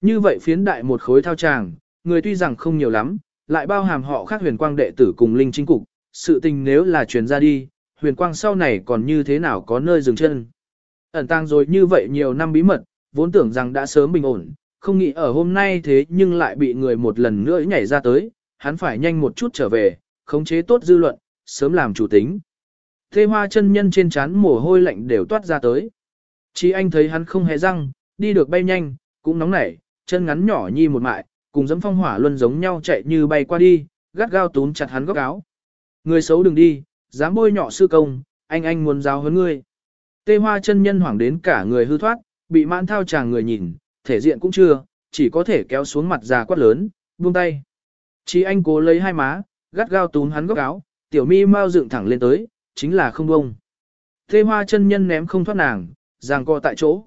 Như vậy phiến đại một khối thao tràng, người tuy rằng không nhiều lắm, lại bao hàm họ khác huyền quang đệ tử cùng linh chính cục, sự tình nếu là truyền ra đi, huyền quang sau này còn như thế nào có nơi dừng chân. Ẩn tang rồi như vậy nhiều năm bí mật, vốn tưởng rằng đã sớm bình ổn, không nghĩ ở hôm nay thế nhưng lại bị người một lần nữa nhảy ra tới, hắn phải nhanh một chút trở về, khống chế tốt dư luận, sớm làm chủ tính. Thê hoa chân nhân trên trán mồ hôi lạnh đều toát ra tới. Chỉ anh thấy hắn không hề răng, đi được bay nhanh, cũng nóng nảy, chân ngắn nhỏ nhi một mại, cùng dẫm phong hỏa luân giống nhau chạy như bay qua đi, gắt gao túm chặt hắn góc áo. Người xấu đừng đi, dám bôi nhọ sư công, anh anh muốn giáo huấn ngươi. Tê hoa chân nhân hoảng đến cả người hư thoát, bị mãn thao chàng người nhìn, thể diện cũng chưa, chỉ có thể kéo xuống mặt già quát lớn, buông tay. Chí anh cố lấy hai má, gắt gao túm hắn góc áo, tiểu mi mau dựng thẳng lên tới, chính là không bông. Tê hoa chân nhân ném không thoát nàng, giằng co tại chỗ.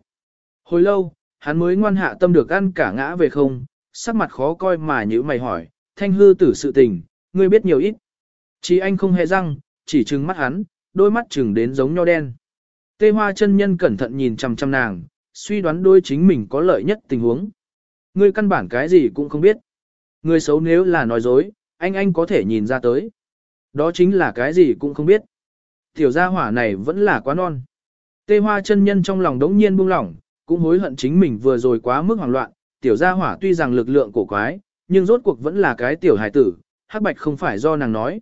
Hồi lâu, hắn mới ngoan hạ tâm được ăn cả ngã về không, sắc mặt khó coi mà như mày hỏi, thanh hư tử sự tình, ngươi biết nhiều ít. Chỉ anh không hề răng, chỉ trừng mắt hắn, đôi mắt trừng đến giống nho đen. Tê hoa chân nhân cẩn thận nhìn chằm chằm nàng, suy đoán đôi chính mình có lợi nhất tình huống. Ngươi căn bản cái gì cũng không biết. Người xấu nếu là nói dối, anh anh có thể nhìn ra tới. Đó chính là cái gì cũng không biết. Tiểu gia hỏa này vẫn là quá non. Tê hoa chân nhân trong lòng đống nhiên buông lỏng, cũng hối hận chính mình vừa rồi quá mức hoảng loạn. Tiểu gia hỏa tuy rằng lực lượng cổ quái, nhưng rốt cuộc vẫn là cái tiểu hài tử, hắc bạch không phải do nàng nói.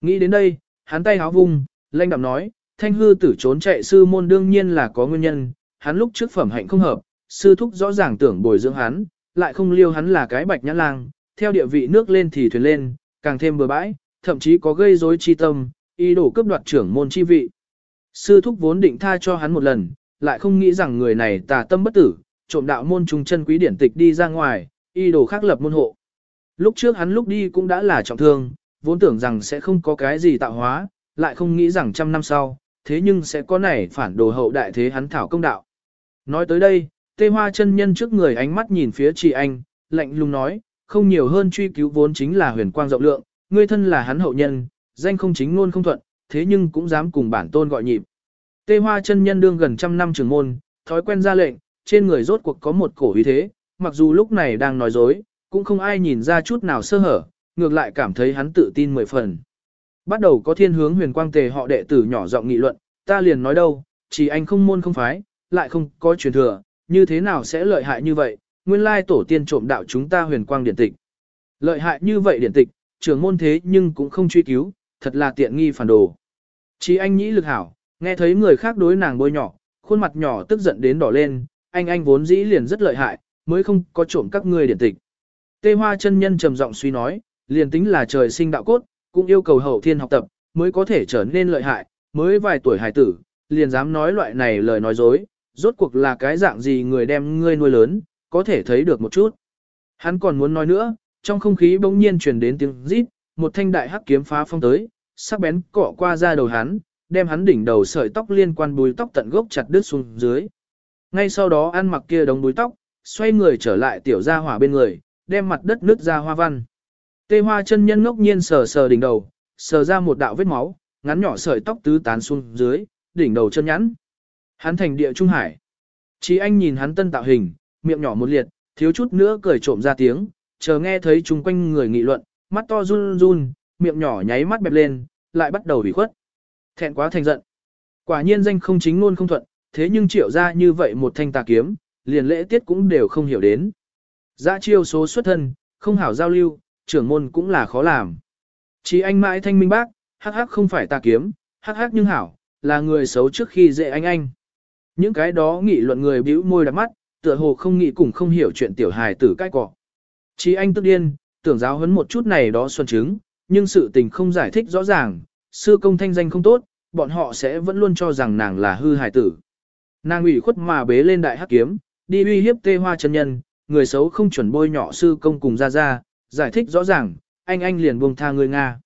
Nghĩ đến đây, hắn tay háo vung, lanh đạm nói, thanh hư tử trốn chạy sư môn đương nhiên là có nguyên nhân, hắn lúc trước phẩm hạnh không hợp, sư thúc rõ ràng tưởng bồi dưỡng hắn, lại không liêu hắn là cái bạch nhã lang, theo địa vị nước lên thì thuyền lên, càng thêm bừa bãi, thậm chí có gây rối chi tâm, ý đồ cướp đoạt trưởng môn chi vị. Sư thúc vốn định tha cho hắn một lần, lại không nghĩ rằng người này tà tâm bất tử, trộm đạo môn trung chân quý điển tịch đi ra ngoài, y đồ khác lập môn hộ. Lúc trước hắn lúc đi cũng đã là trọng thương, vốn tưởng rằng sẽ không có cái gì tạo hóa, lại không nghĩ rằng trăm năm sau, thế nhưng sẽ có này phản đồ hậu đại thế hắn thảo công đạo. Nói tới đây, tê hoa chân nhân trước người ánh mắt nhìn phía chị anh, lạnh lùng nói, không nhiều hơn truy cứu vốn chính là huyền quang rộng lượng, ngươi thân là hắn hậu nhân, danh không chính luôn không thuận, thế nhưng cũng dám cùng bản tôn gọi nhịp. Tê hoa chân nhân đương gần trăm năm trưởng môn, thói quen ra lệnh, trên người rốt cuộc có một cổ uy thế, mặc dù lúc này đang nói dối, cũng không ai nhìn ra chút nào sơ hở, ngược lại cảm thấy hắn tự tin mười phần. Bắt đầu có thiên hướng huyền quang tề họ đệ tử nhỏ giọng nghị luận, ta liền nói đâu, chỉ anh không môn không phái, lại không có truyền thừa, như thế nào sẽ lợi hại như vậy, nguyên lai tổ tiên trộm đạo chúng ta huyền quang điển tịch. Lợi hại như vậy điển tịch, trưởng môn thế nhưng cũng không truy cứu, thật là tiện nghi phản đồ. Chỉ anh nhĩ lực hảo, nghe thấy người khác đối nàng bôi nhỏ, khuôn mặt nhỏ tức giận đến đỏ lên, anh anh vốn dĩ liền rất lợi hại, mới không có trộm các ngươi điển tịch. Tê Hoa chân nhân trầm giọng suy nói, liền tính là trời sinh đạo cốt, cũng yêu cầu hậu thiên học tập, mới có thể trở nên lợi hại, mới vài tuổi hài tử, liền dám nói loại này lời nói dối, rốt cuộc là cái dạng gì người đem ngươi nuôi lớn, có thể thấy được một chút. Hắn còn muốn nói nữa, trong không khí bỗng nhiên truyền đến tiếng rít, một thanh đại hắc kiếm phá phong tới, sắc bén cọ qua ra đầu hắn, đem hắn đỉnh đầu sợi tóc liên quan bùi tóc tận gốc chặt đứt xuống dưới. Ngay sau đó ăn mặc kia đống bùi tóc, xoay người trở lại tiểu gia hỏa bên người, đem mặt đất nứt ra hoa văn. Tê hoa chân nhân ngốc nhiên sờ sờ đỉnh đầu, sờ ra một đạo vết máu, ngắn nhỏ sợi tóc tứ tán xuống dưới, đỉnh đầu chân nhắn. Hắn thành địa trung hải. Chí anh nhìn hắn tân tạo hình, miệng nhỏ một liệt, thiếu chút nữa cười trộm ra tiếng, chờ nghe thấy chung quanh người nghị luận, mắt to run run, miệng nhỏ nháy mắt bẹp lên, lại bắt đầu bị khuất. Thẹn quá thành giận. Quả nhiên danh không chính luôn không thuận, thế nhưng triệu ra như vậy một thanh tà kiếm, liền lễ tiết cũng đều không hiểu đến. Dã chiêu số xuất thân, không hảo giao lưu, trưởng môn cũng là khó làm. Chỉ anh mãi thanh minh bác, hắc hắc không phải tà kiếm, hắc hắc nhưng hảo, là người xấu trước khi dễ anh anh. Những cái đó nghị luận người bĩu môi đắm mắt, tựa hồ không nghĩ cùng không hiểu chuyện tiểu hài tử cái cọ. Chỉ anh tức điên, tưởng giáo huấn một chút này đó xuân chứng, nhưng sự tình không giải thích rõ ràng, sư công thanh danh không tốt, bọn họ sẽ vẫn luôn cho rằng nàng là hư hài tử. Nàng ủy khuất mà bế lên đại hắc kiếm, đi uy hiếp tê hoa chân nhân, người xấu không chuẩn bôi nhỏ sư công cùng ra ra, giải thích rõ ràng, anh anh liền buông tha người Nga.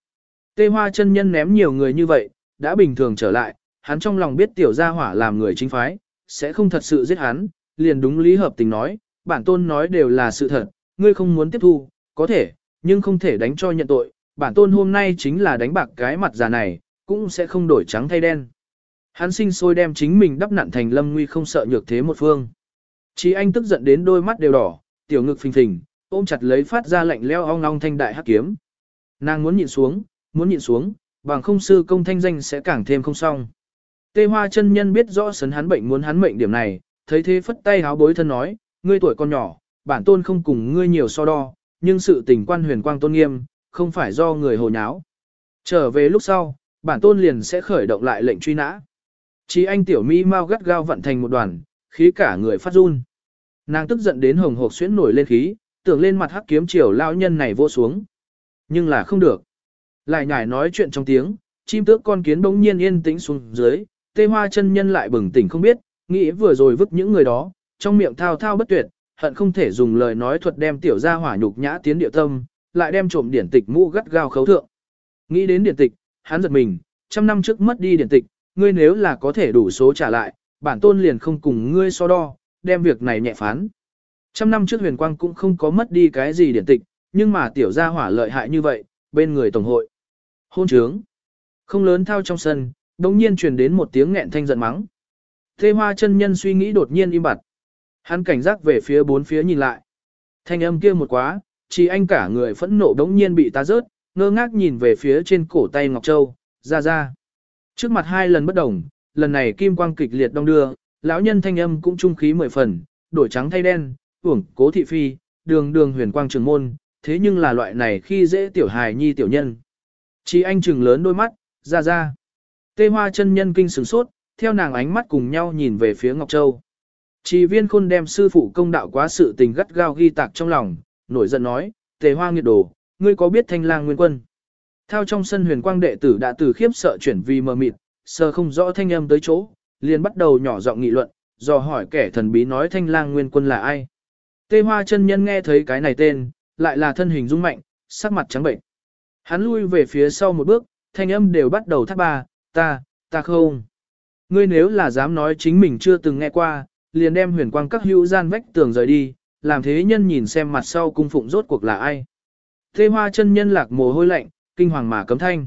Tê hoa chân nhân ném nhiều người như vậy, đã bình thường trở lại, hắn trong lòng biết tiểu gia hỏa làm người chính phái, sẽ không thật sự giết hắn, liền đúng lý hợp tình nói, bản tôn nói đều là sự thật, ngươi không muốn tiếp thu, có thể, nhưng không thể đánh cho nhận tội, bản tôn hôm nay chính là đánh bạc cái mặt già này, cũng sẽ không đổi trắng thay đen. Hắn sinh sôi đem chính mình đắp nặn thành lâm nguy không sợ nhược thế một phương. Chí anh tức giận đến đôi mắt đều đỏ, tiểu ngực phình phình, ôm chặt lấy phát ra lạnh leo ong ong thanh đại hắc kiếm. Nàng muốn nhịn xuống, muốn nhịn xuống, bằng không sư công thanh danh sẽ càng thêm không xong. Tê Hoa chân nhân biết rõ sấn hắn bệnh muốn hắn mệnh điểm này, thấy thế phất tay háo bối thân nói, ngươi tuổi còn nhỏ, bản tôn không cùng ngươi nhiều so đo, nhưng sự tình quan huyền quang tôn nghiêm, không phải do người hồ nháo. Trở về lúc sau, bản tôn liền sẽ khởi động lại lệnh truy nã. Chí anh tiểu mi mau gắt gao vận thành một đoàn, khí cả người phát run. Nàng tức giận đến hồng hộc xuyến nổi lên khí, tưởng lên mặt hắc kiếm chiều lao nhân này vô xuống. Nhưng là không được. Lại nhải nói chuyện trong tiếng, chim tước con kiến bỗng nhiên yên tĩnh xuống dưới, tê hoa chân nhân lại bừng tỉnh không biết, nghĩ vừa rồi vứt những người đó, trong miệng thao thao bất tuyệt, hận không thể dùng lời nói thuật đem tiểu gia hỏa nhục nhã tiến địa tâm, lại đem trộm điển tịch mũ gắt gao khấu thượng. Nghĩ đến điển tịch, hắn giật mình, trăm năm trước mất đi điển tịch, ngươi nếu là có thể đủ số trả lại, bản tôn liền không cùng ngươi so đo, đem việc này nhẹ phán. Trăm năm trước huyền quang cũng không có mất đi cái gì điển tịch, nhưng mà tiểu gia hỏa lợi hại như vậy, bên người tổng hội. Hôn trướng. Không lớn thao trong sân, đồng nhiên truyền đến một tiếng nghẹn thanh giận mắng. Thê hoa chân nhân suy nghĩ đột nhiên im bặt. Hắn cảnh giác về phía bốn phía nhìn lại. Thanh âm kia một quá, chỉ anh cả người phẫn nộ đống nhiên bị ta rớt, ngơ ngác nhìn về phía trên cổ tay Ngọc Châu, ra ra. Trước mặt hai lần bất đồng, lần này kim quang kịch liệt đông đưa, lão nhân thanh âm cũng trung khí mười phần, đổi trắng thay đen, uổng cố thị phi, đường đường huyền quang trường môn, thế nhưng là loại này khi dễ tiểu hài nhi tiểu nhân. Chỉ anh trừng lớn đôi mắt, ra ra. Tê hoa chân nhân kinh sửng sốt, theo nàng ánh mắt cùng nhau nhìn về phía Ngọc Châu. Chỉ viên khôn đem sư phụ công đạo quá sự tình gắt gao ghi tạc trong lòng, nổi giận nói, tề hoa nghiệt đồ, ngươi có biết thanh lang nguyên quân. Thao trong sân huyền quang đệ tử đã từ khiếp sợ chuyển vì mờ mịt, sờ không rõ thanh âm tới chỗ, liền bắt đầu nhỏ giọng nghị luận, dò hỏi kẻ thần bí nói thanh lang nguyên quân là ai. Tê hoa chân nhân nghe thấy cái này tên, lại là thân hình rung mạnh, sắc mặt trắng bệnh. Hắn lui về phía sau một bước, thanh âm đều bắt đầu thắt ba, ta, ta không. Ngươi nếu là dám nói chính mình chưa từng nghe qua, liền đem huyền quang các hữu gian vách tường rời đi, làm thế nhân nhìn xem mặt sau cung phụng rốt cuộc là ai. Thế hoa chân nhân lạc mồ hôi lạnh, kinh hoàng mà cấm thanh.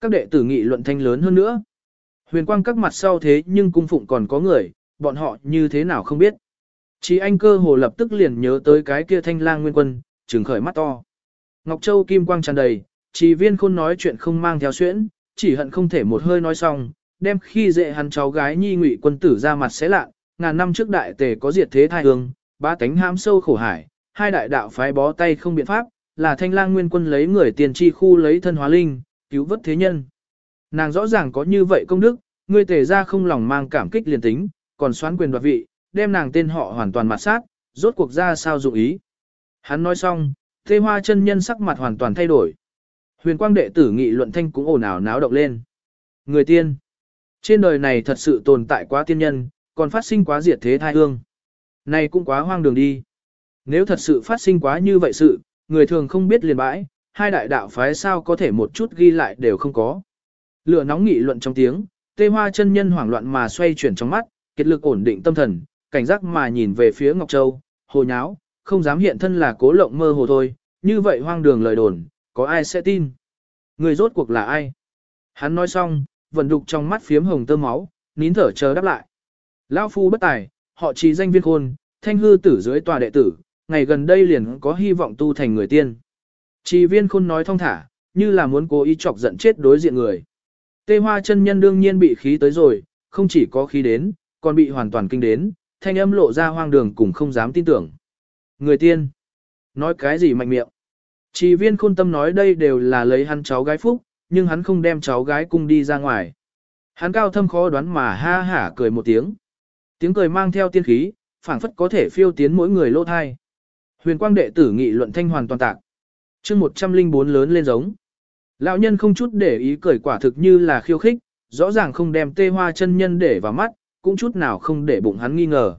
Các đệ tử nghị luận thanh lớn hơn nữa. Huyền quang các mặt sau thế nhưng cung phụng còn có người, bọn họ như thế nào không biết. Chỉ anh cơ hồ lập tức liền nhớ tới cái kia thanh lang nguyên quân, trừng khởi mắt to. Ngọc Châu kim quang tràn đầy, chỉ viên khôn nói chuyện không mang theo xuyễn, chỉ hận không thể một hơi nói xong, đem khi dễ hắn cháu gái nhi ngụy quân tử ra mặt xé lạ, ngàn năm trước đại tề có diệt thế thai hương, ba cánh ham sâu khổ hải, hai đại đạo phái bó tay không biện pháp, là thanh lang nguyên quân lấy người tiền tri khu lấy thân hóa linh, cứu vớt thế nhân. Nàng rõ ràng có như vậy công đức, người tề ra không lòng mang cảm kích liền tính, còn xoán quyền đoạt vị, đem nàng tên họ hoàn toàn mặt sát, rốt cuộc ra sao dụng ý. Hắn nói xong, thê Hoa chân nhân sắc mặt hoàn toàn thay đổi. Huyền quang đệ tử nghị luận thanh cũng ồn ào náo động lên. Người tiên. Trên đời này thật sự tồn tại quá tiên nhân, còn phát sinh quá diệt thế thai hương. Này cũng quá hoang đường đi. Nếu thật sự phát sinh quá như vậy sự, người thường không biết liền bãi, hai đại đạo phái sao có thể một chút ghi lại đều không có. Lửa nóng nghị luận trong tiếng, tê hoa chân nhân hoảng loạn mà xoay chuyển trong mắt, kết lực ổn định tâm thần, cảnh giác mà nhìn về phía Ngọc Châu, hồ nháo, không dám hiện thân là cố lộng mơ hồ thôi, như vậy hoang đường lời đồn, có ai sẽ tin? Người rốt cuộc là ai? Hắn nói xong, vận đục trong mắt phiếm hồng tơ máu, nín thở chờ đáp lại. Lão phu bất tài, họ chỉ danh viên khôn, thanh hư tử dưới tòa đệ tử, ngày gần đây liền có hy vọng tu thành người tiên. Chỉ viên khôn nói thong thả, như là muốn cố ý chọc giận chết đối diện người. Tê hoa chân nhân đương nhiên bị khí tới rồi, không chỉ có khí đến, còn bị hoàn toàn kinh đến, thanh âm lộ ra hoang đường cùng không dám tin tưởng. Người tiên, nói cái gì mạnh miệng. Chỉ viên khôn tâm nói đây đều là lấy hắn cháu gái phúc, nhưng hắn không đem cháu gái cung đi ra ngoài. Hắn cao thâm khó đoán mà ha hả cười một tiếng. Tiếng cười mang theo tiên khí, phảng phất có thể phiêu tiến mỗi người lỗ thai. Huyền quang đệ tử nghị luận thanh hoàn toàn tạc. chương 104 lớn lên giống. Lão nhân không chút để ý cười quả thực như là khiêu khích, rõ ràng không đem tê hoa chân nhân để vào mắt, cũng chút nào không để bụng hắn nghi ngờ.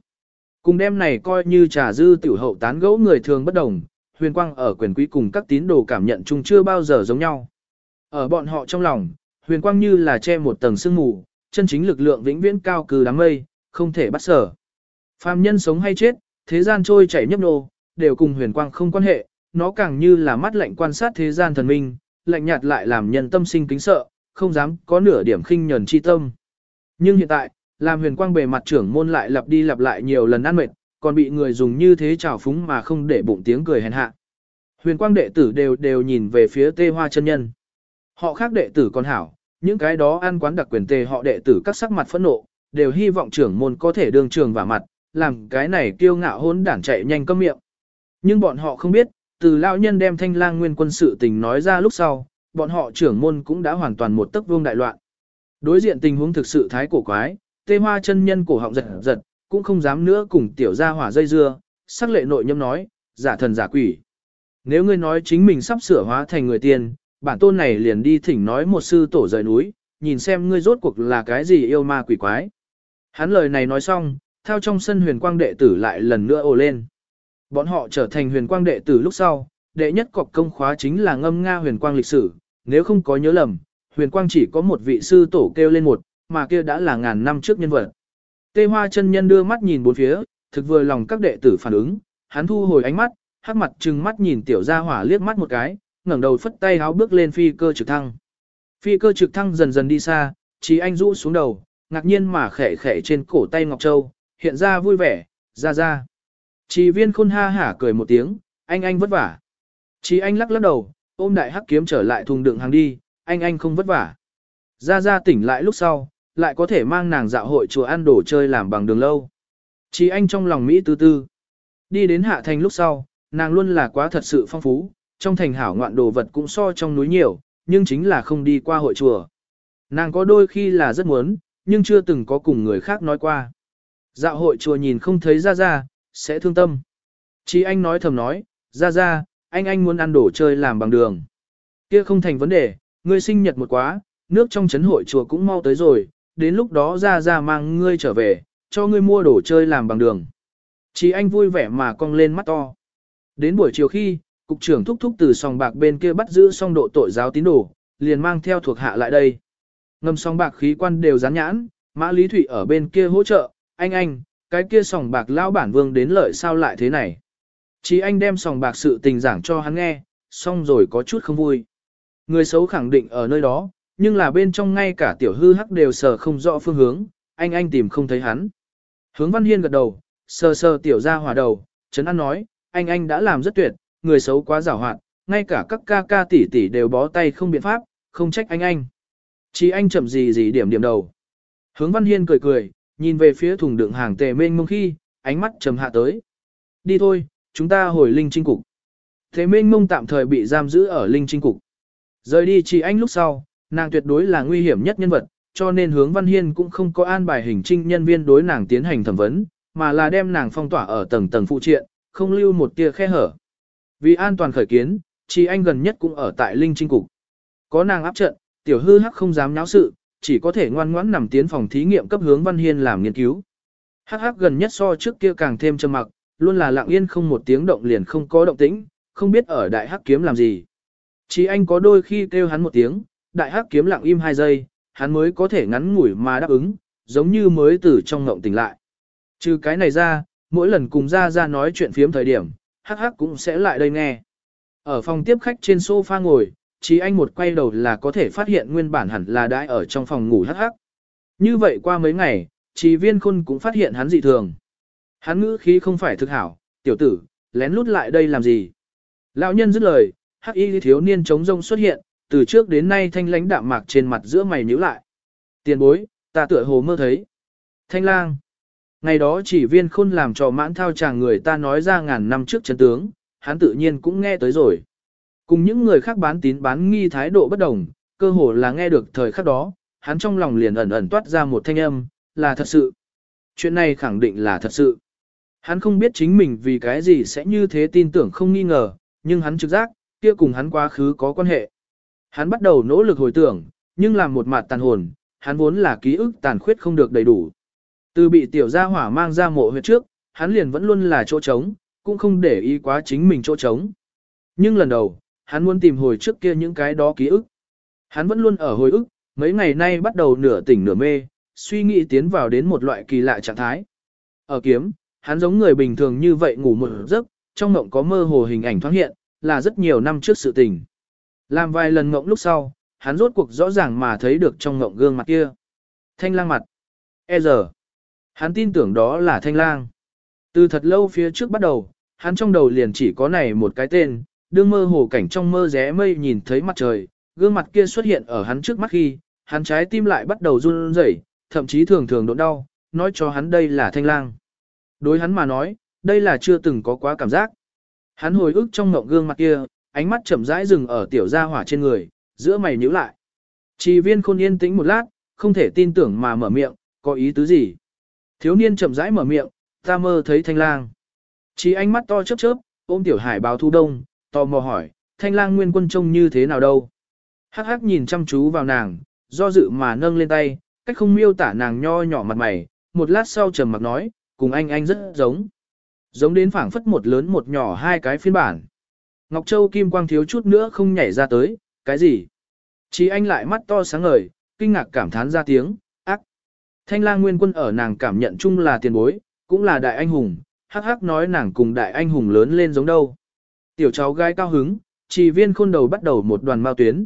Cùng đêm này coi như trà dư tiểu hậu tán gẫu người thường bất đồng, huyền quang ở quyền quý cùng các tín đồ cảm nhận chung chưa bao giờ giống nhau. Ở bọn họ trong lòng, huyền quang như là che một tầng sương mù, chân chính lực lượng vĩnh viễn cao cừ đám mây, không thể bắt sở. Phàm nhân sống hay chết, thế gian trôi chảy nhấp nô, đều cùng huyền quang không quan hệ, nó càng như là mắt lạnh quan sát thế gian thần minh, lạnh nhạt lại làm nhân tâm sinh kính sợ, không dám có nửa điểm khinh nhẫn chi tâm. Nhưng hiện tại, làm huyền quang bề mặt trưởng môn lại lặp đi lặp lại nhiều lần ăn mệt, còn bị người dùng như thế trào phúng mà không để bụng tiếng cười hèn hạ. Huyền quang đệ tử đều đều nhìn về phía tê hoa chân nhân. Họ khác đệ tử còn hảo, những cái đó ăn quán đặc quyền tề họ đệ tử các sắc mặt phẫn nộ, đều hy vọng trưởng môn có thể đương trường vả mặt, làm cái này kiêu ngạo hỗn đản chạy nhanh câm miệng. Nhưng bọn họ không biết, từ lão nhân đem thanh lang nguyên quân sự tình nói ra lúc sau, bọn họ trưởng môn cũng đã hoàn toàn một tấc vương đại loạn. Đối diện tình huống thực sự thái cổ quái, tê hoa chân nhân cổ họng giật giật, cũng không dám nữa cùng tiểu gia hỏa dây dưa, sắc lệ nội nhâm nói, giả thần giả quỷ. Nếu ngươi nói chính mình sắp sửa hóa thành người tiên, bản tôn này liền đi thỉnh nói một sư tổ rời núi, nhìn xem ngươi rốt cuộc là cái gì yêu ma quỷ quái. Hắn lời này nói xong, theo trong sân huyền quang đệ tử lại lần nữa ồ lên. Bọn họ trở thành huyền quang đệ tử lúc sau, đệ nhất cọc công khóa chính là ngâm Nga huyền quang lịch sử, nếu không có nhớ lầm, huyền quang chỉ có một vị sư tổ kêu lên một, mà kia đã là ngàn năm trước nhân vật. Tê Hoa chân nhân đưa mắt nhìn bốn phía, thực vừa lòng các đệ tử phản ứng, hắn thu hồi ánh mắt, hắc mặt trừng mắt nhìn tiểu gia hỏa liếc mắt một cái, ngẩng đầu phất tay háo bước lên phi cơ trực thăng. Phi cơ trực thăng dần dần đi xa, chỉ anh rũ xuống đầu, ngạc nhiên mà khẽ khẽ trên cổ tay Ngọc Châu, hiện ra vui vẻ, ra ra. Chỉ viên khôn ha hả cười một tiếng, anh anh vất vả. Chỉ anh lắc lắc đầu, ôm đại hắc kiếm trở lại thùng đựng hàng đi, anh anh không vất vả. Ra ra tỉnh lại lúc sau, lại có thể mang nàng dạo hội chùa ăn đồ chơi làm bằng đường lâu. Chỉ anh trong lòng Mỹ tư tư. Đi đến hạ thành lúc sau, nàng luôn là quá thật sự phong phú, trong thành hảo ngoạn đồ vật cũng so trong núi nhiều, nhưng chính là không đi qua hội chùa. Nàng có đôi khi là rất muốn, nhưng chưa từng có cùng người khác nói qua. Dạo hội chùa nhìn không thấy ra ra, sẽ thương tâm. Chỉ anh nói thầm nói, ra ra, anh anh muốn ăn đồ chơi làm bằng đường. Kia không thành vấn đề, ngươi sinh nhật một quá, nước trong chấn hội chùa cũng mau tới rồi, đến lúc đó ra ra mang ngươi trở về, cho ngươi mua đồ chơi làm bằng đường. Chỉ anh vui vẻ mà cong lên mắt to. Đến buổi chiều khi, cục trưởng thúc thúc từ sòng bạc bên kia bắt giữ xong độ tội giáo tín đồ, liền mang theo thuộc hạ lại đây. ngâm sòng bạc khí quan đều dán nhãn, Mã Lý Thụy ở bên kia hỗ trợ, anh anh, cái kia sòng bạc lão bản vương đến lợi sao lại thế này. Chỉ anh đem sòng bạc sự tình giảng cho hắn nghe, xong rồi có chút không vui. Người xấu khẳng định ở nơi đó, nhưng là bên trong ngay cả tiểu hư hắc đều sờ không rõ phương hướng, anh anh tìm không thấy hắn. Hướng Văn Hiên gật đầu, sờ sờ tiểu ra hòa đầu, Trấn An nói, anh anh đã làm rất tuyệt, người xấu quá giảo hoạt, ngay cả các ca ca tỷ tỷ đều bó tay không biện pháp, không trách anh anh. Chỉ anh chậm gì gì điểm điểm đầu. Hướng Văn Hiên cười cười, nhìn về phía thùng đựng hàng tề mênh mông khi, ánh mắt trầm hạ tới. Đi thôi, chúng ta hồi linh trinh cục. Tề mênh mông tạm thời bị giam giữ ở linh trinh cục. Rời đi chỉ anh lúc sau, nàng tuyệt đối là nguy hiểm nhất nhân vật, cho nên hướng Văn Hiên cũng không có an bài hình trinh nhân viên đối nàng tiến hành thẩm vấn, mà là đem nàng phong tỏa ở tầng tầng phụ triện, không lưu một tia khe hở. Vì an toàn khởi kiến, chỉ anh gần nhất cũng ở tại linh trinh cục. Có nàng áp trận, tiểu hư hắc không dám nháo sự, chỉ có thể ngoan ngoãn nằm tiến phòng thí nghiệm cấp hướng Văn Hiên làm nghiên cứu. Hắc hắc gần nhất so trước kia càng thêm trầm mặc, luôn là lặng yên không một tiếng động liền không có động tĩnh, không biết ở đại hắc kiếm làm gì. Chỉ anh có đôi khi kêu hắn một tiếng, đại hắc kiếm lặng im hai giây, hắn mới có thể ngắn ngủi mà đáp ứng, giống như mới từ trong ngộng tỉnh lại. Trừ cái này ra, mỗi lần cùng ra ra nói chuyện phiếm thời điểm, hắc hắc cũng sẽ lại đây nghe. Ở phòng tiếp khách trên sofa ngồi, chỉ anh một quay đầu là có thể phát hiện nguyên bản hẳn là đãi ở trong phòng ngủ hắc hắc. Như vậy qua mấy ngày, chỉ viên khôn cũng phát hiện hắn dị thường. Hắn ngữ khí không phải thực hảo, tiểu tử, lén lút lại đây làm gì. Lão nhân dứt lời, hắc y thiếu niên chống rông xuất hiện, từ trước đến nay thanh lãnh đạm mạc trên mặt giữa mày nhíu lại. Tiền bối, ta tựa hồ mơ thấy. Thanh lang. Ngày đó chỉ viên khôn làm cho mãn thao chàng người ta nói ra ngàn năm trước chân tướng, hắn tự nhiên cũng nghe tới rồi. Cùng những người khác bán tín bán nghi thái độ bất đồng, cơ hồ là nghe được thời khắc đó, hắn trong lòng liền ẩn ẩn toát ra một thanh âm, là thật sự. Chuyện này khẳng định là thật sự. Hắn không biết chính mình vì cái gì sẽ như thế tin tưởng không nghi ngờ, nhưng hắn trực giác, kia cùng hắn quá khứ có quan hệ. Hắn bắt đầu nỗ lực hồi tưởng, nhưng làm một mặt tàn hồn, hắn vốn là ký ức tàn khuyết không được đầy đủ. Từ bị tiểu gia hỏa mang ra mộ huyệt trước, hắn liền vẫn luôn là chỗ trống, cũng không để ý quá chính mình chỗ trống. Nhưng lần đầu, hắn muốn tìm hồi trước kia những cái đó ký ức. Hắn vẫn luôn ở hồi ức, mấy ngày nay bắt đầu nửa tỉnh nửa mê, suy nghĩ tiến vào đến một loại kỳ lạ trạng thái. Ở kiếm, hắn giống người bình thường như vậy ngủ một giấc, trong mộng có mơ hồ hình ảnh thoáng hiện, là rất nhiều năm trước sự tình. Làm vài lần mộng lúc sau, hắn rốt cuộc rõ ràng mà thấy được trong mộng gương mặt kia. Thanh lang mặt. E giờ. Hắn tin tưởng đó là thanh lang. Từ thật lâu phía trước bắt đầu, hắn trong đầu liền chỉ có này một cái tên, đương mơ hồ cảnh trong mơ ré mây nhìn thấy mặt trời, gương mặt kia xuất hiện ở hắn trước mắt khi, hắn trái tim lại bắt đầu run rẩy, thậm chí thường thường độn đau, nói cho hắn đây là thanh lang. Đối hắn mà nói, đây là chưa từng có quá cảm giác. Hắn hồi ức trong ngộng gương mặt kia, ánh mắt chậm rãi dừng ở tiểu gia hỏa trên người, giữa mày nhíu lại. Chỉ viên khôn yên tĩnh một lát, không thể tin tưởng mà mở miệng, có ý tứ gì? Thiếu niên chậm rãi mở miệng, ta mơ thấy thanh lang. Chỉ ánh mắt to chớp chớp, ôm tiểu hải báo thu đông, tò mò hỏi, thanh lang nguyên quân trông như thế nào đâu? Hắc hắc nhìn chăm chú vào nàng, do dự mà nâng lên tay, cách không miêu tả nàng nho nhỏ mặt mày, một lát sau trầm mặc nói, cùng anh anh rất giống. Giống đến phảng phất một lớn một nhỏ hai cái phiên bản. Ngọc Châu Kim Quang thiếu chút nữa không nhảy ra tới, cái gì? Chí anh lại mắt to sáng ngời, kinh ngạc cảm thán ra tiếng, ác. Thanh lang nguyên quân ở nàng cảm nhận chung là tiền bối, cũng là đại anh hùng, hắc hắc nói nàng cùng đại anh hùng lớn lên giống đâu. Tiểu cháu gái cao hứng, chỉ viên khôn đầu bắt đầu một đoàn mao tuyến.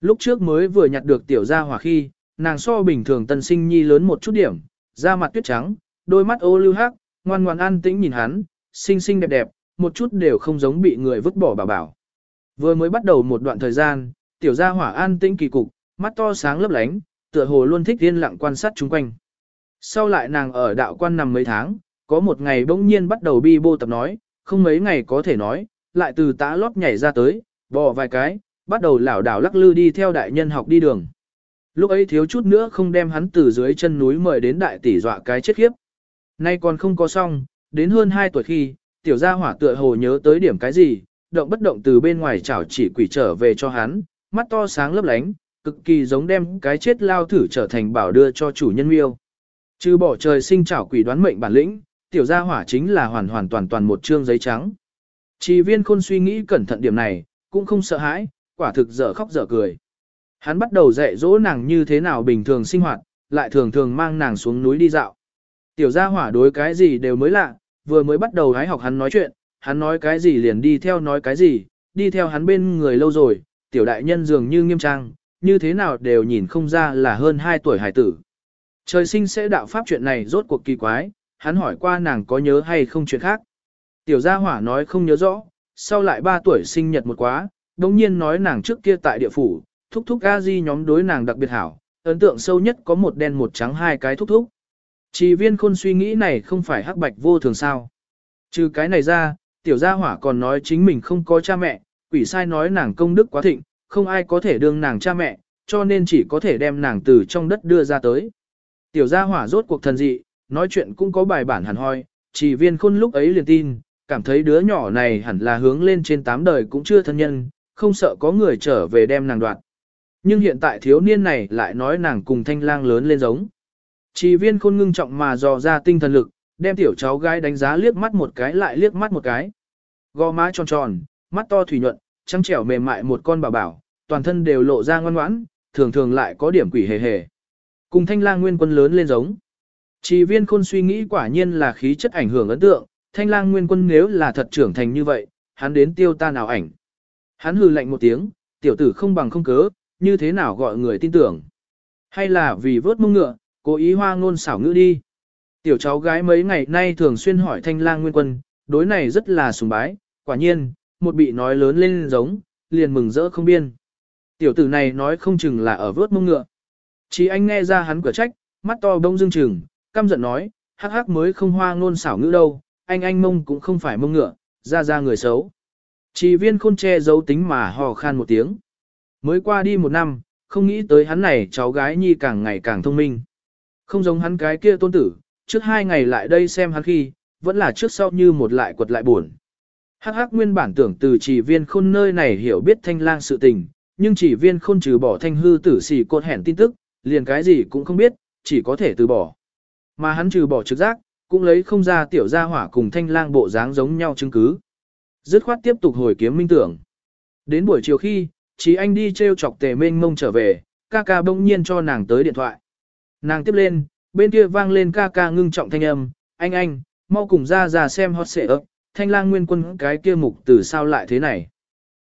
Lúc trước mới vừa nhặt được tiểu gia hỏa khi, nàng so bình thường tân sinh nhi lớn một chút điểm, da mặt tuyết trắng, đôi mắt ô lưu hắc, ngoan ngoan an tĩnh nhìn hắn, xinh xinh đẹp đẹp, một chút đều không giống bị người vứt bỏ bảo bảo. Vừa mới bắt đầu một đoạn thời gian, tiểu gia hỏa an tĩnh kỳ cục, mắt to sáng lấp lánh, tựa hồ luôn thích yên lặng quan sát chung quanh. Sau lại nàng ở đạo quan nằm mấy tháng, có một ngày bỗng nhiên bắt đầu bi bô tập nói, không mấy ngày có thể nói, lại từ tá lót nhảy ra tới, bò vài cái, bắt đầu lảo đảo lắc lư đi theo đại nhân học đi đường. Lúc ấy thiếu chút nữa không đem hắn từ dưới chân núi mời đến đại tỷ dọa cái chết khiếp. Nay còn không có xong, đến hơn 2 tuổi khi, tiểu gia hỏa tựa hồ nhớ tới điểm cái gì, động bất động từ bên ngoài chảo chỉ quỷ trở về cho hắn, mắt to sáng lấp lánh, cực kỳ giống đem cái chết lao thử trở thành bảo đưa cho chủ nhân miêu. Trừ bỏ trời sinh chảo quỷ đoán mệnh bản lĩnh, tiểu gia hỏa chính là hoàn hoàn toàn toàn một trương giấy trắng. Chỉ viên khôn suy nghĩ cẩn thận điểm này, cũng không sợ hãi, quả thực dở khóc dở cười. Hắn bắt đầu dạy dỗ nàng như thế nào bình thường sinh hoạt, lại thường thường mang nàng xuống núi đi dạo. Tiểu gia hỏa đối cái gì đều mới lạ, vừa mới bắt đầu hái học hắn nói chuyện, hắn nói cái gì liền đi theo nói cái gì, đi theo hắn bên người lâu rồi, tiểu đại nhân dường như nghiêm trang, như thế nào đều nhìn không ra là hơn 2 tuổi hải tử. Trời sinh sẽ đạo pháp chuyện này rốt cuộc kỳ quái, hắn hỏi qua nàng có nhớ hay không chuyện khác. Tiểu gia hỏa nói không nhớ rõ, sau lại 3 tuổi sinh nhật một quá, đồng nhiên nói nàng trước kia tại địa phủ, thúc thúc a di nhóm đối nàng đặc biệt hảo, ấn tượng sâu nhất có một đen một trắng hai cái thúc thúc. Chỉ viên khôn suy nghĩ này không phải hắc bạch vô thường sao. Trừ cái này ra, tiểu gia hỏa còn nói chính mình không có cha mẹ, quỷ sai nói nàng công đức quá thịnh, không ai có thể đương nàng cha mẹ, cho nên chỉ có thể đem nàng từ trong đất đưa ra tới. Tiểu gia hỏa rốt cuộc thần dị, nói chuyện cũng có bài bản hẳn hoi, chỉ viên khôn lúc ấy liền tin, cảm thấy đứa nhỏ này hẳn là hướng lên trên tám đời cũng chưa thân nhân, không sợ có người trở về đem nàng đoạt. Nhưng hiện tại thiếu niên này lại nói nàng cùng thanh lang lớn lên giống. Chỉ viên khôn ngưng trọng mà dò ra tinh thần lực, đem tiểu cháu gái đánh giá liếc mắt một cái lại liếc mắt một cái. Gò má tròn tròn, mắt to thủy nhuận, trắng trẻo mềm mại một con bảo bảo, toàn thân đều lộ ra ngoan ngoãn, thường thường lại có điểm quỷ hề hề. Cùng thanh lang nguyên quân lớn lên giống. Chỉ viên khôn suy nghĩ quả nhiên là khí chất ảnh hưởng ấn tượng, thanh lang nguyên quân nếu là thật trưởng thành như vậy, hắn đến tiêu ta nào ảnh. Hắn hừ lạnh một tiếng, tiểu tử không bằng không cớ, như thế nào gọi người tin tưởng. Hay là vì vớt mông ngựa, cố ý hoa ngôn xảo ngữ đi. Tiểu cháu gái mấy ngày nay thường xuyên hỏi thanh lang nguyên quân, đối này rất là sùng bái, quả nhiên, một bị nói lớn lên giống, liền mừng rỡ không biên. Tiểu tử này nói không chừng là ở vớt mông ngựa. Chỉ anh nghe ra hắn cửa trách, mắt to đông dương chừng, căm giận nói, hắc hắc mới không hoa ngôn xảo ngữ đâu, anh anh mông cũng không phải mông ngựa, ra ra người xấu. Chỉ viên khôn che giấu tính mà hò khan một tiếng. Mới qua đi một năm, không nghĩ tới hắn này cháu gái nhi càng ngày càng thông minh. Không giống hắn cái kia tôn tử, trước hai ngày lại đây xem hắn khi, vẫn là trước sau như một lại quật lại buồn. Hắc hắc nguyên bản tưởng từ chỉ viên khôn nơi này hiểu biết thanh lang sự tình, nhưng chỉ viên khôn trừ bỏ thanh hư tử xì cột hẹn tin tức, liền cái gì cũng không biết, chỉ có thể từ bỏ. Mà hắn trừ bỏ trực giác, cũng lấy không ra tiểu gia hỏa cùng thanh lang bộ dáng giống nhau chứng cứ. Dứt khoát tiếp tục hồi kiếm minh tưởng. Đến buổi chiều khi, Chí anh đi treo chọc tề mênh mông trở về, ca ca bỗng nhiên cho nàng tới điện thoại. Nàng tiếp lên, bên kia vang lên ca ca ngưng trọng thanh âm, anh anh, mau cùng ra ra xem hot xệ ấp, thanh lang nguyên quân cái kia mục từ sao lại thế này.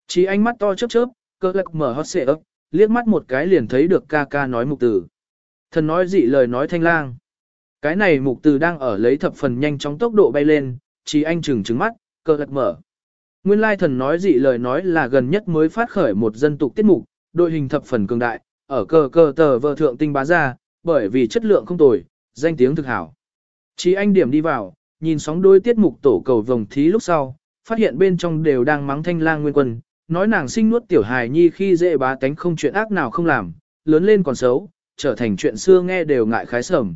Chí anh mắt to chớp chớp, cơ lạc mở hot xệ ấp, liếc mắt một cái liền thấy được ca ca nói mục tử. Thần nói dị lời nói thanh lang. Cái này mục từ đang ở lấy thập phần nhanh chóng tốc độ bay lên, chỉ anh chừng trứng mắt, cơ lật mở. Nguyên lai thần nói dị lời nói là gần nhất mới phát khởi một dân tục tiết mục, đội hình thập phần cường đại, ở cờ cờ tờ vợ thượng tinh bá ra, bởi vì chất lượng không tồi, danh tiếng thực hảo. Chỉ anh điểm đi vào, nhìn sóng đôi tiết mục tổ cầu vòng thí lúc sau, phát hiện bên trong đều đang mắng thanh lang nguyên quân, nói nàng sinh nuốt tiểu hài nhi khi dễ bá tánh không chuyện ác nào không làm, lớn lên còn xấu, trở thành chuyện xưa nghe đều ngại khái sầm.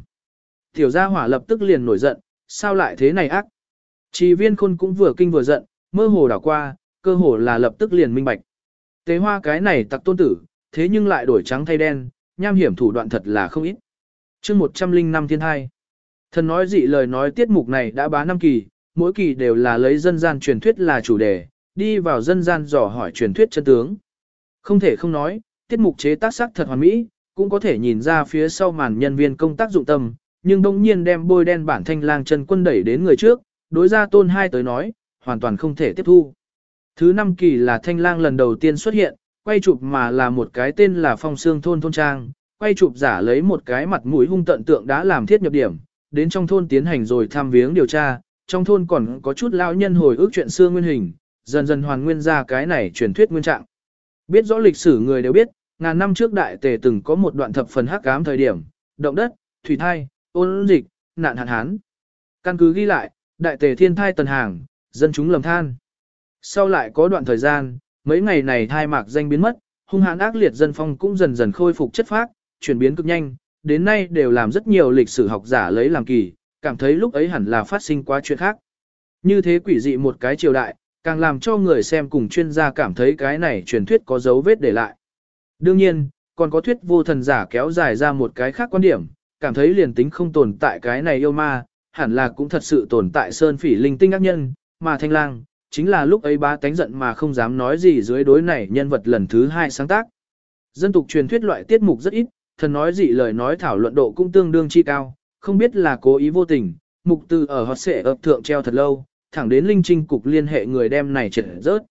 Tiểu gia hỏa lập tức liền nổi giận, sao lại thế này ác? Chỉ viên khôn cũng vừa kinh vừa giận, mơ hồ đảo qua, cơ hồ là lập tức liền minh bạch. Tế hoa cái này tặc tôn tử, thế nhưng lại đổi trắng thay đen, nham hiểm thủ đoạn thật là không ít. chương 105 thiên hai. Thần nói dị lời nói tiết mục này đã bá năm kỳ, mỗi kỳ đều là lấy dân gian truyền thuyết là chủ đề, đi vào dân gian dò hỏi truyền thuyết chân tướng. Không thể không nói, tiết mục chế tác sắc thật hoàn mỹ, cũng có thể nhìn ra phía sau màn nhân viên công tác dụng tâm, nhưng đông nhiên đem bôi đen bản thanh lang chân quân đẩy đến người trước, đối ra tôn hai tới nói, hoàn toàn không thể tiếp thu. Thứ năm kỳ là thanh lang lần đầu tiên xuất hiện, quay chụp mà là một cái tên là phong xương thôn thôn trang, quay chụp giả lấy một cái mặt mũi hung tận tượng đã làm thiết nhập điểm, đến trong thôn tiến hành rồi tham viếng điều tra, trong thôn còn có chút lão nhân hồi ức chuyện xưa nguyên hình, dần dần hoàn nguyên ra cái này truyền thuyết nguyên trạng. Biết rõ lịch sử người đều biết, ngàn năm trước đại tề từng có một đoạn thập phần hắc ám thời điểm, động đất, thủy thai, ôn dịch, nạn hạn hán. Căn cứ ghi lại, đại tề thiên thai tần hàng, dân chúng lầm than. Sau lại có đoạn thời gian, mấy ngày này thai mạc danh biến mất, hung hãn ác liệt dân phong cũng dần dần khôi phục chất phác, chuyển biến cực nhanh, đến nay đều làm rất nhiều lịch sử học giả lấy làm kỳ, cảm thấy lúc ấy hẳn là phát sinh quá chuyện khác. Như thế quỷ dị một cái triều đại, càng làm cho người xem cùng chuyên gia cảm thấy cái này truyền thuyết có dấu vết để lại. Đương nhiên, còn có thuyết vô thần giả kéo dài ra một cái khác quan điểm, cảm thấy liền tính không tồn tại cái này yêu ma, hẳn là cũng thật sự tồn tại sơn phỉ linh tinh ác nhân, mà thanh lang, chính là lúc ấy ba tánh giận mà không dám nói gì dưới đối này nhân vật lần thứ hai sáng tác. Dân tục truyền thuyết loại tiết mục rất ít, thần nói dị lời nói thảo luận độ cũng tương đương chi cao, không biết là cố ý vô tình, mục từ ở hot xệ ập thượng treo thật lâu, thẳng đến linh trinh cục liên hệ người đem này triệt rớt.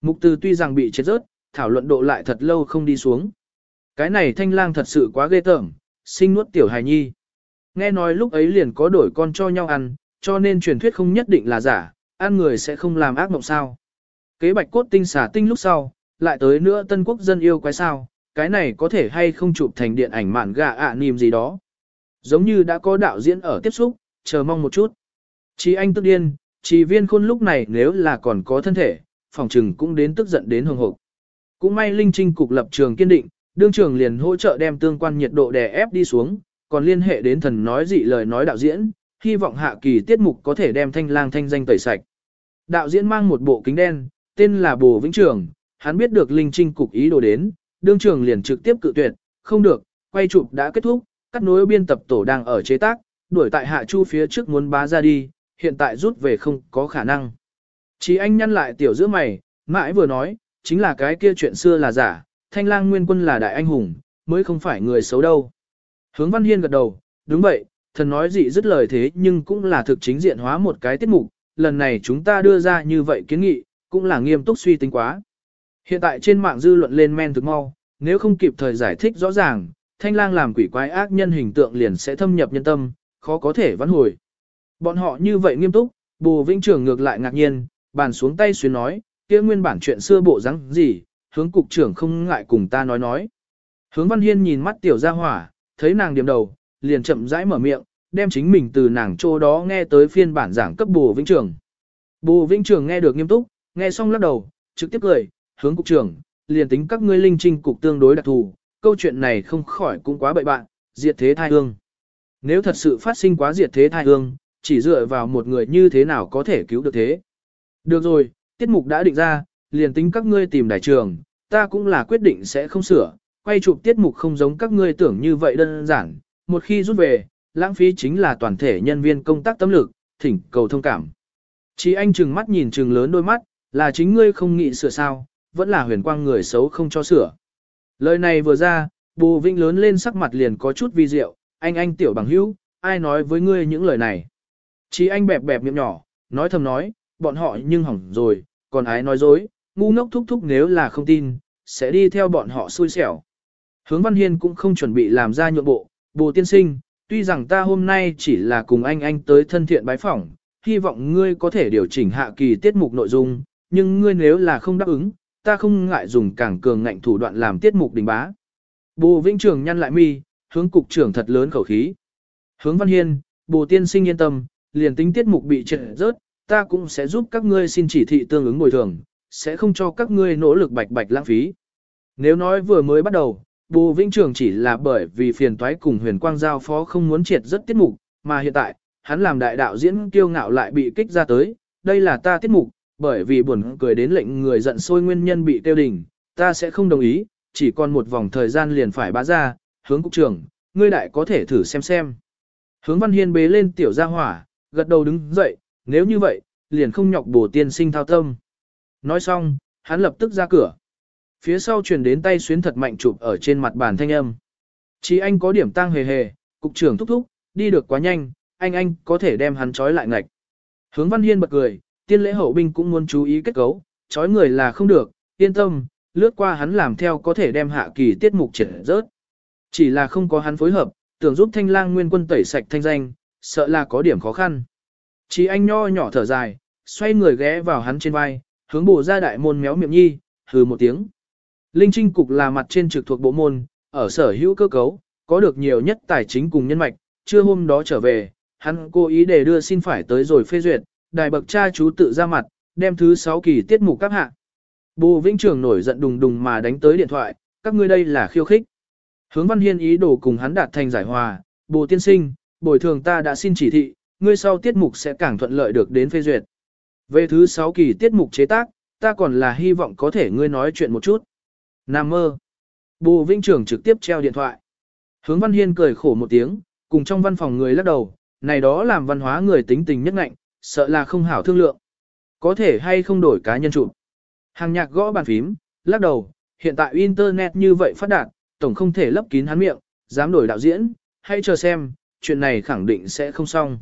Mục từ tuy rằng bị chết rớt, thảo luận độ lại thật lâu không đi xuống. Cái này thanh lang thật sự quá ghê tởm, sinh nuốt tiểu hài nhi. Nghe nói lúc ấy liền có đổi con cho nhau ăn, cho nên truyền thuyết không nhất định là giả, ăn người sẽ không làm ác mộng sao. Kế bạch cốt tinh xả tinh lúc sau, lại tới nữa tân quốc dân yêu quái sao, cái này có thể hay không chụp thành điện ảnh mạn gà ạ à gì đó. Giống như đã có đạo diễn ở tiếp xúc, chờ mong một chút. Chí anh tức điên, chỉ viên khôn lúc này nếu là còn có thân thể, phòng trừng cũng đến tức giận đến hồng hộc. Cũng may Linh Trinh cục lập trường kiên định, đương trường liền hỗ trợ đem tương quan nhiệt độ đè ép đi xuống, còn liên hệ đến thần nói dị lời nói đạo diễn, hy vọng hạ kỳ tiết mục có thể đem thanh lang thanh danh tẩy sạch. Đạo diễn mang một bộ kính đen, tên là Bồ Vĩnh Trường, hắn biết được Linh Trinh cục ý đồ đến, đương trường liền trực tiếp cự tuyệt, không được, quay chụp đã kết thúc, cắt nối biên tập tổ đang ở chế tác, đuổi tại hạ chu phía trước muốn bá ra đi, hiện tại rút về không có khả năng. chí anh nhăn lại tiểu giữa mày, mãi vừa nói, chính là cái kia chuyện xưa là giả, thanh lang nguyên quân là đại anh hùng, mới không phải người xấu đâu. Hướng Văn Hiên gật đầu, đúng vậy, thần nói gì dứt lời thế nhưng cũng là thực chính diện hóa một cái tiết mục, lần này chúng ta đưa ra như vậy kiến nghị, cũng là nghiêm túc suy tính quá. Hiện tại trên mạng dư luận lên men thực mau, nếu không kịp thời giải thích rõ ràng, thanh lang làm quỷ quái ác nhân hình tượng liền sẽ thâm nhập nhân tâm, khó có thể vãn hồi. Bọn họ như vậy nghiêm túc, bù vĩnh trưởng ngược lại ngạc nhiên, bàn xuống tay xuyên nói, kia nguyên bản chuyện xưa bộ rắn gì, hướng cục trưởng không ngại cùng ta nói nói. Hướng văn hiên nhìn mắt tiểu gia hỏa, thấy nàng điểm đầu, liền chậm rãi mở miệng, đem chính mình từ nàng chỗ đó nghe tới phiên bản giảng cấp bù vĩnh trưởng. Bù vĩnh trưởng nghe được nghiêm túc, nghe xong lắc đầu, trực tiếp cười, hướng cục trưởng, liền tính các ngươi linh trinh cục tương đối đặc thù, câu chuyện này không khỏi cũng quá bậy bạn, diệt thế thai hương. Nếu thật sự phát sinh quá diệt thế thai hương, chỉ dựa vào một người như thế nào có thể cứu được thế. Được rồi, tiết mục đã định ra, liền tính các ngươi tìm đại trường, ta cũng là quyết định sẽ không sửa, quay chụp tiết mục không giống các ngươi tưởng như vậy đơn giản, một khi rút về, lãng phí chính là toàn thể nhân viên công tác tâm lực, thỉnh cầu thông cảm. Chí anh trừng mắt nhìn trừng lớn đôi mắt, là chính ngươi không nghĩ sửa sao, vẫn là huyền quang người xấu không cho sửa. Lời này vừa ra, bù vinh lớn lên sắc mặt liền có chút vi diệu, anh anh tiểu bằng hữu, ai nói với ngươi những lời này. Chí anh bẹp bẹp miệng nhỏ, nói thầm nói, bọn họ nhưng hỏng rồi, còn ai nói dối, ngu ngốc thúc thúc nếu là không tin, sẽ đi theo bọn họ xui xẻo. Hướng Văn Hiên cũng không chuẩn bị làm ra nhượng bộ, bù tiên sinh, tuy rằng ta hôm nay chỉ là cùng anh anh tới thân thiện bái phỏng, hy vọng ngươi có thể điều chỉnh hạ kỳ tiết mục nội dung, nhưng ngươi nếu là không đáp ứng, ta không ngại dùng càng cường ngạnh thủ đoạn làm tiết mục đình bá. Bồ Vĩnh Trường nhăn lại mi, hướng cục trưởng thật lớn khẩu khí. Hướng Văn Hiên, Bồ Tiên Sinh yên tâm, liền tính tiết mục bị trệ rớt, ta cũng sẽ giúp các ngươi xin chỉ thị tương ứng bồi thường, sẽ không cho các ngươi nỗ lực bạch bạch lãng phí. Nếu nói vừa mới bắt đầu, Bồ Vĩnh Trường chỉ là bởi vì phiền toái cùng huyền quang giao phó không muốn triệt rất tiết mục, mà hiện tại, hắn làm đại đạo diễn kiêu ngạo lại bị kích ra tới, đây là ta tiết mục, bởi vì buồn cười đến lệnh người giận sôi nguyên nhân bị tiêu đình, ta sẽ không đồng ý, chỉ còn một vòng thời gian liền phải bá ra, hướng cục trưởng, ngươi đại có thể thử xem xem. Hướng văn hiên bế lên tiểu gia hỏa, gật đầu đứng dậy, nếu như vậy, liền không nhọc bổ tiên sinh thao tâm. Nói xong, hắn lập tức ra cửa. Phía sau truyền đến tay xuyến thật mạnh chụp ở trên mặt bàn thanh âm. chí anh có điểm tang hề hề, cục trưởng thúc thúc, đi được quá nhanh, anh anh có thể đem hắn trói lại ngạch. Hướng văn hiên bật cười, tiên lễ hậu binh cũng muốn chú ý kết cấu, trói người là không được, yên tâm, lướt qua hắn làm theo có thể đem hạ kỳ tiết mục triển rớt. Chỉ là không có hắn phối hợp, tưởng giúp thanh lang nguyên quân tẩy sạch thanh danh, sợ là có điểm khó khăn. Chỉ anh nho nhỏ thở dài, xoay người ghé vào hắn trên vai, hướng bổ ra đại môn méo miệng nhi, hừ một tiếng. Linh Trinh Cục là mặt trên trực thuộc bộ môn, ở sở hữu cơ cấu, có được nhiều nhất tài chính cùng nhân mạch, chưa hôm đó trở về, hắn cố ý để đưa xin phải tới rồi phê duyệt, đại bậc cha chú tự ra mặt, đem thứ 6 kỳ tiết mục các hạ. Bồ Vĩnh Trường nổi giận đùng đùng mà đánh tới điện thoại, các ngươi đây là khiêu khích. Hướng Văn Hiên ý đồ cùng hắn đạt thành giải hòa, Bồ tiên sinh, bồi thường ta đã xin chỉ thị, ngươi sau tiết mục sẽ càng thuận lợi được đến phê duyệt. Về thứ 6 kỳ tiết mục chế tác, ta còn là hy vọng có thể ngươi nói chuyện một chút. Nam mơ. Bù Vinh Trường trực tiếp treo điện thoại. Hướng Văn Hiên cười khổ một tiếng, cùng trong văn phòng người lắc đầu, này đó làm văn hóa người tính tình nhất ngạnh, sợ là không hảo thương lượng. Có thể hay không đổi cá nhân chủ. Hàng nhạc gõ bàn phím, lắc đầu, hiện tại Internet như vậy phát đạt, tổng không thể lấp kín hắn miệng, dám đổi đạo diễn, hãy chờ xem, chuyện này khẳng định sẽ không xong.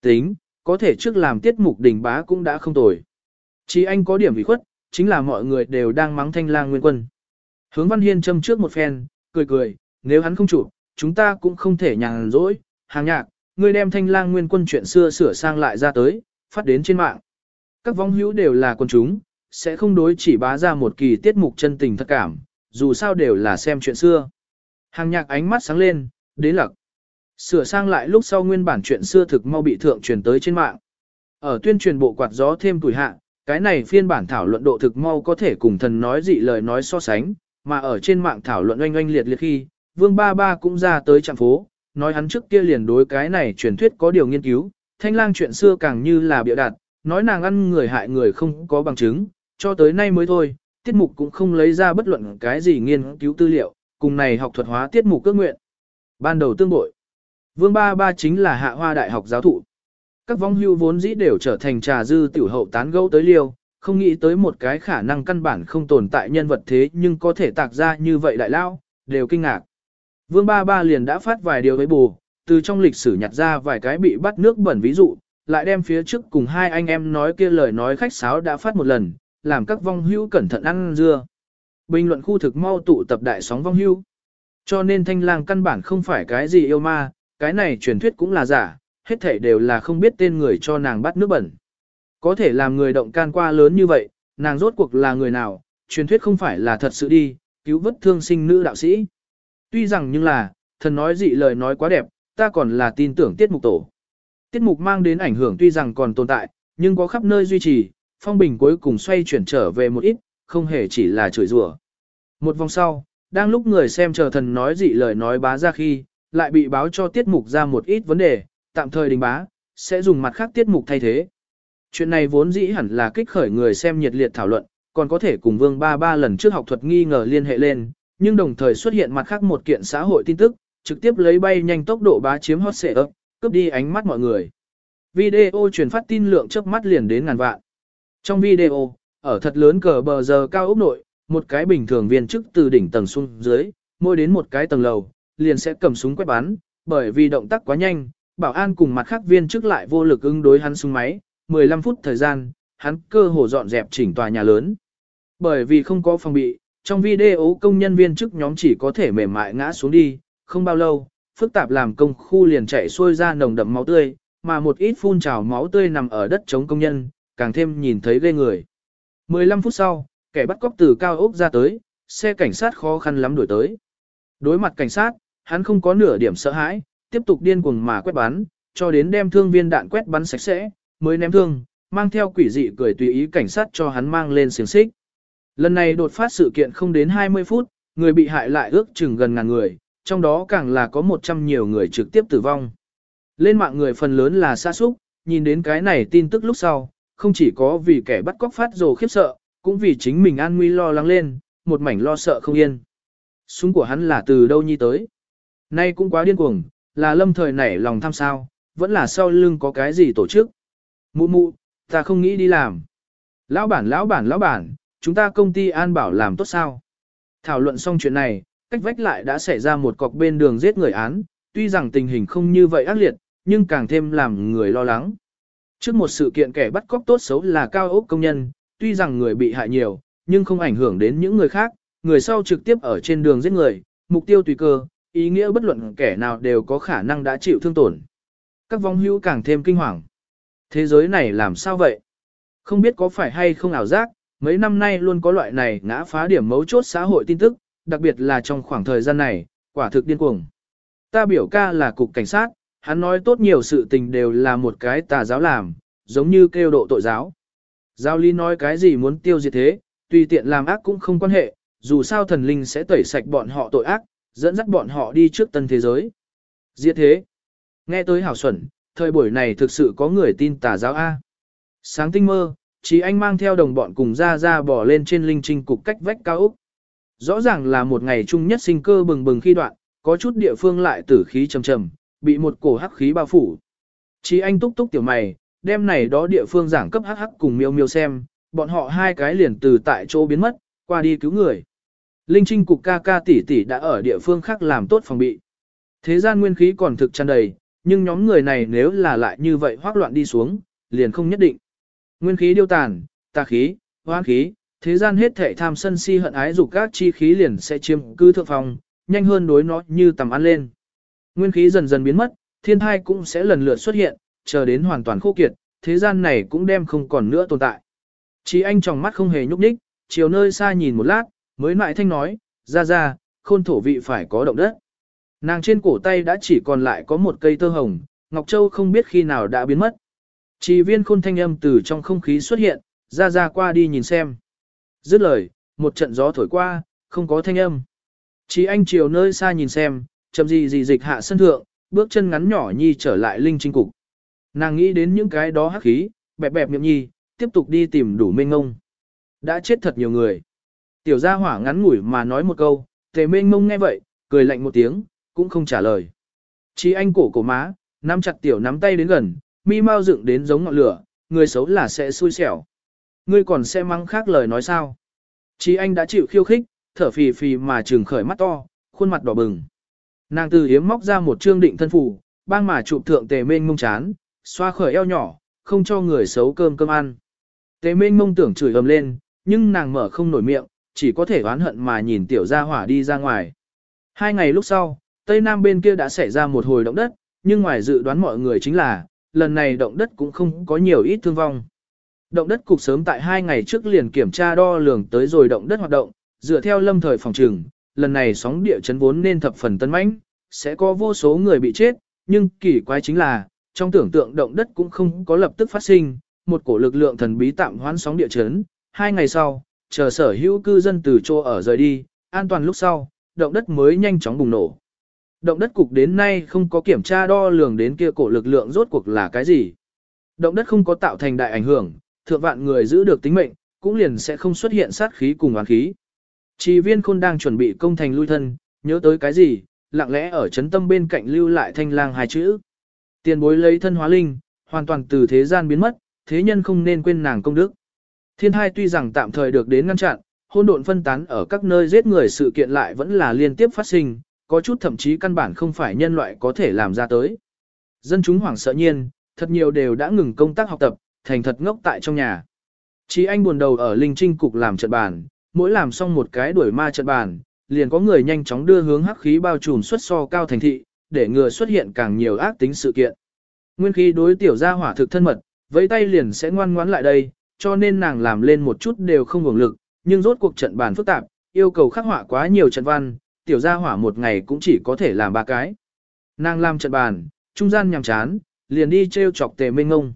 Tính, có thể trước làm tiết mục đỉnh bá cũng đã không tồi. Chỉ anh có điểm bị khuất, chính là mọi người đều đang mắng thanh lang nguyên quân. Hướng Văn Hiên châm trước một phen, cười cười, nếu hắn không chủ, chúng ta cũng không thể nhàn rỗi, hàng nhạc, ngươi đem thanh lang nguyên quân chuyện xưa sửa sang lại ra tới, phát đến trên mạng. Các vong hữu đều là quân chúng, sẽ không đối chỉ bá ra một kỳ tiết mục chân tình thật cảm, dù sao đều là xem chuyện xưa. Hàng nhạc ánh mắt sáng lên, đến lặc. Sửa sang lại lúc sau nguyên bản chuyện xưa thực mau bị thượng truyền tới trên mạng. Ở tuyên truyền bộ quạt gió thêm tuổi hạ, cái này phiên bản thảo luận độ thực mau có thể cùng thần nói dị lời nói so sánh, mà ở trên mạng thảo luận oanh oanh liệt liệt khi, Vương Ba Ba cũng ra tới trạm phố, nói hắn trước kia liền đối cái này truyền thuyết có điều nghiên cứu, thanh lang chuyện xưa càng như là bịa đặt, nói nàng ăn người hại người không có bằng chứng, cho tới nay mới thôi, tiết mục cũng không lấy ra bất luận cái gì nghiên cứu tư liệu, cùng này học thuật hóa tiết mục cước nguyện. Ban đầu tương bội, Vương Ba Ba chính là hạ hoa đại học giáo thụ. Các vong hưu vốn dĩ đều trở thành trà dư tiểu hậu tán gẫu tới liêu, không nghĩ tới một cái khả năng căn bản không tồn tại nhân vật thế nhưng có thể tạc ra như vậy đại lao, đều kinh ngạc. Vương Ba Ba liền đã phát vài điều với bù, từ trong lịch sử nhặt ra vài cái bị bắt nước bẩn ví dụ, lại đem phía trước cùng hai anh em nói kia lời nói khách sáo đã phát một lần, làm các vong hưu cẩn thận ăn dưa. Bình luận khu thực mau tụ tập đại sóng vong hưu. Cho nên thanh lang căn bản không phải cái gì yêu ma, cái này truyền thuyết cũng là giả, hết thảy đều là không biết tên người cho nàng bắt nước bẩn. Có thể làm người động can qua lớn như vậy, nàng rốt cuộc là người nào, truyền thuyết không phải là thật sự đi, cứu vớt thương sinh nữ đạo sĩ. Tuy rằng nhưng là, thần nói dị lời nói quá đẹp, ta còn là tin tưởng tiết mục tổ. Tiết mục mang đến ảnh hưởng tuy rằng còn tồn tại, nhưng có khắp nơi duy trì, phong bình cuối cùng xoay chuyển trở về một ít, không hề chỉ là chửi rủa. Một vòng sau, đang lúc người xem chờ thần nói dị lời nói bá ra khi, lại bị báo cho tiết mục ra một ít vấn đề, tạm thời đình bá, sẽ dùng mặt khác tiết mục thay thế. Chuyện này vốn dĩ hẳn là kích khởi người xem nhiệt liệt thảo luận, còn có thể cùng Vương Ba Ba lần trước học thuật nghi ngờ liên hệ lên, nhưng đồng thời xuất hiện mặt khác một kiện xã hội tin tức, trực tiếp lấy bay nhanh tốc độ bá chiếm hot xệ ấp, cướp đi ánh mắt mọi người. Video truyền phát tin lượng chớp mắt liền đến ngàn vạn. Trong video, ở thật lớn cờ bờ giờ cao ốc nội, một cái bình thường viên chức từ đỉnh tầng xuống dưới, môi đến một cái tầng lầu, liền sẽ cầm súng quét bắn, bởi vì động tác quá nhanh, bảo an cùng mặt khác viên trước lại vô lực ứng đối hắn súng máy, 15 phút thời gian, hắn cơ hồ dọn dẹp chỉnh tòa nhà lớn. Bởi vì không có phòng bị, trong video công nhân viên chức nhóm chỉ có thể mềm mại ngã xuống đi, không bao lâu, phức tạp làm công khu liền chạy xuôi ra nồng đậm máu tươi, mà một ít phun trào máu tươi nằm ở đất chống công nhân, càng thêm nhìn thấy ghê người. 15 phút sau, kẻ bắt cóc từ cao ốc ra tới, xe cảnh sát khó khăn lắm đuổi tới. Đối mặt cảnh sát, hắn không có nửa điểm sợ hãi, tiếp tục điên cuồng mà quét bắn, cho đến đem thương viên đạn quét bắn sạch sẽ, mới ném thương, mang theo quỷ dị cười tùy ý cảnh sát cho hắn mang lên xiềng xích. Lần này đột phát sự kiện không đến 20 phút, người bị hại lại ước chừng gần ngàn người, trong đó càng là có 100 nhiều người trực tiếp tử vong. Lên mạng người phần lớn là xa xúc, nhìn đến cái này tin tức lúc sau, không chỉ có vì kẻ bắt cóc phát rồ khiếp sợ, cũng vì chính mình an nguy lo lắng lên, một mảnh lo sợ không yên. Súng của hắn là từ đâu nhi tới? Nay cũng quá điên cuồng, là lâm thời nảy lòng tham sao, vẫn là sau lưng có cái gì tổ chức. Mụ mụ, ta không nghĩ đi làm. Lão bản lão bản lão bản, chúng ta công ty an bảo làm tốt sao? Thảo luận xong chuyện này, cách vách lại đã xảy ra một cọc bên đường giết người án, tuy rằng tình hình không như vậy ác liệt, nhưng càng thêm làm người lo lắng. Trước một sự kiện kẻ bắt cóc tốt xấu là cao ốc công nhân, tuy rằng người bị hại nhiều, nhưng không ảnh hưởng đến những người khác, người sau trực tiếp ở trên đường giết người, mục tiêu tùy cơ, ý nghĩa bất luận kẻ nào đều có khả năng đã chịu thương tổn. Các vong hữu càng thêm kinh hoàng. Thế giới này làm sao vậy? Không biết có phải hay không ảo giác, mấy năm nay luôn có loại này ngã phá điểm mấu chốt xã hội tin tức, đặc biệt là trong khoảng thời gian này, quả thực điên cuồng. Ta biểu ca là cục cảnh sát, hắn nói tốt nhiều sự tình đều là một cái tà giáo làm, giống như kêu độ tội giáo. Giáo lý nói cái gì muốn tiêu diệt thế, tùy tiện làm ác cũng không quan hệ, dù sao thần linh sẽ tẩy sạch bọn họ tội ác, dẫn dắt bọn họ đi trước tân thế giới. Diệt thế. Nghe tới hảo xuẩn, thời buổi này thực sự có người tin tà giáo A. Sáng tinh mơ, chỉ anh mang theo đồng bọn cùng ra ra bỏ lên trên linh trinh cục cách vách cao Úc. Rõ ràng là một ngày chung nhất sinh cơ bừng bừng khi đoạn, có chút địa phương lại tử khí trầm trầm, bị một cổ hắc khí bao phủ. Chỉ anh túc túc tiểu mày, đêm này đó địa phương giảng cấp hắc hắc cùng miêu miêu xem, bọn họ hai cái liền từ tại chỗ biến mất, qua đi cứu người. Linh Trinh cục ca ca tỷ tỷ đã ở địa phương khác làm tốt phòng bị. Thế gian nguyên khí còn thực tràn đầy, nhưng nhóm người này nếu là lại như vậy hoác loạn đi xuống, liền không nhất định. Nguyên khí điêu tàn, tà khí, hoang khí, thế gian hết thể tham sân si hận ái dục các chi khí liền sẽ chiếm cư thượng phòng, nhanh hơn đối nó như tầm ăn lên. Nguyên khí dần dần biến mất, thiên thai cũng sẽ lần lượt xuất hiện, chờ đến hoàn toàn khô kiệt, thế gian này cũng đem không còn nữa tồn tại. Chí anh trong mắt không hề nhúc nhích, chiều nơi xa nhìn một lát, mới lại thanh nói, ra ra, khôn thổ vị phải có động đất. Nàng trên cổ tay đã chỉ còn lại có một cây tơ hồng, Ngọc Châu không biết khi nào đã biến mất. Chỉ viên khôn thanh âm từ trong không khí xuất hiện, ra ra qua đi nhìn xem. Dứt lời, một trận gió thổi qua, không có thanh âm. Chỉ anh chiều nơi xa nhìn xem, chậm gì gì dịch hạ sân thượng, bước chân ngắn nhỏ nhi trở lại linh trinh cục. Nàng nghĩ đến những cái đó hắc khí, bẹp bẹp miệng nhi, tiếp tục đi tìm đủ mênh ngông. Đã chết thật nhiều người. Tiểu gia hỏa ngắn ngủi mà nói một câu, tề mênh ngông nghe vậy, cười lạnh một tiếng, cũng không trả lời. Chí anh cổ cổ má, nắm chặt tiểu nắm tay đến gần, mi mau dựng đến giống ngọn lửa, người xấu là sẽ xui xẻo. Ngươi còn sẽ mắng khác lời nói sao? Chí anh đã chịu khiêu khích, thở phì phì mà trừng khởi mắt to, khuôn mặt đỏ bừng. Nàng từ hiếm móc ra một trương định thân phủ, bang mà chụp thượng tề mênh mông chán, xoa khởi eo nhỏ, không cho người xấu cơm cơm ăn. Tề mênh mông tưởng chửi ầm lên, nhưng nàng mở không nổi miệng, chỉ có thể oán hận mà nhìn tiểu gia hỏa đi ra ngoài. Hai ngày lúc sau, Tây Nam bên kia đã xảy ra một hồi động đất, nhưng ngoài dự đoán mọi người chính là, lần này động đất cũng không có nhiều ít thương vong. Động đất cục sớm tại hai ngày trước liền kiểm tra đo lường tới rồi động đất hoạt động, dựa theo lâm thời phòng trừng, lần này sóng địa chấn vốn nên thập phần tân mãnh, sẽ có vô số người bị chết, nhưng kỳ quái chính là, trong tưởng tượng động đất cũng không có lập tức phát sinh, một cổ lực lượng thần bí tạm hoãn sóng địa chấn. Hai ngày sau, chờ sở hữu cư dân từ chỗ ở rời đi, an toàn lúc sau, động đất mới nhanh chóng bùng nổ. Động đất cục đến nay không có kiểm tra đo lường đến kia cổ lực lượng rốt cuộc là cái gì. Động đất không có tạo thành đại ảnh hưởng, thượng vạn người giữ được tính mệnh, cũng liền sẽ không xuất hiện sát khí cùng oán khí. Chỉ viên khôn đang chuẩn bị công thành lui thân, nhớ tới cái gì, lặng lẽ ở chấn tâm bên cạnh lưu lại thanh lang hai chữ. Tiền bối lấy thân hóa linh, hoàn toàn từ thế gian biến mất, thế nhân không nên quên nàng công đức. Thiên hai tuy rằng tạm thời được đến ngăn chặn, hôn độn phân tán ở các nơi giết người sự kiện lại vẫn là liên tiếp phát sinh, có chút thậm chí căn bản không phải nhân loại có thể làm ra tới. Dân chúng hoảng sợ nhiên, thật nhiều đều đã ngừng công tác học tập, thành thật ngốc tại trong nhà. Chí anh buồn đầu ở linh trinh cục làm trận bàn, mỗi làm xong một cái đuổi ma trận bàn, liền có người nhanh chóng đưa hướng hắc khí bao trùm xuất so cao thành thị, để ngừa xuất hiện càng nhiều ác tính sự kiện. Nguyên khí đối tiểu gia hỏa thực thân mật, với tay liền sẽ ngoan ngoãn lại đây, cho nên nàng làm lên một chút đều không hưởng lực, nhưng rốt cuộc trận bàn phức tạp, yêu cầu khắc họa quá nhiều trận văn, tiểu gia hỏa một ngày cũng chỉ có thể làm ba cái. Nàng làm trận bàn, trung gian nhằm chán, liền đi treo chọc tề mênh ngông.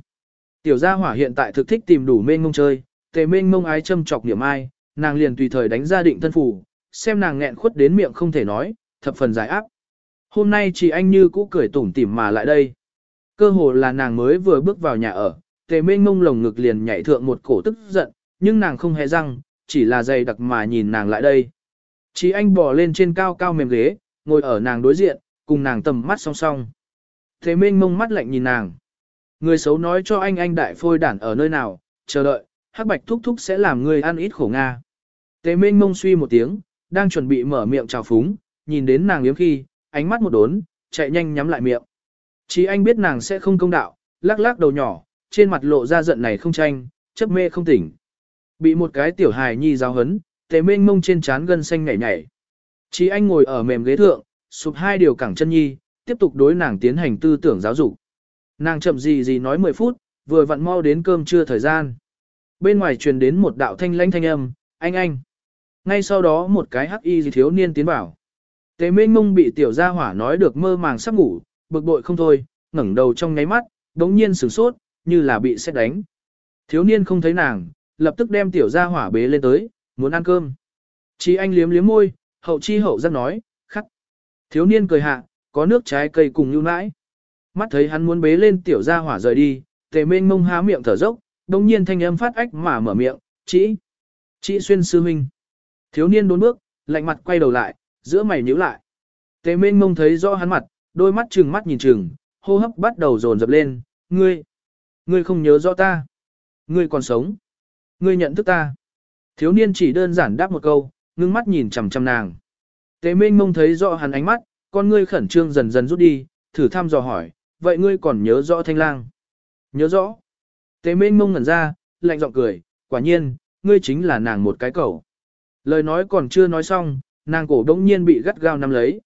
Tiểu gia hỏa hiện tại thực thích tìm đủ mênh ngông chơi, tề mênh ngông ái châm chọc niệm ai, nàng liền tùy thời đánh ra định thân phủ, xem nàng nghẹn khuất đến miệng không thể nói, thập phần giải áp. Hôm nay chị anh như cũ cười tủm tỉm mà lại đây. Cơ hồ là nàng mới vừa bước vào nhà ở, tề mê ngông lồng ngực liền nhảy thượng một cổ tức giận, nhưng nàng không hề răng, chỉ là dày đặc mà nhìn nàng lại đây. Chí anh bò lên trên cao cao mềm ghế, ngồi ở nàng đối diện, cùng nàng tầm mắt song song. Tề mênh mông mắt lạnh nhìn nàng. Người xấu nói cho anh anh đại phôi đản ở nơi nào, chờ đợi, hắc bạch thúc thúc sẽ làm người ăn ít khổ Nga. Tề mênh mông suy một tiếng, đang chuẩn bị mở miệng chào phúng, nhìn đến nàng liếm khi, ánh mắt một đốn, chạy nhanh nhắm lại miệng. Chí anh biết nàng sẽ không công đạo, lắc lắc đầu nhỏ, trên mặt lộ ra giận này không tranh, chấp mê không tỉnh. Bị một cái tiểu hài nhi giáo hấn, tề mênh mông trên trán gân xanh nhảy nhảy. Chí anh ngồi ở mềm ghế thượng, sụp hai điều cẳng chân nhi, tiếp tục đối nàng tiến hành tư tưởng giáo dục. Nàng chậm gì gì nói 10 phút, vừa vặn mau đến cơm trưa thời gian. Bên ngoài truyền đến một đạo thanh lãnh thanh âm, anh anh. Ngay sau đó một cái hắc y thiếu niên tiến vào. Tề mênh mông bị tiểu gia hỏa nói được mơ màng sắp ngủ, bực bội không thôi, ngẩng đầu trong ngáy mắt, đống nhiên sửng sốt, như là bị xét đánh. Thiếu niên không thấy nàng, lập tức đem tiểu gia hỏa bế lên tới, muốn ăn cơm. Chi anh liếm liếm môi, hậu chi hậu giác nói, khắc. Thiếu niên cười hạ, có nước trái cây cùng lưu nãi. Mắt thấy hắn muốn bế lên tiểu gia hỏa rời đi, tề mênh mông há miệng thở dốc, đồng nhiên thanh âm phát ách mà mở miệng, chị, chị xuyên sư huynh. Thiếu niên đốn bước, lạnh mặt quay đầu lại, giữa mày nhíu lại. Tề mênh mông thấy rõ hắn mặt, đôi mắt trừng mắt nhìn trừng, hô hấp bắt đầu dồn dập lên, ngươi, ngươi không nhớ rõ ta, ngươi còn sống, ngươi nhận thức ta. Thiếu niên chỉ đơn giản đáp một câu, ngưng mắt nhìn chằm chằm nàng. Tế Minh mông thấy rõ hắn ánh mắt, con ngươi khẩn trương dần dần rút đi, thử thăm dò hỏi, vậy ngươi còn nhớ rõ thanh lang? Nhớ rõ. Tế Minh mông ngẩn ra, lạnh giọng cười, quả nhiên, ngươi chính là nàng một cái cầu. Lời nói còn chưa nói xong, nàng cổ đống nhiên bị gắt gao nắm lấy.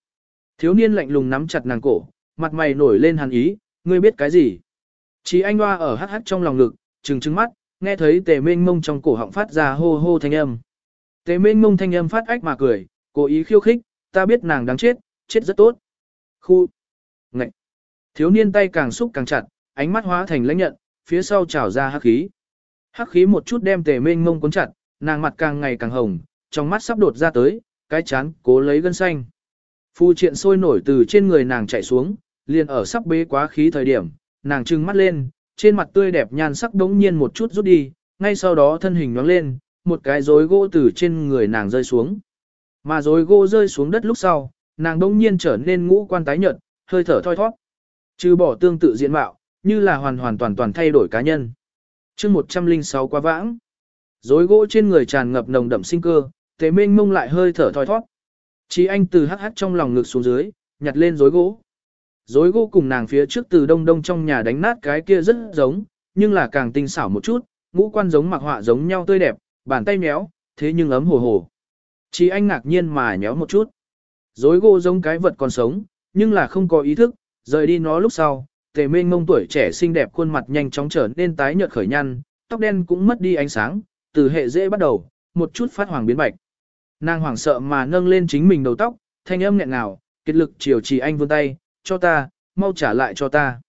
Thiếu niên lạnh lùng nắm chặt nàng cổ, mặt mày nổi lên hàn ý, ngươi biết cái gì? Chỉ anh hoa ở hắc hắc trong lòng ngực, trừng trừng mắt, nghe thấy tề mênh mông trong cổ họng phát ra hô hô thanh âm. Tề mênh mông thanh âm phát ách mà cười, cố ý khiêu khích, ta biết nàng đáng chết, chết rất tốt. Khu. Ngậy. Thiếu niên tay càng xúc càng chặt, ánh mắt hóa thành lãnh nhận, phía sau trào ra hắc khí. Hắc khí một chút đem tề mênh mông cuốn chặt, nàng mặt càng ngày càng hồng, trong mắt sắp đột ra tới, cái chán cố lấy gân xanh. Phu triện sôi nổi từ trên người nàng chạy xuống, liền ở sắp bế quá khí thời điểm, nàng trừng mắt lên, trên mặt tươi đẹp nhan sắc đống nhiên một chút rút đi, ngay sau đó thân hình nhoáng lên, một cái rối gỗ từ trên người nàng rơi xuống. Mà rối gỗ rơi xuống đất lúc sau, nàng đống nhiên trở nên ngũ quan tái nhợt, hơi thở thoi thoát. Trừ bỏ tương tự diện mạo, như là hoàn hoàn toàn toàn thay đổi cá nhân. chương 106 qua vãng. Rối gỗ trên người tràn ngập nồng đậm sinh cơ, thế mênh mông lại hơi thở thoi thoát. Chí anh từ hắc hắc trong lòng ngực xuống dưới, nhặt lên rối gỗ. Rối gỗ cùng nàng phía trước từ đông đông trong nhà đánh nát cái kia rất giống, nhưng là càng tinh xảo một chút, ngũ quan giống mặc họa giống nhau tươi đẹp, bàn tay méo, thế nhưng ấm hồ hồ. chỉ anh ngạc nhiên mà nhéo một chút. Rối gỗ giống cái vật còn sống, nhưng là không có ý thức, rời đi nó lúc sau, tề mênh mông tuổi trẻ xinh đẹp khuôn mặt nhanh chóng trở nên tái nhợt khởi nhăn, tóc đen cũng mất đi ánh sáng, từ hệ dễ bắt đầu, một chút phát hoàng biến bạch. Nàng hoảng sợ mà nâng lên chính mình đầu tóc, thanh âm nghẹn ngào, kết lực chiều chỉ anh vươn tay, cho ta, mau trả lại cho ta.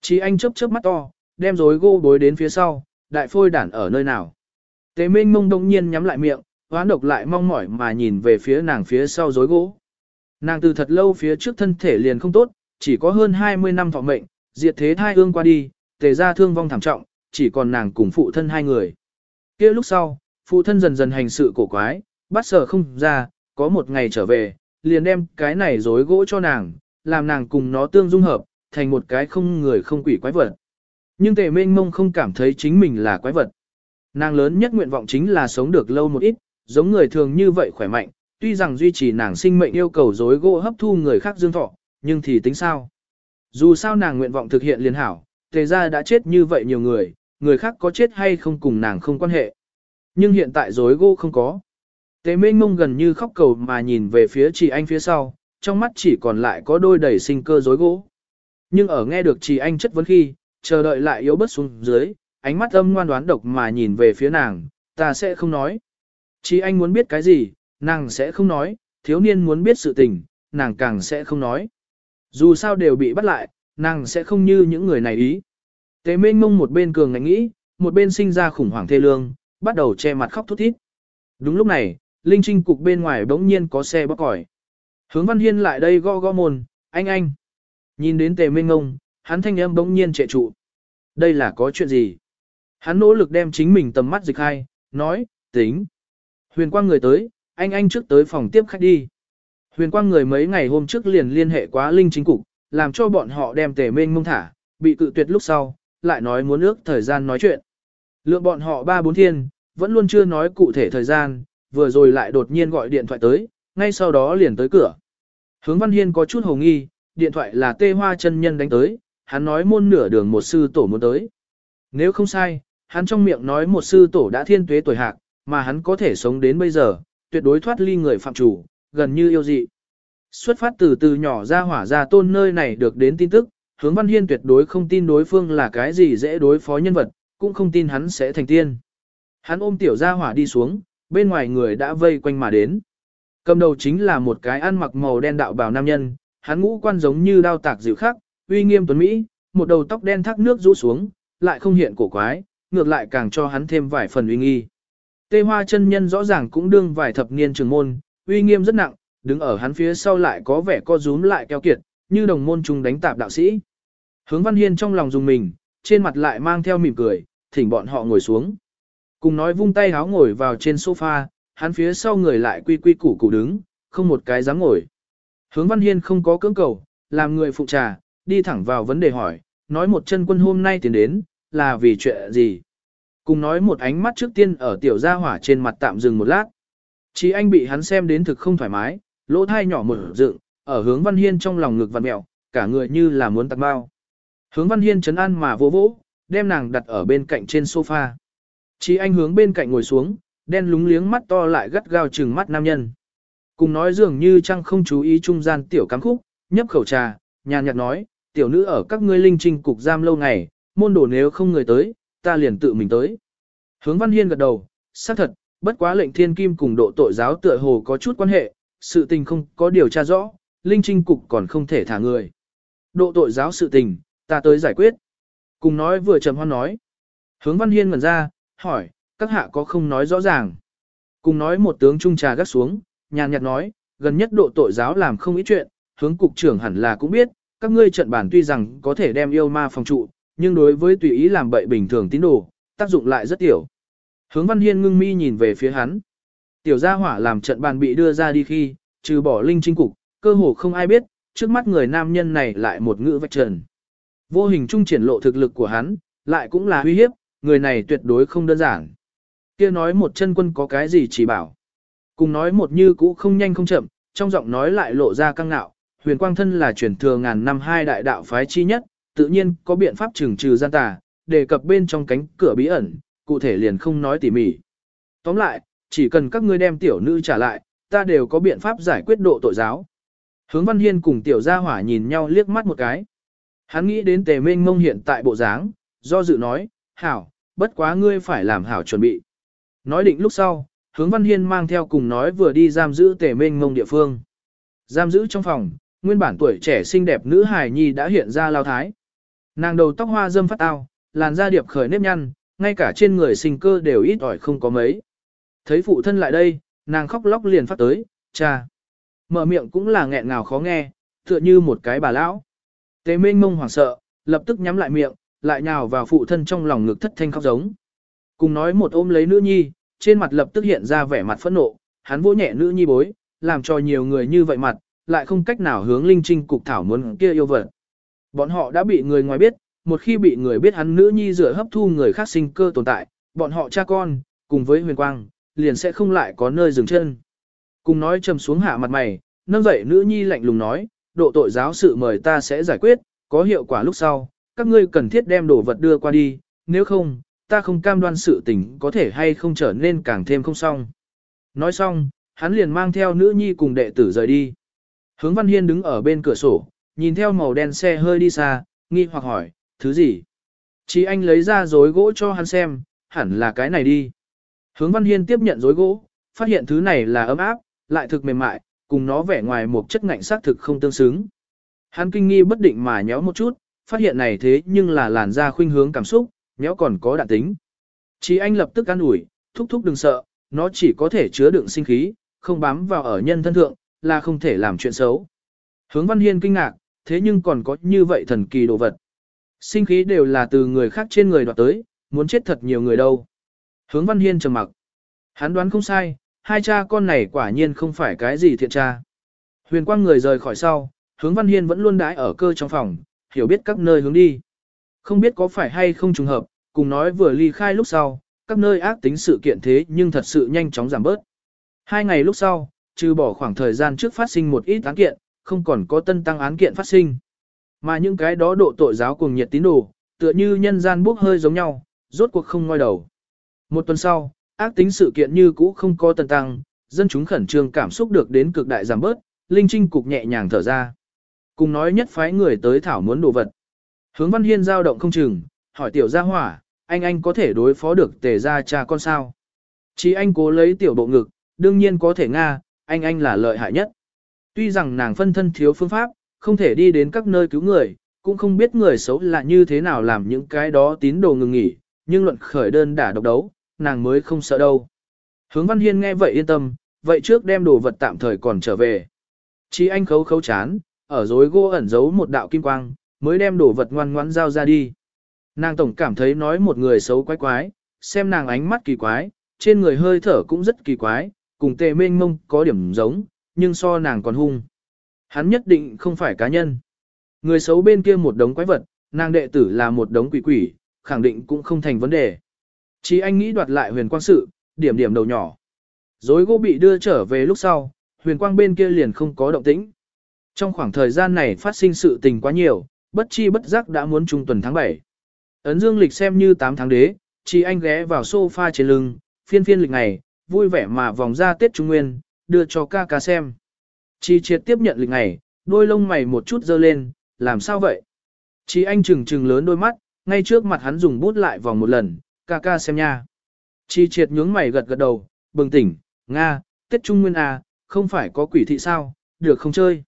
Chỉ anh chớp chớp mắt to, đem rối gô bối đến phía sau, đại phôi đản ở nơi nào. Tế minh mông đông nhiên nhắm lại miệng, hoán độc lại mong mỏi mà nhìn về phía nàng phía sau rối gỗ. Nàng từ thật lâu phía trước thân thể liền không tốt, chỉ có hơn 20 năm thọ mệnh, diệt thế thai ương qua đi, tề ra thương vong thảm trọng, chỉ còn nàng cùng phụ thân hai người. kia lúc sau, phụ thân dần dần hành sự cổ quái, bắt sở không ra, có một ngày trở về, liền đem cái này rối gỗ cho nàng, làm nàng cùng nó tương dung hợp, thành một cái không người không quỷ quái vật. Nhưng tề mênh mông không cảm thấy chính mình là quái vật. Nàng lớn nhất nguyện vọng chính là sống được lâu một ít, giống người thường như vậy khỏe mạnh, tuy rằng duy trì nàng sinh mệnh yêu cầu dối gỗ hấp thu người khác dương thọ, nhưng thì tính sao? Dù sao nàng nguyện vọng thực hiện liền hảo, tề ra đã chết như vậy nhiều người, người khác có chết hay không cùng nàng không quan hệ. Nhưng hiện tại dối gỗ không có. Tề mênh mông gần như khóc cầu mà nhìn về phía chị anh phía sau, trong mắt chỉ còn lại có đôi đầy sinh cơ rối gỗ. Nhưng ở nghe được Trì Anh chất vấn khi, chờ đợi lại yếu bớt xuống dưới, ánh mắt âm ngoan đoán độc mà nhìn về phía nàng, ta sẽ không nói. Trì Anh muốn biết cái gì, nàng sẽ không nói, thiếu niên muốn biết sự tình, nàng càng sẽ không nói. Dù sao đều bị bắt lại, nàng sẽ không như những người này ý. Tế mênh mông một bên cường ngạnh nghĩ, một bên sinh ra khủng hoảng thê lương, bắt đầu che mặt khóc thút thít. Đúng lúc này, linh trinh cục bên ngoài bỗng nhiên có xe bóc còi. Hướng văn hiên lại đây go go mồn, anh anh. Nhìn đến tề Minh ngông, hắn thanh âm bỗng nhiên trệ trụ. Đây là có chuyện gì? Hắn nỗ lực đem chính mình tầm mắt dịch hai, nói, tính. Huyền quang người tới, anh anh trước tới phòng tiếp khách đi. Huyền quang người mấy ngày hôm trước liền liên hệ quá linh chính cục, làm cho bọn họ đem tề Minh Ngông thả, bị cự tuyệt lúc sau, lại nói muốn ước thời gian nói chuyện. Lượng bọn họ ba bốn thiên, vẫn luôn chưa nói cụ thể thời gian, vừa rồi lại đột nhiên gọi điện thoại tới, ngay sau đó liền tới cửa. Hướng Văn Hiên có chút hồ nghi, điện thoại là tê hoa chân nhân đánh tới, hắn nói môn nửa đường một sư tổ muốn tới. Nếu không sai, hắn trong miệng nói một sư tổ đã thiên tuế tuổi hạc, mà hắn có thể sống đến bây giờ, tuyệt đối thoát ly người phạm chủ, gần như yêu dị. Xuất phát từ từ nhỏ ra hỏa ra tôn nơi này được đến tin tức, hướng văn hiên tuyệt đối không tin đối phương là cái gì dễ đối phó nhân vật, cũng không tin hắn sẽ thành tiên. Hắn ôm tiểu ra hỏa đi xuống, bên ngoài người đã vây quanh mà đến. Cầm đầu chính là một cái ăn mặc màu đen đạo bào nam nhân, hắn ngũ quan giống như đao tạc dịu khắc, uy nghiêm tuấn Mỹ, một đầu tóc đen thác nước rũ xuống, lại không hiện cổ quái, ngược lại càng cho hắn thêm vài phần uy nghi. Tê hoa chân nhân rõ ràng cũng đương vài thập niên trường môn, uy nghiêm rất nặng, đứng ở hắn phía sau lại có vẻ co rúm lại keo kiệt, như đồng môn chung đánh tạp đạo sĩ. Hướng Văn Hiên trong lòng dùng mình, trên mặt lại mang theo mỉm cười, thỉnh bọn họ ngồi xuống. Cùng nói vung tay háo ngồi vào trên sofa, hắn phía sau người lại quy quy củ củ đứng, không một cái dám ngồi. Hướng Văn Hiên không có cưỡng cầu, làm người phụ trà, đi thẳng vào vấn đề hỏi, nói một chân quân hôm nay tiến đến, là vì chuyện gì? Cùng nói một ánh mắt trước tiên ở tiểu gia hỏa trên mặt tạm dừng một lát. Chỉ anh bị hắn xem đến thực không thoải mái, lỗ thai nhỏ mở dựng, ở hướng Văn Hiên trong lòng ngực vặn mẹo, cả người như là muốn tạt bao. Hướng Văn Hiên chấn an mà vỗ vỗ, đem nàng đặt ở bên cạnh trên sofa. Chỉ anh hướng bên cạnh ngồi xuống, đen lúng liếng mắt to lại gắt gao trừng mắt nam nhân. Cùng nói dường như chăng không chú ý trung gian tiểu cắm khúc, nhấp khẩu trà, nhàn nhạt nói, tiểu nữ ở các ngươi linh trinh cục giam lâu ngày, môn đồ nếu không người tới, ta liền tự mình tới. Hướng Văn Hiên gật đầu, xác thật, bất quá lệnh thiên kim cùng độ tội giáo tựa hồ có chút quan hệ, sự tình không có điều tra rõ, linh trinh cục còn không thể thả người. Độ tội giáo sự tình, ta tới giải quyết. Cùng nói vừa trầm hoan nói. Hướng Văn Hiên ngẩn ra, hỏi, các hạ có không nói rõ ràng. Cùng nói một tướng trung trà gắt xuống, nhàn nhạt nói, gần nhất độ tội giáo làm không ít chuyện, hướng cục trưởng hẳn là cũng biết, các ngươi trận bản tuy rằng có thể đem yêu ma phòng trụ, nhưng đối với tùy ý làm bậy bình thường tín đồ, tác dụng lại rất tiểu. Hướng Văn Hiên ngưng mi nhìn về phía hắn. Tiểu gia hỏa làm trận bàn bị đưa ra đi khi, trừ bỏ linh trinh cục, cơ hồ không ai biết, trước mắt người nam nhân này lại một ngữ vạch trần. Vô hình trung triển lộ thực lực của hắn, lại cũng là uy hiếp, người này tuyệt đối không đơn giản. Kia nói một chân quân có cái gì chỉ bảo. Cùng nói một như cũ không nhanh không chậm, trong giọng nói lại lộ ra căng ngạo. huyền quang thân là truyền thừa ngàn năm hai đại đạo phái chi nhất, tự nhiên có biện pháp trừng trừ gian tà, đề cập bên trong cánh cửa bí ẩn, cụ thể liền không nói tỉ mỉ. Tóm lại, chỉ cần các ngươi đem tiểu nữ trả lại, ta đều có biện pháp giải quyết độ tội giáo. Hướng Văn Hiên cùng tiểu gia hỏa nhìn nhau liếc mắt một cái. Hắn nghĩ đến tề mênh mông hiện tại bộ dáng, do dự nói, hảo, bất quá ngươi phải làm hảo chuẩn bị. Nói định lúc sau, hướng Văn Hiên mang theo cùng nói vừa đi giam giữ tề mênh mông địa phương. Giam giữ trong phòng, nguyên bản tuổi trẻ xinh đẹp nữ hài nhi đã hiện ra lao thái. Nàng đầu tóc hoa dâm phát ao, làn da điệp khởi nếp nhăn, ngay cả trên người sinh cơ đều ít ỏi không có mấy. Thấy phụ thân lại đây, nàng khóc lóc liền phát tới, cha. Mở miệng cũng là nghẹn ngào khó nghe, tựa như một cái bà lão. Tế mênh mông hoảng sợ, lập tức nhắm lại miệng, lại nhào vào phụ thân trong lòng ngực thất thanh khóc giống. Cùng nói một ôm lấy nữ nhi, trên mặt lập tức hiện ra vẻ mặt phẫn nộ, hắn vỗ nhẹ nữ nhi bối, làm cho nhiều người như vậy mặt, lại không cách nào hướng linh trinh cục thảo muốn kia yêu vật. Bọn họ đã bị người ngoài biết, một khi bị người biết hắn nữ nhi rửa hấp thu người khác sinh cơ tồn tại, bọn họ cha con, cùng với huyền quang, liền sẽ không lại có nơi dừng chân. Cùng nói trầm xuống hạ mặt mày, nâng dậy nữ nhi lạnh lùng nói, độ tội giáo sự mời ta sẽ giải quyết, có hiệu quả lúc sau, các ngươi cần thiết đem đồ vật đưa qua đi, nếu không, ta không cam đoan sự tình có thể hay không trở nên càng thêm không xong. Nói xong, hắn liền mang theo nữ nhi cùng đệ tử rời đi. Hướng Văn Hiên đứng ở bên cửa sổ, nhìn theo màu đen xe hơi đi xa, nghi hoặc hỏi, thứ gì? Chỉ anh lấy ra rối gỗ cho hắn xem, hẳn là cái này đi. Hướng Văn Hiên tiếp nhận rối gỗ, phát hiện thứ này là ấm áp, lại thực mềm mại, cùng nó vẻ ngoài một chất ngạnh sắc thực không tương xứng. Hắn kinh nghi bất định mà nhéo một chút, phát hiện này thế nhưng là làn da khuynh hướng cảm xúc, nhéo còn có đạn tính. Chí anh lập tức an ủi, thúc thúc đừng sợ, nó chỉ có thể chứa đựng sinh khí, không bám vào ở nhân thân thượng, là không thể làm chuyện xấu. Hướng Văn Hiên kinh ngạc, thế nhưng còn có như vậy thần kỳ đồ vật. Sinh khí đều là từ người khác trên người đoạt tới, muốn chết thật nhiều người đâu. Hướng Văn Hiên trầm mặc. Hắn đoán không sai, hai cha con này quả nhiên không phải cái gì thiện cha. Huyền quang người rời khỏi sau, hướng Văn Hiên vẫn luôn đãi ở cơ trong phòng, hiểu biết các nơi hướng đi. Không biết có phải hay không trùng hợp, cùng nói vừa ly khai lúc sau, các nơi ác tính sự kiện thế nhưng thật sự nhanh chóng giảm bớt. Hai ngày lúc sau, trừ bỏ khoảng thời gian trước phát sinh một ít án kiện, không còn có tân tăng án kiện phát sinh. Mà những cái đó độ tội giáo cùng nhiệt tín đồ, tựa như nhân gian bốc hơi giống nhau, rốt cuộc không ngoi đầu. Một tuần sau, ác tính sự kiện như cũ không có tân tăng, dân chúng khẩn trương cảm xúc được đến cực đại giảm bớt, linh trinh cục nhẹ nhàng thở ra. Cùng nói nhất phái người tới thảo muốn đồ vật. Hướng văn hiên giao động không chừng, hỏi tiểu gia hỏa, anh anh có thể đối phó được tề gia cha con sao? Chỉ anh cố lấy tiểu bộ ngực, đương nhiên có thể Nga, anh anh là lợi hại nhất. Tuy rằng nàng phân thân thiếu phương pháp, không thể đi đến các nơi cứu người, cũng không biết người xấu là như thế nào làm những cái đó tín đồ ngừng nghỉ, nhưng luận khởi đơn đả độc đấu, nàng mới không sợ đâu. Hướng Văn Hiên nghe vậy yên tâm, vậy trước đem đồ vật tạm thời còn trở về. Chỉ anh khấu khấu chán, ở dối gỗ ẩn giấu một đạo kim quang, mới đem đồ vật ngoan ngoãn giao ra đi. Nàng tổng cảm thấy nói một người xấu quái quái, xem nàng ánh mắt kỳ quái, trên người hơi thở cũng rất kỳ quái, cùng tề mênh mông có điểm giống, nhưng so nàng còn hung. Hắn nhất định không phải cá nhân. Người xấu bên kia một đống quái vật, nàng đệ tử là một đống quỷ quỷ, khẳng định cũng không thành vấn đề. Chỉ anh nghĩ đoạt lại huyền quang sự, điểm điểm đầu nhỏ. Dối gỗ bị đưa trở về lúc sau, huyền quang bên kia liền không có động tĩnh. Trong khoảng thời gian này phát sinh sự tình quá nhiều, bất chi bất giác đã muốn trung tuần tháng 7. Ấn dương lịch xem như 8 tháng đế, chỉ anh ghé vào sofa trên lưng, phiên phiên lịch này, vui vẻ mà vòng ra Tết Trung Nguyên, đưa cho ca ca xem. Chi triệt tiếp nhận lịch này, đôi lông mày một chút dơ lên, làm sao vậy? Chi anh trừng trừng lớn đôi mắt, ngay trước mặt hắn dùng bút lại vòng một lần, ca ca xem nha. Chi triệt nhướng mày gật gật đầu, bừng tỉnh, Nga, Tết Trung Nguyên à, không phải có quỷ thị sao, được không chơi.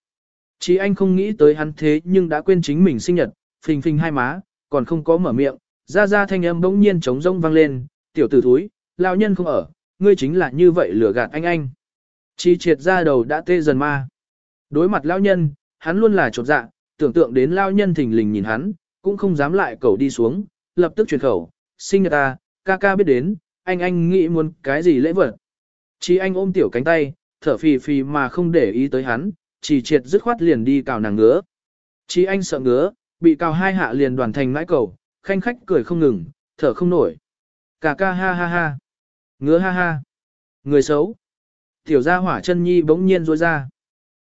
Chi anh không nghĩ tới hắn thế nhưng đã quên chính mình sinh nhật, phình phình hai má, còn không có mở miệng, ra ra thanh âm bỗng nhiên trống rông vang lên, tiểu tử thúi, lao nhân không ở, ngươi chính là như vậy lừa gạt anh anh. Chi triệt ra đầu đã tê dần ma. Đối mặt lao nhân, hắn luôn là trột dạ, tưởng tượng đến lao nhân thình lình nhìn hắn, cũng không dám lại cầu đi xuống, lập tức truyền khẩu, sinh nhật ta, ca ca biết đến, anh anh nghĩ muốn cái gì lễ vật. Chi anh ôm tiểu cánh tay, thở phì phì mà không để ý tới hắn, chỉ triệt dứt khoát liền đi cào nàng ngứa. chỉ anh sợ ngứa, bị cào hai hạ liền đoàn thành mãi cầu, khanh khách cười không ngừng, thở không nổi. Cà ca ha ha ha. Ngứa ha ha. Người xấu. Tiểu gia hỏa chân nhi bỗng nhiên rối ra.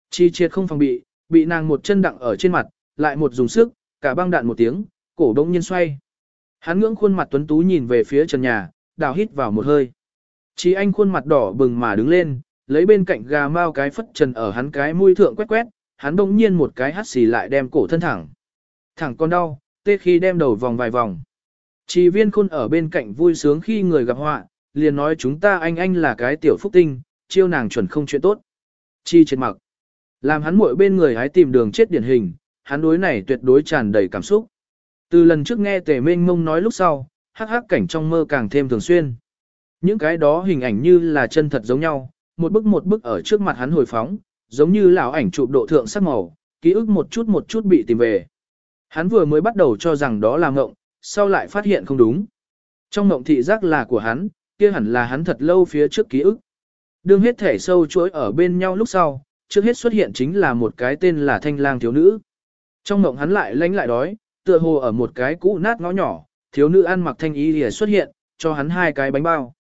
Chi triệt không phòng bị, bị nàng một chân đặng ở trên mặt, lại một dùng sức, cả băng đạn một tiếng, cổ bỗng nhiên xoay. Hắn ngưỡng khuôn mặt tuấn tú nhìn về phía trần nhà, đào hít vào một hơi. Chi anh khuôn mặt đỏ bừng mà đứng lên, lấy bên cạnh gà mao cái phất trần ở hắn cái mũi thượng quét quét, hắn đông nhiên một cái hắt xì lại đem cổ thân thẳng. Thẳng con đau, tê khi đem đầu vòng vài vòng. Chỉ viên khôn ở bên cạnh vui sướng khi người gặp họa, liền nói chúng ta anh anh là cái tiểu phúc tinh, chiêu nàng chuẩn không chuyện tốt. Chi trên mặc. Làm hắn muội bên người hái tìm đường chết điển hình, hắn đối này tuyệt đối tràn đầy cảm xúc. Từ lần trước nghe tề mênh mông nói lúc sau, hắc hắc cảnh trong mơ càng thêm thường xuyên. Những cái đó hình ảnh như là chân thật giống nhau, một bức một bức ở trước mặt hắn hồi phóng, giống như lão ảnh chụp độ thượng sắc màu, ký ức một chút một chút bị tìm về. Hắn vừa mới bắt đầu cho rằng đó là ngộng, sau lại phát hiện không đúng. Trong ngộng thị giác là của hắn, kia hẳn là hắn thật lâu phía trước ký ức. Đương hết thể sâu chuỗi ở bên nhau lúc sau, trước hết xuất hiện chính là một cái tên là thanh lang thiếu nữ. Trong ngộng hắn lại lánh lại đói, tựa hồ ở một cái cũ nát ngõ nhỏ, thiếu nữ ăn mặc thanh y lìa xuất hiện, cho hắn hai cái bánh bao.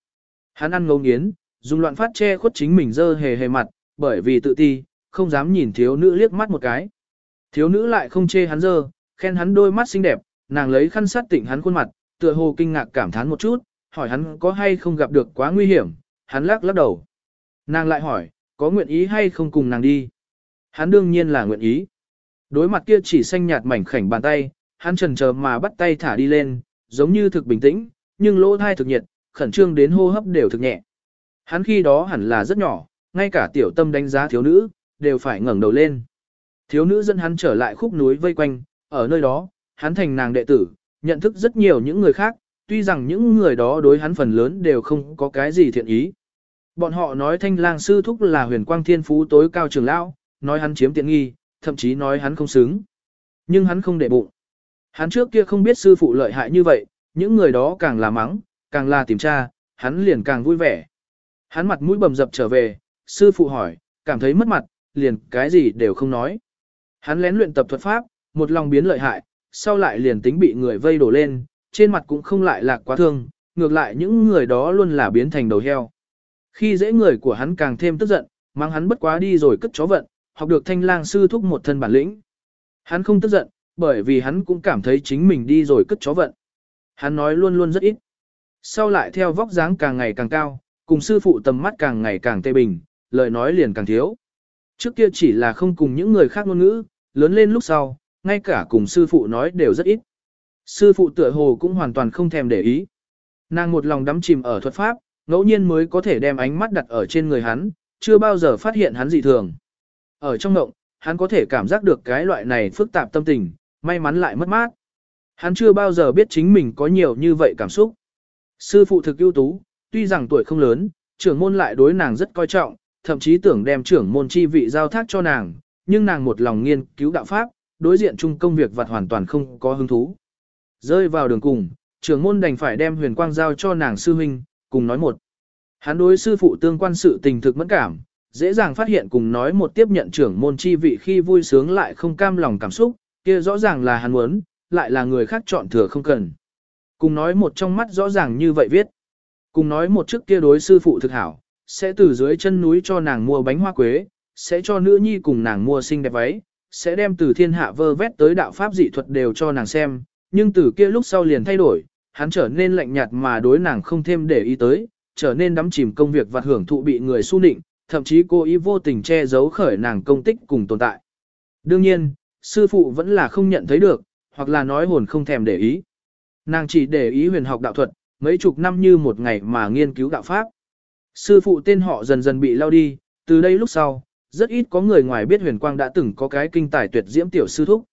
Hắn ăn ngấu nghiến, dùng loạn phát che khuất chính mình dơ hề hề mặt, bởi vì tự ti, không dám nhìn thiếu nữ liếc mắt một cái. Thiếu nữ lại không chê hắn dơ, khen hắn đôi mắt xinh đẹp, nàng lấy khăn sát tịnh hắn khuôn mặt, tựa hồ kinh ngạc cảm thán một chút, hỏi hắn có hay không gặp được quá nguy hiểm, hắn lắc lắc đầu. Nàng lại hỏi, có nguyện ý hay không cùng nàng đi? Hắn đương nhiên là nguyện ý. Đối mặt kia chỉ xanh nhạt mảnh khảnh bàn tay, hắn trần chờ mà bắt tay thả đi lên, giống như thực bình tĩnh, nhưng lỗ thai thực nhiệt, khẩn trương đến hô hấp đều thực nhẹ. Hắn khi đó hẳn là rất nhỏ, ngay cả tiểu tâm đánh giá thiếu nữ, đều phải ngẩng đầu lên. Thiếu nữ dẫn hắn trở lại khúc núi vây quanh, ở nơi đó, hắn thành nàng đệ tử, nhận thức rất nhiều những người khác, tuy rằng những người đó đối hắn phần lớn đều không có cái gì thiện ý. Bọn họ nói thanh lang sư thúc là huyền quang thiên phú tối cao trường lão, nói hắn chiếm tiện nghi, thậm chí nói hắn không xứng. Nhưng hắn không để bụng. Hắn trước kia không biết sư phụ lợi hại như vậy, những người đó càng là mắng, càng là tìm tra, hắn liền càng vui vẻ. Hắn mặt mũi bầm dập trở về, sư phụ hỏi, cảm thấy mất mặt, liền cái gì đều không nói. Hắn lén luyện tập thuật pháp, một lòng biến lợi hại, sau lại liền tính bị người vây đổ lên, trên mặt cũng không lại lạc quá thương, ngược lại những người đó luôn là biến thành đầu heo. Khi dễ người của hắn càng thêm tức giận, mang hắn bất quá đi rồi cất chó vận, học được thanh lang sư thúc một thân bản lĩnh. Hắn không tức giận, bởi vì hắn cũng cảm thấy chính mình đi rồi cất chó vận. Hắn nói luôn luôn rất ít. Sau lại theo vóc dáng càng ngày càng cao, cùng sư phụ tầm mắt càng ngày càng tê bình, lời nói liền càng thiếu. Trước kia chỉ là không cùng những người khác ngôn ngữ, lớn lên lúc sau, ngay cả cùng sư phụ nói đều rất ít. Sư phụ tựa hồ cũng hoàn toàn không thèm để ý. Nàng một lòng đắm chìm ở thuật pháp, ngẫu nhiên mới có thể đem ánh mắt đặt ở trên người hắn, chưa bao giờ phát hiện hắn dị thường. Ở trong ngộng, hắn có thể cảm giác được cái loại này phức tạp tâm tình, may mắn lại mất mát. Hắn chưa bao giờ biết chính mình có nhiều như vậy cảm xúc. Sư phụ thực ưu tú, tuy rằng tuổi không lớn, trưởng môn lại đối nàng rất coi trọng, thậm chí tưởng đem trưởng môn chi vị giao thác cho nàng, nhưng nàng một lòng nghiên cứu đạo pháp, đối diện chung công việc vặt hoàn toàn không có hứng thú. Rơi vào đường cùng, trưởng môn đành phải đem huyền quang giao cho nàng sư huynh, cùng nói một. Hắn đối sư phụ tương quan sự tình thực mẫn cảm, dễ dàng phát hiện cùng nói một tiếp nhận trưởng môn chi vị khi vui sướng lại không cam lòng cảm xúc, kia rõ ràng là hắn muốn, lại là người khác chọn thừa không cần. Cùng nói một trong mắt rõ ràng như vậy viết. Cùng nói một trước kia đối sư phụ thực hảo, sẽ từ dưới chân núi cho nàng mua bánh hoa quế, sẽ cho nữ nhi cùng nàng mua xinh đẹp váy, sẽ đem từ thiên hạ vơ vét tới đạo pháp dị thuật đều cho nàng xem, nhưng từ kia lúc sau liền thay đổi, hắn trở nên lạnh nhạt mà đối nàng không thêm để ý tới, trở nên đắm chìm công việc và hưởng thụ bị người xu nịnh, thậm chí cô ý vô tình che giấu khởi nàng công tích cùng tồn tại. Đương nhiên, sư phụ vẫn là không nhận thấy được, hoặc là nói hồn không thèm để ý. Nàng chỉ để ý huyền học đạo thuật, mấy chục năm như một ngày mà nghiên cứu đạo pháp. Sư phụ tên họ dần dần bị lao đi, từ đây lúc sau, rất ít có người ngoài biết huyền quang đã từng có cái kinh tài tuyệt diễm tiểu sư thúc.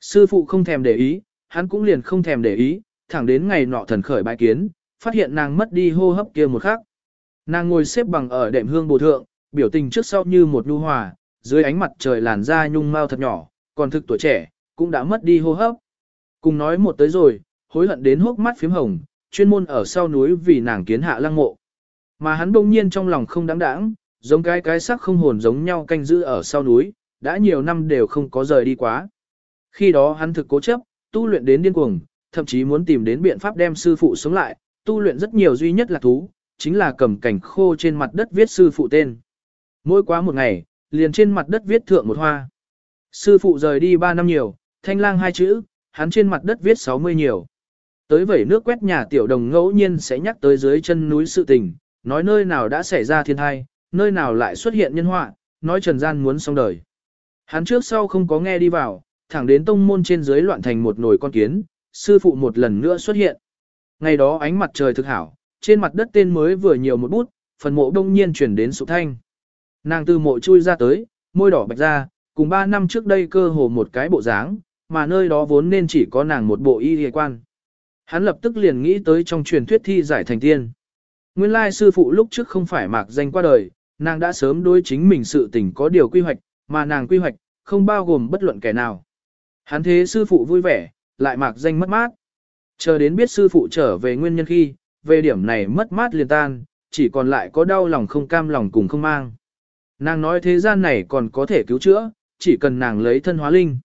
Sư phụ không thèm để ý, hắn cũng liền không thèm để ý, thẳng đến ngày nọ thần khởi bại kiến, phát hiện nàng mất đi hô hấp kia một khắc. Nàng ngồi xếp bằng ở đệm hương bồ thượng, biểu tình trước sau như một nhu hòa, dưới ánh mặt trời làn da nhung mau thật nhỏ, còn thực tuổi trẻ, cũng đã mất đi hô hấp. Cùng nói một tới rồi, hối hận đến hốc mắt phím hồng, chuyên môn ở sau núi vì nàng kiến hạ lăng mộ. Mà hắn bỗng nhiên trong lòng không đáng đáng, giống cái cái sắc không hồn giống nhau canh giữ ở sau núi, đã nhiều năm đều không có rời đi quá. Khi đó hắn thực cố chấp, tu luyện đến điên cuồng, thậm chí muốn tìm đến biện pháp đem sư phụ sống lại, tu luyện rất nhiều duy nhất là thú, chính là cầm cảnh khô trên mặt đất viết sư phụ tên. Mỗi quá một ngày, liền trên mặt đất viết thượng một hoa. Sư phụ rời đi 3 năm nhiều, thanh lang hai chữ, hắn trên mặt đất viết 60 nhiều. Tới vẩy nước quét nhà tiểu đồng ngẫu nhiên sẽ nhắc tới dưới chân núi sự tình, nói nơi nào đã xảy ra thiên tai, nơi nào lại xuất hiện nhân họa, nói trần gian muốn xong đời. Hắn trước sau không có nghe đi vào, thẳng đến tông môn trên dưới loạn thành một nồi con kiến, sư phụ một lần nữa xuất hiện. Ngày đó ánh mặt trời thực hảo, trên mặt đất tên mới vừa nhiều một bút, phần mộ đông nhiên chuyển đến sụ thanh. Nàng từ mộ chui ra tới, môi đỏ bạch ra, cùng ba năm trước đây cơ hồ một cái bộ dáng, mà nơi đó vốn nên chỉ có nàng một bộ y hề quan. Hắn lập tức liền nghĩ tới trong truyền thuyết thi giải thành tiên. Nguyên lai sư phụ lúc trước không phải mạc danh qua đời, nàng đã sớm đối chính mình sự tình có điều quy hoạch, mà nàng quy hoạch, không bao gồm bất luận kẻ nào. Hắn thế sư phụ vui vẻ, lại mạc danh mất mát. Chờ đến biết sư phụ trở về nguyên nhân khi, về điểm này mất mát liền tan, chỉ còn lại có đau lòng không cam lòng cùng không mang. Nàng nói thế gian này còn có thể cứu chữa, chỉ cần nàng lấy thân hóa linh.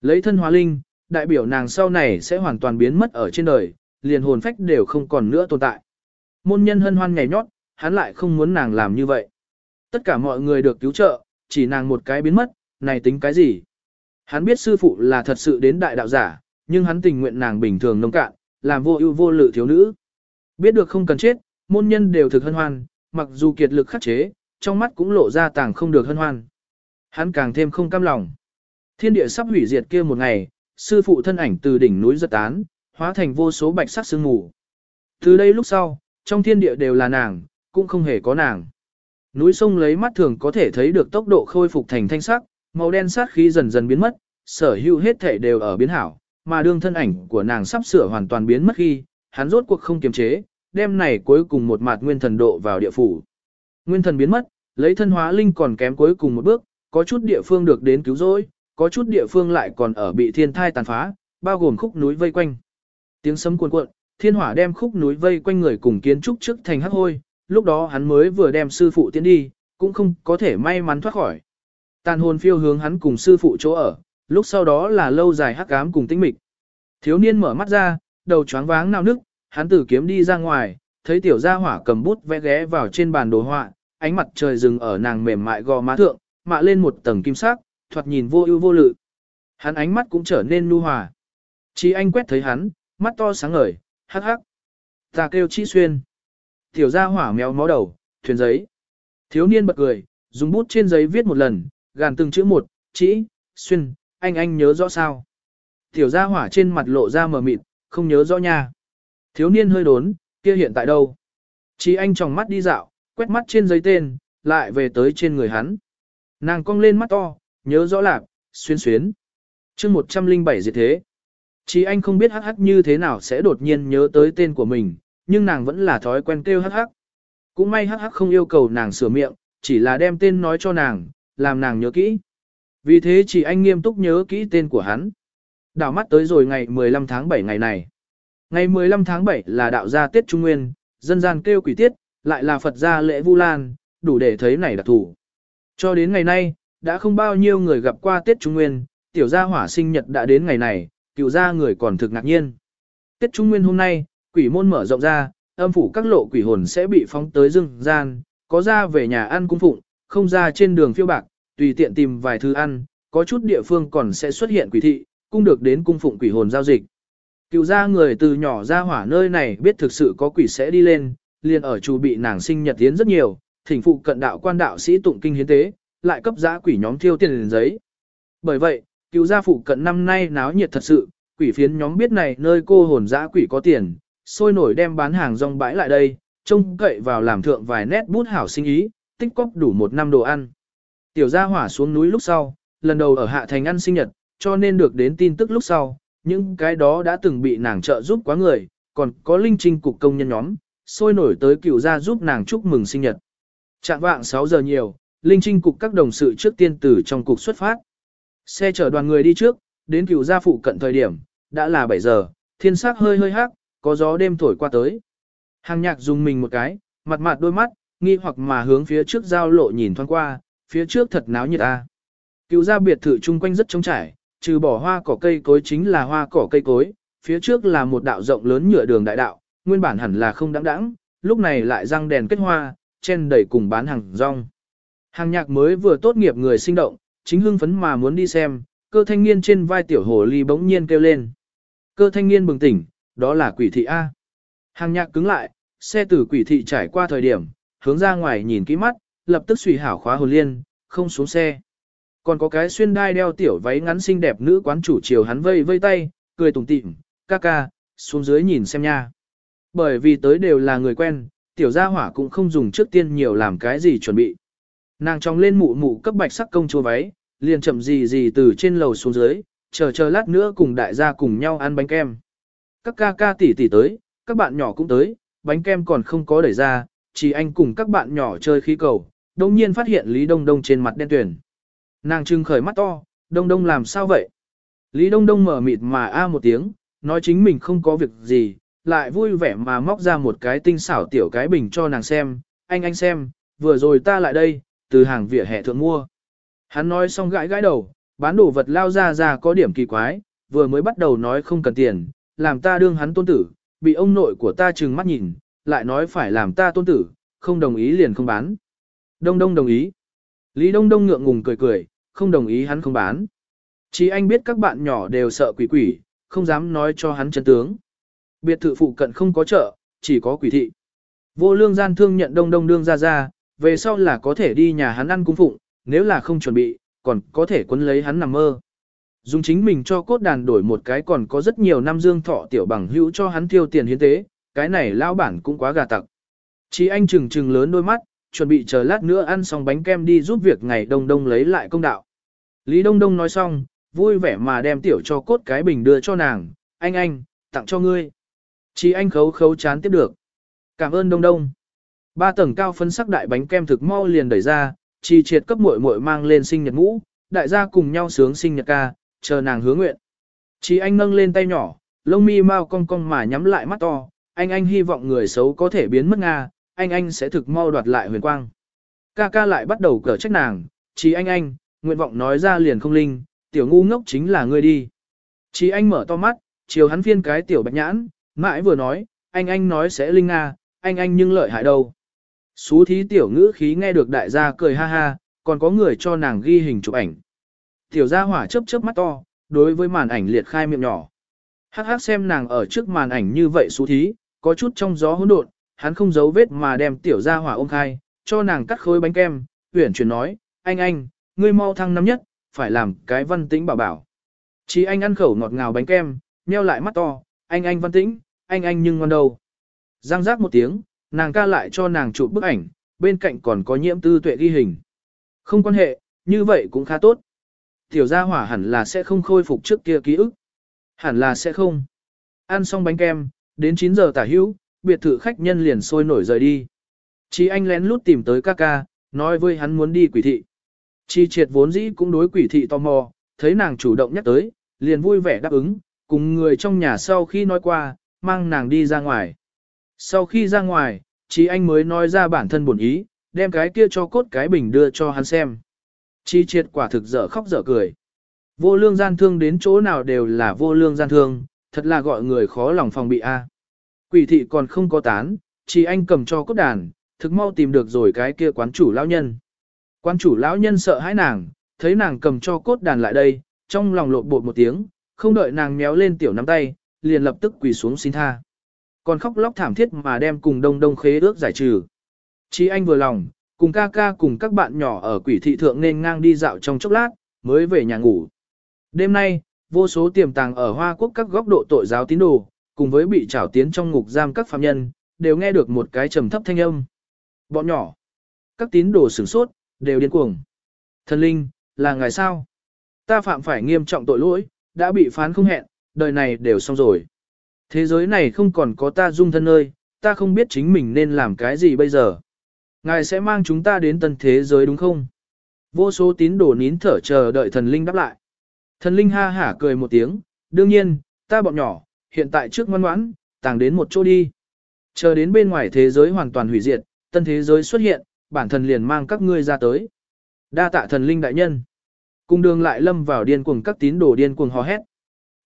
Lấy thân hóa linh, đại biểu nàng sau này sẽ hoàn toàn biến mất ở trên đời, liền hồn phách đều không còn nữa tồn tại. Môn nhân hân hoan nhảy nhót, hắn lại không muốn nàng làm như vậy. Tất cả mọi người được cứu trợ, chỉ nàng một cái biến mất, này tính cái gì? Hắn biết sư phụ là thật sự đến đại đạo giả, nhưng hắn tình nguyện nàng bình thường nông cạn, làm vô ưu vô lự thiếu nữ. Biết được không cần chết, môn nhân đều thực hân hoan, mặc dù kiệt lực khắc chế, trong mắt cũng lộ ra tàng không được hân hoan. Hắn càng thêm không cam lòng. Thiên địa sắp hủy diệt kia một ngày, sư phụ thân ảnh từ đỉnh núi giật tán, hóa thành vô số bạch sắc sương mù. Từ đây lúc sau, trong thiên địa đều là nàng, cũng không hề có nàng. Núi sông lấy mắt thường có thể thấy được tốc độ khôi phục thành thanh sắc, màu đen sát khí dần dần biến mất, sở hữu hết thể đều ở biến hảo, mà đương thân ảnh của nàng sắp sửa hoàn toàn biến mất khi, hắn rốt cuộc không kiềm chế, đem này cuối cùng một mạt nguyên thần độ vào địa phủ. Nguyên thần biến mất, lấy thân hóa linh còn kém cuối cùng một bước, có chút địa phương được đến cứu rỗi, có chút địa phương lại còn ở bị thiên thai tàn phá, bao gồm khúc núi vây quanh. Tiếng sấm cuồn cuộn, thiên hỏa đem khúc núi vây quanh người cùng kiến trúc trước thành hắc hôi, lúc đó hắn mới vừa đem sư phụ tiến đi, cũng không có thể may mắn thoát khỏi. Tàn hồn phiêu hướng hắn cùng sư phụ chỗ ở, lúc sau đó là lâu dài hắc ám cùng tĩnh mịch. Thiếu niên mở mắt ra, đầu choáng váng nao nức, hắn tử kiếm đi ra ngoài, thấy tiểu gia hỏa cầm bút vẽ ghé vào trên bàn đồ họa, ánh mặt trời dừng ở nàng mềm mại gò má thượng, mạ lên một tầng kim sắc, thoạt nhìn vô ưu vô lự. Hắn ánh mắt cũng trở nên nu hòa. Chí anh quét thấy hắn, mắt to sáng ngời, hắc hắc. Ta kêu Chí Xuyên. Tiểu gia hỏa mèo mó đầu, thuyền giấy. Thiếu niên bật cười, dùng bút trên giấy viết một lần, gàn từng chữ một, Chí, Xuyên, anh anh nhớ rõ sao. Tiểu gia hỏa trên mặt lộ ra mờ mịt, không nhớ rõ nha. Thiếu niên hơi đốn, kia hiện tại đâu? Chí anh tròng mắt đi dạo, quét mắt trên giấy tên, lại về tới trên người hắn. Nàng cong lên mắt to, nhớ rõ lạc, xuyên xuyến. chương 107 diệt thế. chỉ anh không biết hắc hắc như thế nào sẽ đột nhiên nhớ tới tên của mình, nhưng nàng vẫn là thói quen kêu hắc hắc. Cũng may hắc hắc không yêu cầu nàng sửa miệng, chỉ là đem tên nói cho nàng, làm nàng nhớ kỹ. Vì thế chỉ anh nghiêm túc nhớ kỹ tên của hắn. Đảo mắt tới rồi ngày 15 tháng 7 ngày này. Ngày 15 tháng 7 là đạo gia Tết Trung Nguyên, dân gian kêu quỷ tiết, lại là Phật gia lễ Vu Lan, đủ để thấy này đặc thủ. Cho đến ngày nay, đã không bao nhiêu người gặp qua Tết Trung Nguyên, tiểu gia hỏa sinh nhật đã đến ngày này, cựu gia người còn thực ngạc nhiên. Tết Trung Nguyên hôm nay, quỷ môn mở rộng ra, âm phủ các lộ quỷ hồn sẽ bị phóng tới rừng gian, có ra về nhà ăn cung phụng, không ra trên đường phiêu bạc, tùy tiện tìm vài thứ ăn, có chút địa phương còn sẽ xuất hiện quỷ thị, cung được đến cung phụng quỷ hồn giao dịch. Cựu gia người từ nhỏ ra hỏa nơi này biết thực sự có quỷ sẽ đi lên, liền ở chủ bị nàng sinh nhật tiến rất nhiều, thỉnh phụ cận đạo quan đạo sĩ tụng kinh hiến tế, lại cấp giá quỷ nhóm thiêu tiền liền giấy. Bởi vậy, cựu gia phụ cận năm nay náo nhiệt thật sự, quỷ phiến nhóm biết này nơi cô hồn dã quỷ có tiền, sôi nổi đem bán hàng rong bãi lại đây, trông cậy vào làm thượng vài nét bút hảo sinh ý, tích cóp đủ một năm đồ ăn. Tiểu gia hỏa xuống núi lúc sau, lần đầu ở hạ thành ăn sinh nhật, cho nên được đến tin tức lúc sau, những cái đó đã từng bị nàng trợ giúp quá người, còn có linh trinh cục công nhân nhóm, sôi nổi tới cựu gia giúp nàng chúc mừng sinh nhật. Trạng vạng 6 giờ nhiều, linh trinh cục các đồng sự trước tiên tử trong cục xuất phát. Xe chở đoàn người đi trước, đến cựu gia phụ cận thời điểm, đã là 7 giờ, thiên sắc hơi hơi hắc, có gió đêm thổi qua tới. Hàng nhạc dùng mình một cái, mặt mặt đôi mắt, nghi hoặc mà hướng phía trước giao lộ nhìn thoáng qua, phía trước thật náo nhiệt a. Cựu gia biệt thự chung quanh rất trống trải, trừ bỏ hoa cỏ cây cối chính là hoa cỏ cây cối, phía trước là một đạo rộng lớn nhựa đường đại đạo, nguyên bản hẳn là không đáng đáng, lúc này lại răng đèn kết hoa, chen đầy cùng bán hàng rong. Hàng nhạc mới vừa tốt nghiệp người sinh động, chính hưng phấn mà muốn đi xem, cơ thanh niên trên vai tiểu hồ ly bỗng nhiên kêu lên. Cơ thanh niên bừng tỉnh, đó là quỷ thị A. Hàng nhạc cứng lại, xe tử quỷ thị trải qua thời điểm, hướng ra ngoài nhìn kỹ mắt, lập tức suy hảo khóa hồn liên, không xuống xe. Còn có cái xuyên đai đeo tiểu váy ngắn xinh đẹp nữ quán chủ chiều hắn vây vây tay, cười tủm tỉm, ca ca, xuống dưới nhìn xem nha. Bởi vì tới đều là người quen, tiểu gia hỏa cũng không dùng trước tiên nhiều làm cái gì chuẩn bị. Nàng trong lên mụ mụ cấp bạch sắc công chúa váy, liền chậm gì gì từ trên lầu xuống dưới, chờ chờ lát nữa cùng đại gia cùng nhau ăn bánh kem. Các ca ca tỷ tỷ tới, các bạn nhỏ cũng tới, bánh kem còn không có đẩy ra, chỉ anh cùng các bạn nhỏ chơi khí cầu, đồng nhiên phát hiện Lý Đông Đông trên mặt đen tuyển. Nàng trưng khởi mắt to, Đông Đông làm sao vậy? Lý Đông Đông mở mịt mà a một tiếng, nói chính mình không có việc gì, lại vui vẻ mà móc ra một cái tinh xảo tiểu cái bình cho nàng xem, anh anh xem, vừa rồi ta lại đây, từ hàng vỉa hè thượng mua. Hắn nói xong gãi gãi đầu, bán đồ vật lao ra ra có điểm kỳ quái, vừa mới bắt đầu nói không cần tiền, làm ta đương hắn tôn tử, bị ông nội của ta trừng mắt nhìn, lại nói phải làm ta tôn tử, không đồng ý liền không bán. Đông Đông đồng ý. Lý Đông Đông ngượng ngùng cười cười, không đồng ý hắn không bán. Chỉ anh biết các bạn nhỏ đều sợ quỷ quỷ, không dám nói cho hắn chân tướng. Biệt thự phụ cận không có chợ, chỉ có quỷ thị. Vô lương gian thương nhận Đông Đông đương ra ra, về sau là có thể đi nhà hắn ăn cung phụng, nếu là không chuẩn bị, còn có thể quấn lấy hắn nằm mơ. Dùng chính mình cho cốt đàn đổi một cái còn có rất nhiều năm dương thọ tiểu bằng hữu cho hắn tiêu tiền hiến tế, cái này lao bản cũng quá gà tặc. Chí anh trừng trừng lớn đôi mắt, chuẩn bị chờ lát nữa ăn xong bánh kem đi giúp việc ngày đông đông lấy lại công đạo. Lý Đông Đông nói xong, vui vẻ mà đem tiểu cho cốt cái bình đưa cho nàng, anh anh, tặng cho ngươi. Chí anh khấu khấu chán tiếp được. Cảm ơn Đông Đông. Ba tầng cao phân sắc đại bánh kem thực mau liền đẩy ra, chi triệt cấp muội muội mang lên sinh nhật ngũ, đại gia cùng nhau sướng sinh nhật ca, chờ nàng hứa nguyện. Chí anh nâng lên tay nhỏ, lông mi mau cong cong mà nhắm lại mắt to, anh anh hy vọng người xấu có thể biến mất Nga, anh anh sẽ thực mau đoạt lại huyền quang. Ca ca lại bắt đầu cở trách nàng, chí anh anh, nguyện vọng nói ra liền không linh, tiểu ngu ngốc chính là ngươi đi. Chí anh mở to mắt, chiều hắn phiên cái tiểu bạch nhãn, mãi vừa nói, anh anh nói sẽ linh Nga, anh anh nhưng lợi hại đâu. Xú thí tiểu ngữ khí nghe được đại gia cười ha ha, còn có người cho nàng ghi hình chụp ảnh. Tiểu gia hỏa chớp chớp mắt to, đối với màn ảnh liệt khai miệng nhỏ. Hắc hắc xem nàng ở trước màn ảnh như vậy xú thí, có chút trong gió hỗn độn, hắn không giấu vết mà đem tiểu gia hỏa ôm khai, cho nàng cắt khối bánh kem, uyển chuyển nói, anh anh, ngươi mau thăng năm nhất, phải làm cái văn tĩnh bảo bảo. Chỉ anh ăn khẩu ngọt ngào bánh kem, nheo lại mắt to, anh anh văn tĩnh, anh anh nhưng ngon đầu. Giang giác một tiếng, nàng ca lại cho nàng chụp bức ảnh, bên cạnh còn có nhiễm tư tuệ ghi hình. Không quan hệ, như vậy cũng khá tốt. Tiểu gia hỏa hẳn là sẽ không khôi phục trước kia ký ức. Hẳn là sẽ không. Ăn xong bánh kem, đến 9 giờ tả hữu, biệt thự khách nhân liền sôi nổi rời đi. Chí anh lén lút tìm tới ca ca, nói với hắn muốn đi quỷ thị. Chi triệt vốn dĩ cũng đối quỷ thị tò mò, thấy nàng chủ động nhắc tới, liền vui vẻ đáp ứng, cùng người trong nhà sau khi nói qua, mang nàng đi ra ngoài. Sau khi ra ngoài, Chí anh mới nói ra bản thân buồn ý, đem cái kia cho cốt cái bình đưa cho hắn xem. Chi triệt quả thực dở khóc dở cười. Vô lương gian thương đến chỗ nào đều là vô lương gian thương, thật là gọi người khó lòng phòng bị a. Quỷ thị còn không có tán, chỉ anh cầm cho cốt đàn, thực mau tìm được rồi cái kia quán chủ lão nhân. Quán chủ lão nhân sợ hãi nàng, thấy nàng cầm cho cốt đàn lại đây, trong lòng lộn bột một tiếng, không đợi nàng méo lên tiểu nắm tay, liền lập tức quỳ xuống xin tha. Còn khóc lóc thảm thiết mà đem cùng đông đông khế ước giải trừ. Chí anh vừa lòng, cùng ca ca cùng các bạn nhỏ ở quỷ thị thượng nên ngang đi dạo trong chốc lát, mới về nhà ngủ. Đêm nay, vô số tiềm tàng ở Hoa Quốc các góc độ tội giáo tín đồ, cùng với bị trảo tiến trong ngục giam các phạm nhân, đều nghe được một cái trầm thấp thanh âm. Bọn nhỏ, các tín đồ sửng sốt, đều điên cuồng. Thần linh, là ngài sao? Ta phạm phải nghiêm trọng tội lỗi, đã bị phán không hẹn, đời này đều xong rồi. Thế giới này không còn có ta dung thân nơi, ta không biết chính mình nên làm cái gì bây giờ. Ngài sẽ mang chúng ta đến tân thế giới đúng không? Vô số tín đồ nín thở chờ đợi thần linh đáp lại. Thần linh ha hả cười một tiếng, đương nhiên, ta bọn nhỏ, hiện tại trước ngoan ngoãn, tàng đến một chỗ đi. Chờ đến bên ngoài thế giới hoàn toàn hủy diệt, tân thế giới xuất hiện, bản thần liền mang các ngươi ra tới. Đa tạ thần linh đại nhân. Cung đường lại lâm vào điên cuồng các tín đồ điên cuồng hò hét.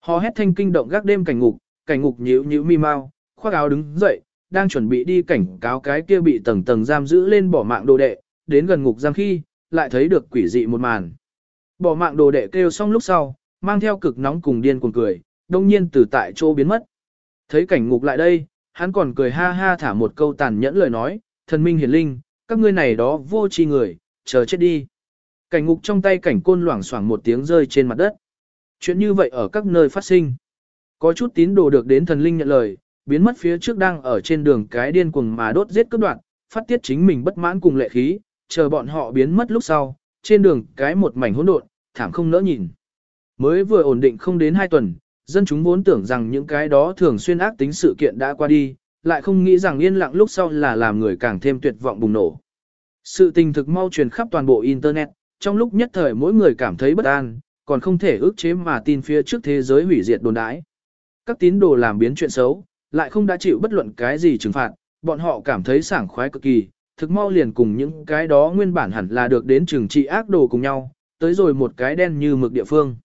Hò hét thanh kinh động gác đêm cảnh ngục, cảnh ngục nhíu nhíu mi mau, khoác áo đứng dậy, đang chuẩn bị đi cảnh cáo cái kia bị tầng tầng giam giữ lên bỏ mạng đồ đệ, đến gần ngục giam khi, lại thấy được quỷ dị một màn. Bỏ mạng đồ đệ kêu xong lúc sau, mang theo cực nóng cùng điên cuồng cười, đông nhiên từ tại chỗ biến mất. Thấy cảnh ngục lại đây, hắn còn cười ha ha thả một câu tàn nhẫn lời nói, thần minh hiển linh, các ngươi này đó vô tri người, chờ chết đi. Cảnh ngục trong tay cảnh côn loảng xoảng một tiếng rơi trên mặt đất. Chuyện như vậy ở các nơi phát sinh. Có chút tín đồ được đến thần linh nhận lời, biến mất phía trước đang ở trên đường cái điên cuồng mà đốt giết cướp đoạn, phát tiết chính mình bất mãn cùng lệ khí, chờ bọn họ biến mất lúc sau, trên đường cái một mảnh hỗn độn, thảm không nỡ nhìn. Mới vừa ổn định không đến hai tuần, dân chúng vốn tưởng rằng những cái đó thường xuyên ác tính sự kiện đã qua đi, lại không nghĩ rằng yên lặng lúc sau là làm người càng thêm tuyệt vọng bùng nổ. Sự tình thực mau truyền khắp toàn bộ Internet, trong lúc nhất thời mỗi người cảm thấy bất an, còn không thể ước chế mà tin phía trước thế giới hủy diệt đồn đãi. Các tín đồ làm biến chuyện xấu, lại không đã chịu bất luận cái gì trừng phạt, bọn họ cảm thấy sảng khoái cực kỳ, thực mau liền cùng những cái đó nguyên bản hẳn là được đến trừng trị ác đồ cùng nhau, tới rồi một cái đen như mực địa phương.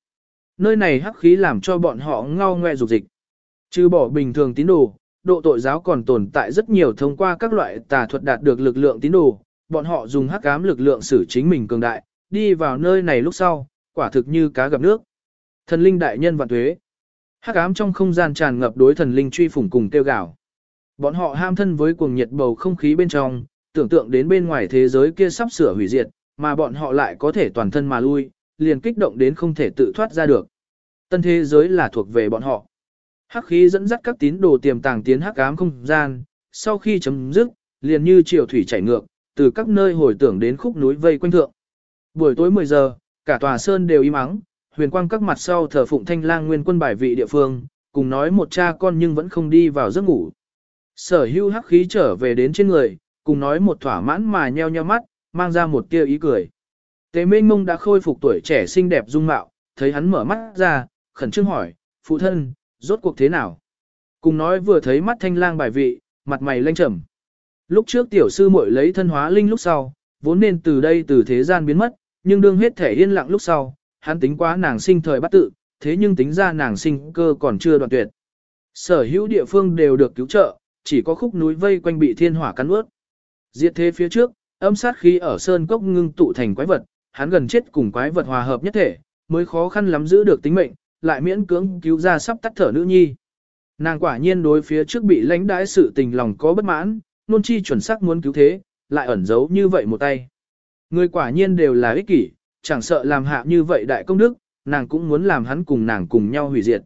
Nơi này hắc khí làm cho bọn họ ngao ngoe dục dịch. Trừ bỏ bình thường tín đồ, độ tội giáo còn tồn tại rất nhiều thông qua các loại tà thuật đạt được lực lượng tín đồ, bọn họ dùng hắc ám lực lượng xử chính mình cường đại, đi vào nơi này lúc sau, quả thực như cá gặp nước. Thần linh đại nhân vạn tuế. Hắc ám trong không gian tràn ngập đối thần linh truy phủng cùng tiêu gạo. Bọn họ ham thân với cuồng nhiệt bầu không khí bên trong, tưởng tượng đến bên ngoài thế giới kia sắp sửa hủy diệt, mà bọn họ lại có thể toàn thân mà lui, liền kích động đến không thể tự thoát ra được. Tân thế giới là thuộc về bọn họ. Hắc khí dẫn dắt các tín đồ tiềm tàng tiến hắc ám không gian, sau khi chấm dứt, liền như chiều thủy chảy ngược, từ các nơi hồi tưởng đến khúc núi vây quanh thượng. Buổi tối 10 giờ, cả tòa sơn đều im ắng, huyền quang các mặt sau thờ phụng thanh lang nguyên quân bài vị địa phương, cùng nói một cha con nhưng vẫn không đi vào giấc ngủ. Sở hưu hắc khí trở về đến trên người, cùng nói một thỏa mãn mà nheo nheo mắt, mang ra một tia ý cười. Tế Minh Mông đã khôi phục tuổi trẻ xinh đẹp dung mạo, thấy hắn mở mắt ra, khẩn trương hỏi, phụ thân, rốt cuộc thế nào? Cùng nói vừa thấy mắt thanh lang bài vị, mặt mày lanh trầm. Lúc trước tiểu sư muội lấy thân hóa linh lúc sau, vốn nên từ đây từ thế gian biến mất, nhưng đương hết thể yên lặng lúc sau, hắn tính quá nàng sinh thời bắt tự, thế nhưng tính ra nàng sinh cơ còn chưa đoạn tuyệt. Sở hữu địa phương đều được cứu trợ, chỉ có khúc núi vây quanh bị thiên hỏa cắn ướt. Diệt thế phía trước, âm sát khí ở sơn cốc ngưng tụ thành quái vật, hắn gần chết cùng quái vật hòa hợp nhất thể, mới khó khăn lắm giữ được tính mệnh, lại miễn cưỡng cứu ra sắp tắt thở nữ nhi. Nàng quả nhiên đối phía trước bị lãnh đãi sự tình lòng có bất mãn, nôn chi chuẩn xác muốn cứu thế, lại ẩn giấu như vậy một tay. Người quả nhiên đều là ích kỷ, chẳng sợ làm hạ như vậy đại công đức, nàng cũng muốn làm hắn cùng nàng cùng nhau hủy diệt.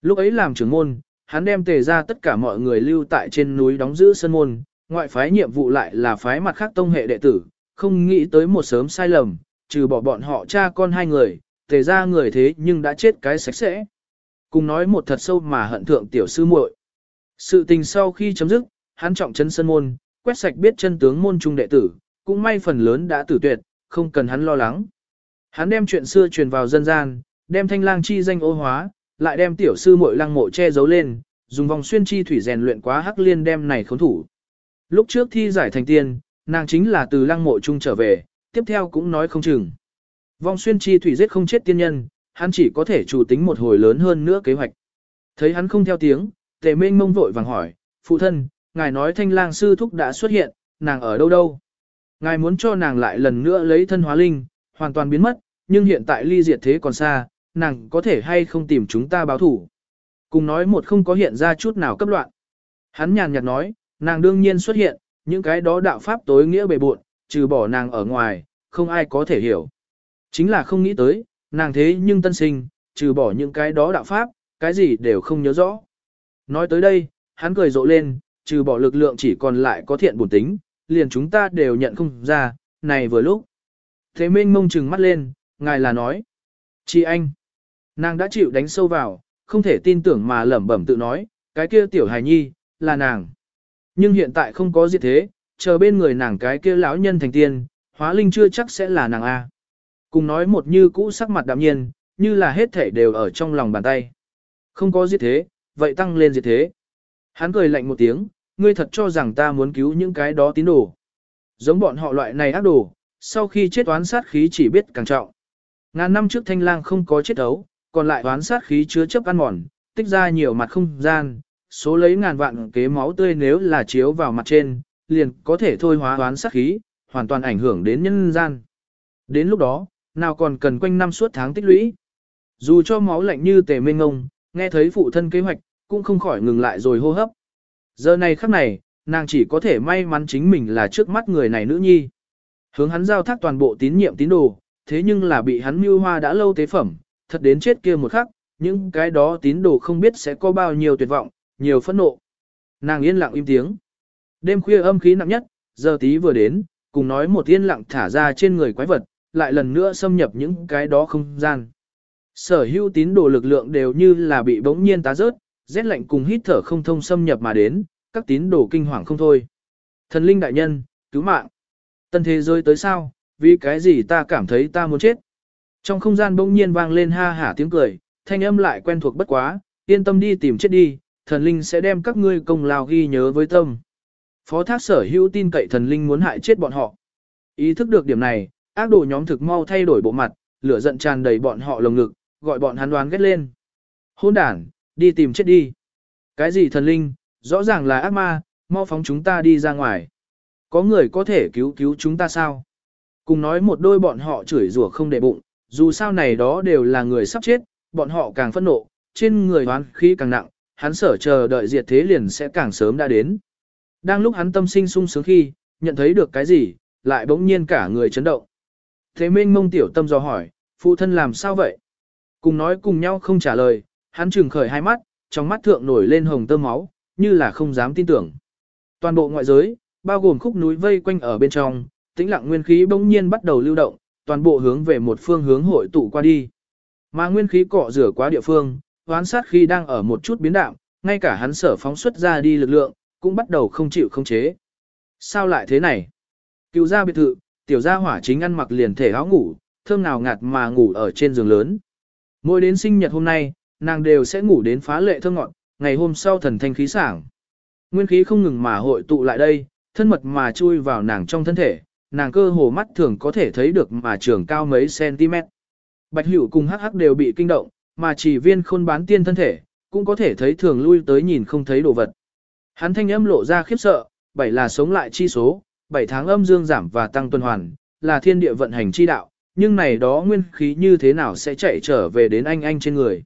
Lúc ấy làm trưởng môn, hắn đem tề ra tất cả mọi người lưu tại trên núi đóng giữ sân môn, ngoại phái nhiệm vụ lại là phái mặt khác tông hệ đệ tử, không nghĩ tới một sớm sai lầm, trừ bỏ bọn họ cha con hai người, tề ra người thế nhưng đã chết cái sạch sẽ. Cùng nói một thật sâu mà hận thượng tiểu sư muội. Sự tình sau khi chấm dứt, hắn trọng chân sân môn, quét sạch biết chân tướng môn trung đệ tử, cũng may phần lớn đã tử tuyệt, không cần hắn lo lắng. Hắn đem chuyện xưa truyền vào dân gian, đem thanh lang chi danh ô hóa, lại đem tiểu sư muội lăng mộ che giấu lên, dùng vòng xuyên chi thủy rèn luyện quá hắc liên đem này khốn thủ. Lúc trước thi giải thành tiên, nàng chính là từ lăng mộ trung trở về, tiếp theo cũng nói không chừng. Vòng xuyên chi thủy giết không chết tiên nhân, hắn chỉ có thể chủ tính một hồi lớn hơn nữa kế hoạch. Thấy hắn không theo tiếng, tề mênh mông vội vàng hỏi, phụ thân, ngài nói thanh lang sư thúc đã xuất hiện, nàng ở đâu đâu? Ngài muốn cho nàng lại lần nữa lấy thân hóa linh, hoàn toàn biến mất, nhưng hiện tại ly diệt thế còn xa, nàng có thể hay không tìm chúng ta báo thủ. Cùng nói một không có hiện ra chút nào cấp loạn. Hắn nhàn nhạt nói, nàng đương nhiên xuất hiện, những cái đó đạo pháp tối nghĩa bề buộn, trừ bỏ nàng ở ngoài, không ai có thể hiểu. Chính là không nghĩ tới, nàng thế nhưng tân sinh, trừ bỏ những cái đó đạo pháp, cái gì đều không nhớ rõ. Nói tới đây, hắn cười rộ lên, trừ bỏ lực lượng chỉ còn lại có thiện bổn tính, liền chúng ta đều nhận không ra, này vừa lúc. Thế minh mông trừng mắt lên, ngài là nói. Chị anh, nàng đã chịu đánh sâu vào, không thể tin tưởng mà lẩm bẩm tự nói, cái kia tiểu hài nhi, là nàng. Nhưng hiện tại không có gì thế, chờ bên người nàng cái kia lão nhân thành tiên, hóa linh chưa chắc sẽ là nàng A. Cùng nói một như cũ sắc mặt đạm nhiên, như là hết thể đều ở trong lòng bàn tay. Không có gì thế, vậy tăng lên gì thế. Hắn cười lạnh một tiếng, ngươi thật cho rằng ta muốn cứu những cái đó tín đồ. Giống bọn họ loại này ác đồ, sau khi chết oán sát khí chỉ biết càng trọng. Ngàn năm trước thanh lang không có chết ấu, còn lại oán sát khí chứa chấp ăn mòn, tích ra nhiều mặt không gian, số lấy ngàn vạn kế máu tươi nếu là chiếu vào mặt trên, liền có thể thôi hóa oán sát khí, hoàn toàn ảnh hưởng đến nhân gian. Đến lúc đó, nào còn cần quanh năm suốt tháng tích lũy. Dù cho máu lạnh như tề mênh ngông, nghe thấy phụ thân kế hoạch, cũng không khỏi ngừng lại rồi hô hấp. Giờ này khắc này, nàng chỉ có thể may mắn chính mình là trước mắt người này nữ nhi. Hướng hắn giao thác toàn bộ tín nhiệm tín đồ, thế nhưng là bị hắn mưu hoa đã lâu tế phẩm, thật đến chết kia một khắc, những cái đó tín đồ không biết sẽ có bao nhiêu tuyệt vọng, nhiều phẫn nộ. Nàng yên lặng im tiếng. Đêm khuya âm khí nặng nhất, giờ tí vừa đến, cùng nói một yên lặng thả ra trên người quái vật, lại lần nữa xâm nhập những cái đó không gian. Sở hữu tín đồ lực lượng đều như là bị bỗng nhiên tá rớt, rét lạnh cùng hít thở không thông xâm nhập mà đến, các tín đồ kinh hoàng không thôi. Thần linh đại nhân, cứu mạng. Tân thế giới tới sao, vì cái gì ta cảm thấy ta muốn chết. Trong không gian bỗng nhiên vang lên ha hả tiếng cười, thanh âm lại quen thuộc bất quá, yên tâm đi tìm chết đi, thần linh sẽ đem các ngươi công lao ghi nhớ với tâm. Phó thác sở hữu tin cậy thần linh muốn hại chết bọn họ. Ý thức được điểm này, ác đồ nhóm thực mau thay đổi bộ mặt, lửa giận tràn đầy bọn họ lồng ngực, gọi bọn hắn đoán ghét lên. Hôn đản, đi tìm chết đi. Cái gì thần linh, rõ ràng là ác ma, mau phóng chúng ta đi ra ngoài. Có người có thể cứu cứu chúng ta sao? Cùng nói một đôi bọn họ chửi rủa không để bụng, dù sao này đó đều là người sắp chết, bọn họ càng phẫn nộ, trên người hoán khí càng nặng, hắn sở chờ đợi diệt thế liền sẽ càng sớm đã đến. Đang lúc hắn tâm sinh sung sướng khi, nhận thấy được cái gì, lại bỗng nhiên cả người chấn động. Thế minh mông tiểu tâm do hỏi, Phụ thân làm sao vậy? Cùng nói cùng nhau không trả lời, hắn trừng khởi hai mắt, trong mắt thượng nổi lên hồng tơ máu, như là không dám tin tưởng. Toàn bộ ngoại giới, bao gồm khúc núi vây quanh ở bên trong, tĩnh lặng nguyên khí bỗng nhiên bắt đầu lưu động, toàn bộ hướng về một phương hướng hội tụ qua đi. Mà nguyên khí cọ rửa quá địa phương, hoán sát khi đang ở một chút biến đạm, ngay cả hắn sở phóng xuất ra đi lực lượng, cũng bắt đầu không chịu không chế. Sao lại thế này? Cựu gia biệt thự, tiểu gia hỏa chính ăn mặc liền thể áo ngủ, thơm nào ngạt mà ngủ ở trên giường lớn. Mỗi đến sinh nhật hôm nay, nàng đều sẽ ngủ đến phá lệ thơm ngọt, ngày hôm sau thần thanh khí sảng. Nguyên khí không ngừng mà hội tụ lại đây, thân mật mà chui vào nàng trong thân thể, nàng cơ hồ mắt thường có thể thấy được mà trường cao mấy cm. Bạch hữu cùng hắc hắc đều bị kinh động, mà chỉ viên khôn bán tiên thân thể, cũng có thể thấy thường lui tới nhìn không thấy đồ vật. Hắn thanh âm lộ ra khiếp sợ, bảy là sống lại chi số, bảy tháng âm dương giảm và tăng tuần hoàn, là thiên địa vận hành chi đạo, nhưng này đó nguyên khí như thế nào sẽ chạy trở về đến anh anh trên người.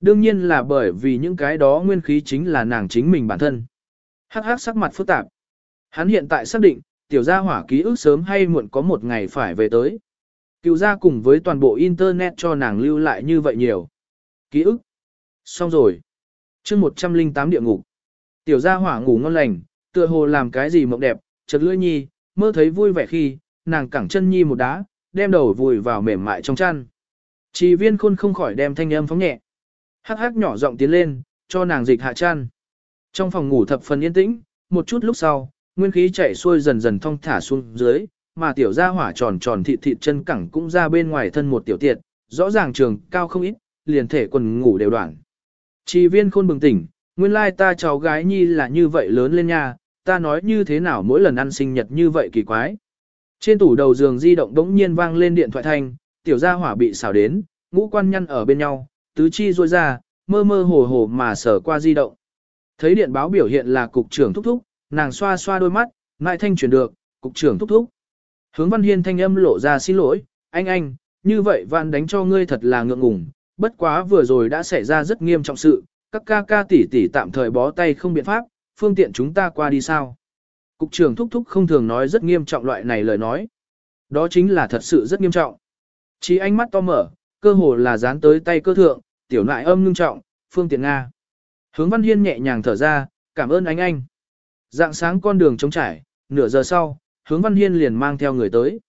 Đương nhiên là bởi vì những cái đó nguyên khí chính là nàng chính mình bản thân. Hắc hắc sắc mặt phức tạp. Hắn hiện tại xác định, tiểu gia hỏa ký ức sớm hay muộn có một ngày phải về tới. Cựu gia cùng với toàn bộ internet cho nàng lưu lại như vậy nhiều. Ký ức. Xong rồi. chương 108 địa ngục. Tiểu gia hỏa ngủ ngon lành, tựa hồ làm cái gì mộng đẹp, chợt lưỡi nhi, mơ thấy vui vẻ khi, nàng cẳng chân nhi một đá, đem đầu vùi vào mềm mại trong chăn. Chỉ viên khôn không khỏi đem thanh âm phóng nhẹ. Hắc hắc nhỏ giọng tiến lên, cho nàng dịch hạ chăn. Trong phòng ngủ thập phần yên tĩnh, một chút lúc sau, nguyên khí chạy xuôi dần dần thong thả xuống dưới, mà tiểu gia hỏa tròn tròn thịt thịt chân cẳng cũng ra bên ngoài thân một tiểu tiệt, rõ ràng trường cao không ít, liền thể quần ngủ đều đoạn. Chỉ viên khôn bừng tỉnh, nguyên lai ta cháu gái nhi là như vậy lớn lên nha, ta nói như thế nào mỗi lần ăn sinh nhật như vậy kỳ quái. Trên tủ đầu giường di động đống nhiên vang lên điện thoại thanh, tiểu gia hỏa bị xảo đến, ngũ quan nhăn ở bên nhau, tứ chi ruôi ra, mơ mơ hồ hồ mà sở qua di động. Thấy điện báo biểu hiện là cục trưởng thúc thúc, nàng xoa xoa đôi mắt, ngại thanh chuyển được, cục trưởng thúc thúc. Hướng văn hiên thanh âm lộ ra xin lỗi, anh anh, như vậy vạn đánh cho ngươi thật là ngượng ngùng, bất quá vừa rồi đã xảy ra rất nghiêm trọng sự, các ca ca tỷ tỷ tạm thời bó tay không biện pháp, phương tiện chúng ta qua đi sao. Cục trưởng thúc thúc không thường nói rất nghiêm trọng loại này lời nói. Đó chính là thật sự rất nghiêm trọng. Chỉ ánh mắt to mở, cơ hồ là dán tới tay cơ thượng, tiểu nại âm ngưng trọng, phương tiện Nga. Hướng văn hiên nhẹ nhàng thở ra, cảm ơn anh anh. Dạng sáng con đường trống trải, nửa giờ sau, hướng văn hiên liền mang theo người tới.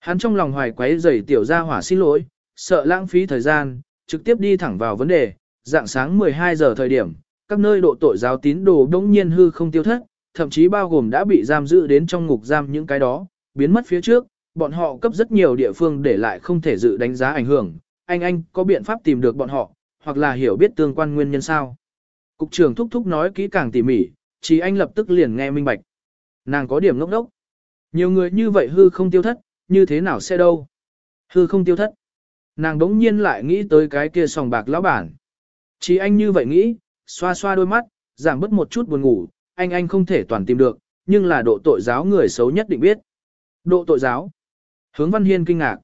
Hắn trong lòng hoài quấy rầy tiểu gia hỏa xin lỗi, sợ lãng phí thời gian, trực tiếp đi thẳng vào vấn đề. Dạng sáng 12 giờ thời điểm, các nơi độ tội giáo tín đồ đống nhiên hư không tiêu thất, thậm chí bao gồm đã bị giam giữ đến trong ngục giam những cái đó, biến mất phía trước, bọn họ cấp rất nhiều địa phương để lại không thể dự đánh giá ảnh hưởng. Anh anh có biện pháp tìm được bọn họ, hoặc là hiểu biết tương quan nguyên nhân sao. Cục trưởng thúc thúc nói kỹ càng tỉ mỉ, chỉ anh lập tức liền nghe minh bạch. Nàng có điểm ngốc đốc. Nhiều người như vậy hư không tiêu thất, như thế nào sẽ đâu? Hư không tiêu thất. Nàng đống nhiên lại nghĩ tới cái kia sòng bạc lão bản. Chỉ anh như vậy nghĩ, xoa xoa đôi mắt, giảm bớt một chút buồn ngủ, anh anh không thể toàn tìm được, nhưng là độ tội giáo người xấu nhất định biết. Độ tội giáo. Hướng Văn Hiên kinh ngạc.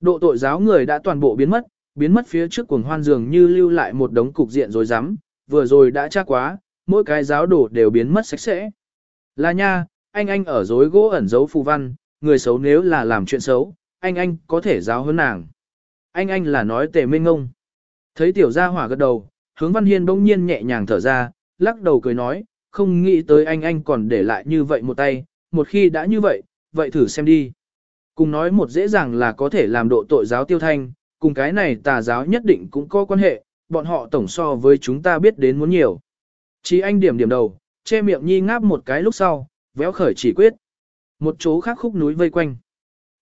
Độ tội giáo người đã toàn bộ biến mất, biến mất phía trước cuồng hoan dường như lưu lại một đống cục diện rồi dám, vừa rồi đã chắc quá, mỗi cái giáo đồ đều biến mất sạch sẽ. Là nha, anh anh ở dối gỗ ẩn giấu phù văn, người xấu nếu là làm chuyện xấu, anh anh có thể giáo hơn nàng. Anh anh là nói tề minh ngông. Thấy tiểu gia hỏa gật đầu, hướng văn hiên bỗng nhiên nhẹ nhàng thở ra, lắc đầu cười nói, không nghĩ tới anh anh còn để lại như vậy một tay, một khi đã như vậy, vậy thử xem đi. Cùng nói một dễ dàng là có thể làm độ tội giáo tiêu thanh, cùng cái này tà giáo nhất định cũng có quan hệ, bọn họ tổng so với chúng ta biết đến muốn nhiều. Chỉ anh điểm điểm đầu, che miệng nhi ngáp một cái lúc sau, véo khởi chỉ quyết. Một chỗ khác khúc núi vây quanh.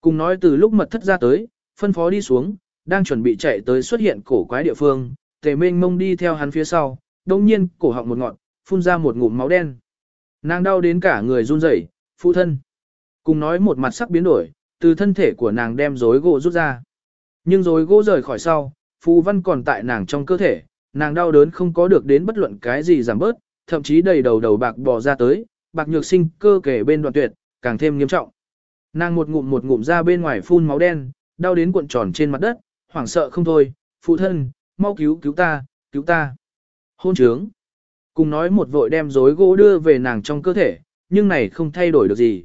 Cùng nói từ lúc mật thất ra tới, phân phó đi xuống, đang chuẩn bị chạy tới xuất hiện cổ quái địa phương, tề mênh mông đi theo hắn phía sau, đồng nhiên cổ họng một ngọn, phun ra một ngụm máu đen. Nàng đau đến cả người run rẩy, phụ thân. Cùng nói một mặt sắc biến đổi, từ thân thể của nàng đem rối gỗ rút ra. Nhưng rối gỗ rời khỏi sau, phù văn còn tại nàng trong cơ thể, nàng đau đớn không có được đến bất luận cái gì giảm bớt, thậm chí đầy đầu đầu bạc bò ra tới, bạc nhược sinh cơ kể bên đoạn tuyệt, càng thêm nghiêm trọng. Nàng một ngụm một ngụm ra bên ngoài phun máu đen, đau đến cuộn tròn trên mặt đất, hoảng sợ không thôi, phụ thân, mau cứu cứu ta, cứu ta. Hôn trướng. Cùng nói một vội đem rối gỗ đưa về nàng trong cơ thể, nhưng này không thay đổi được gì.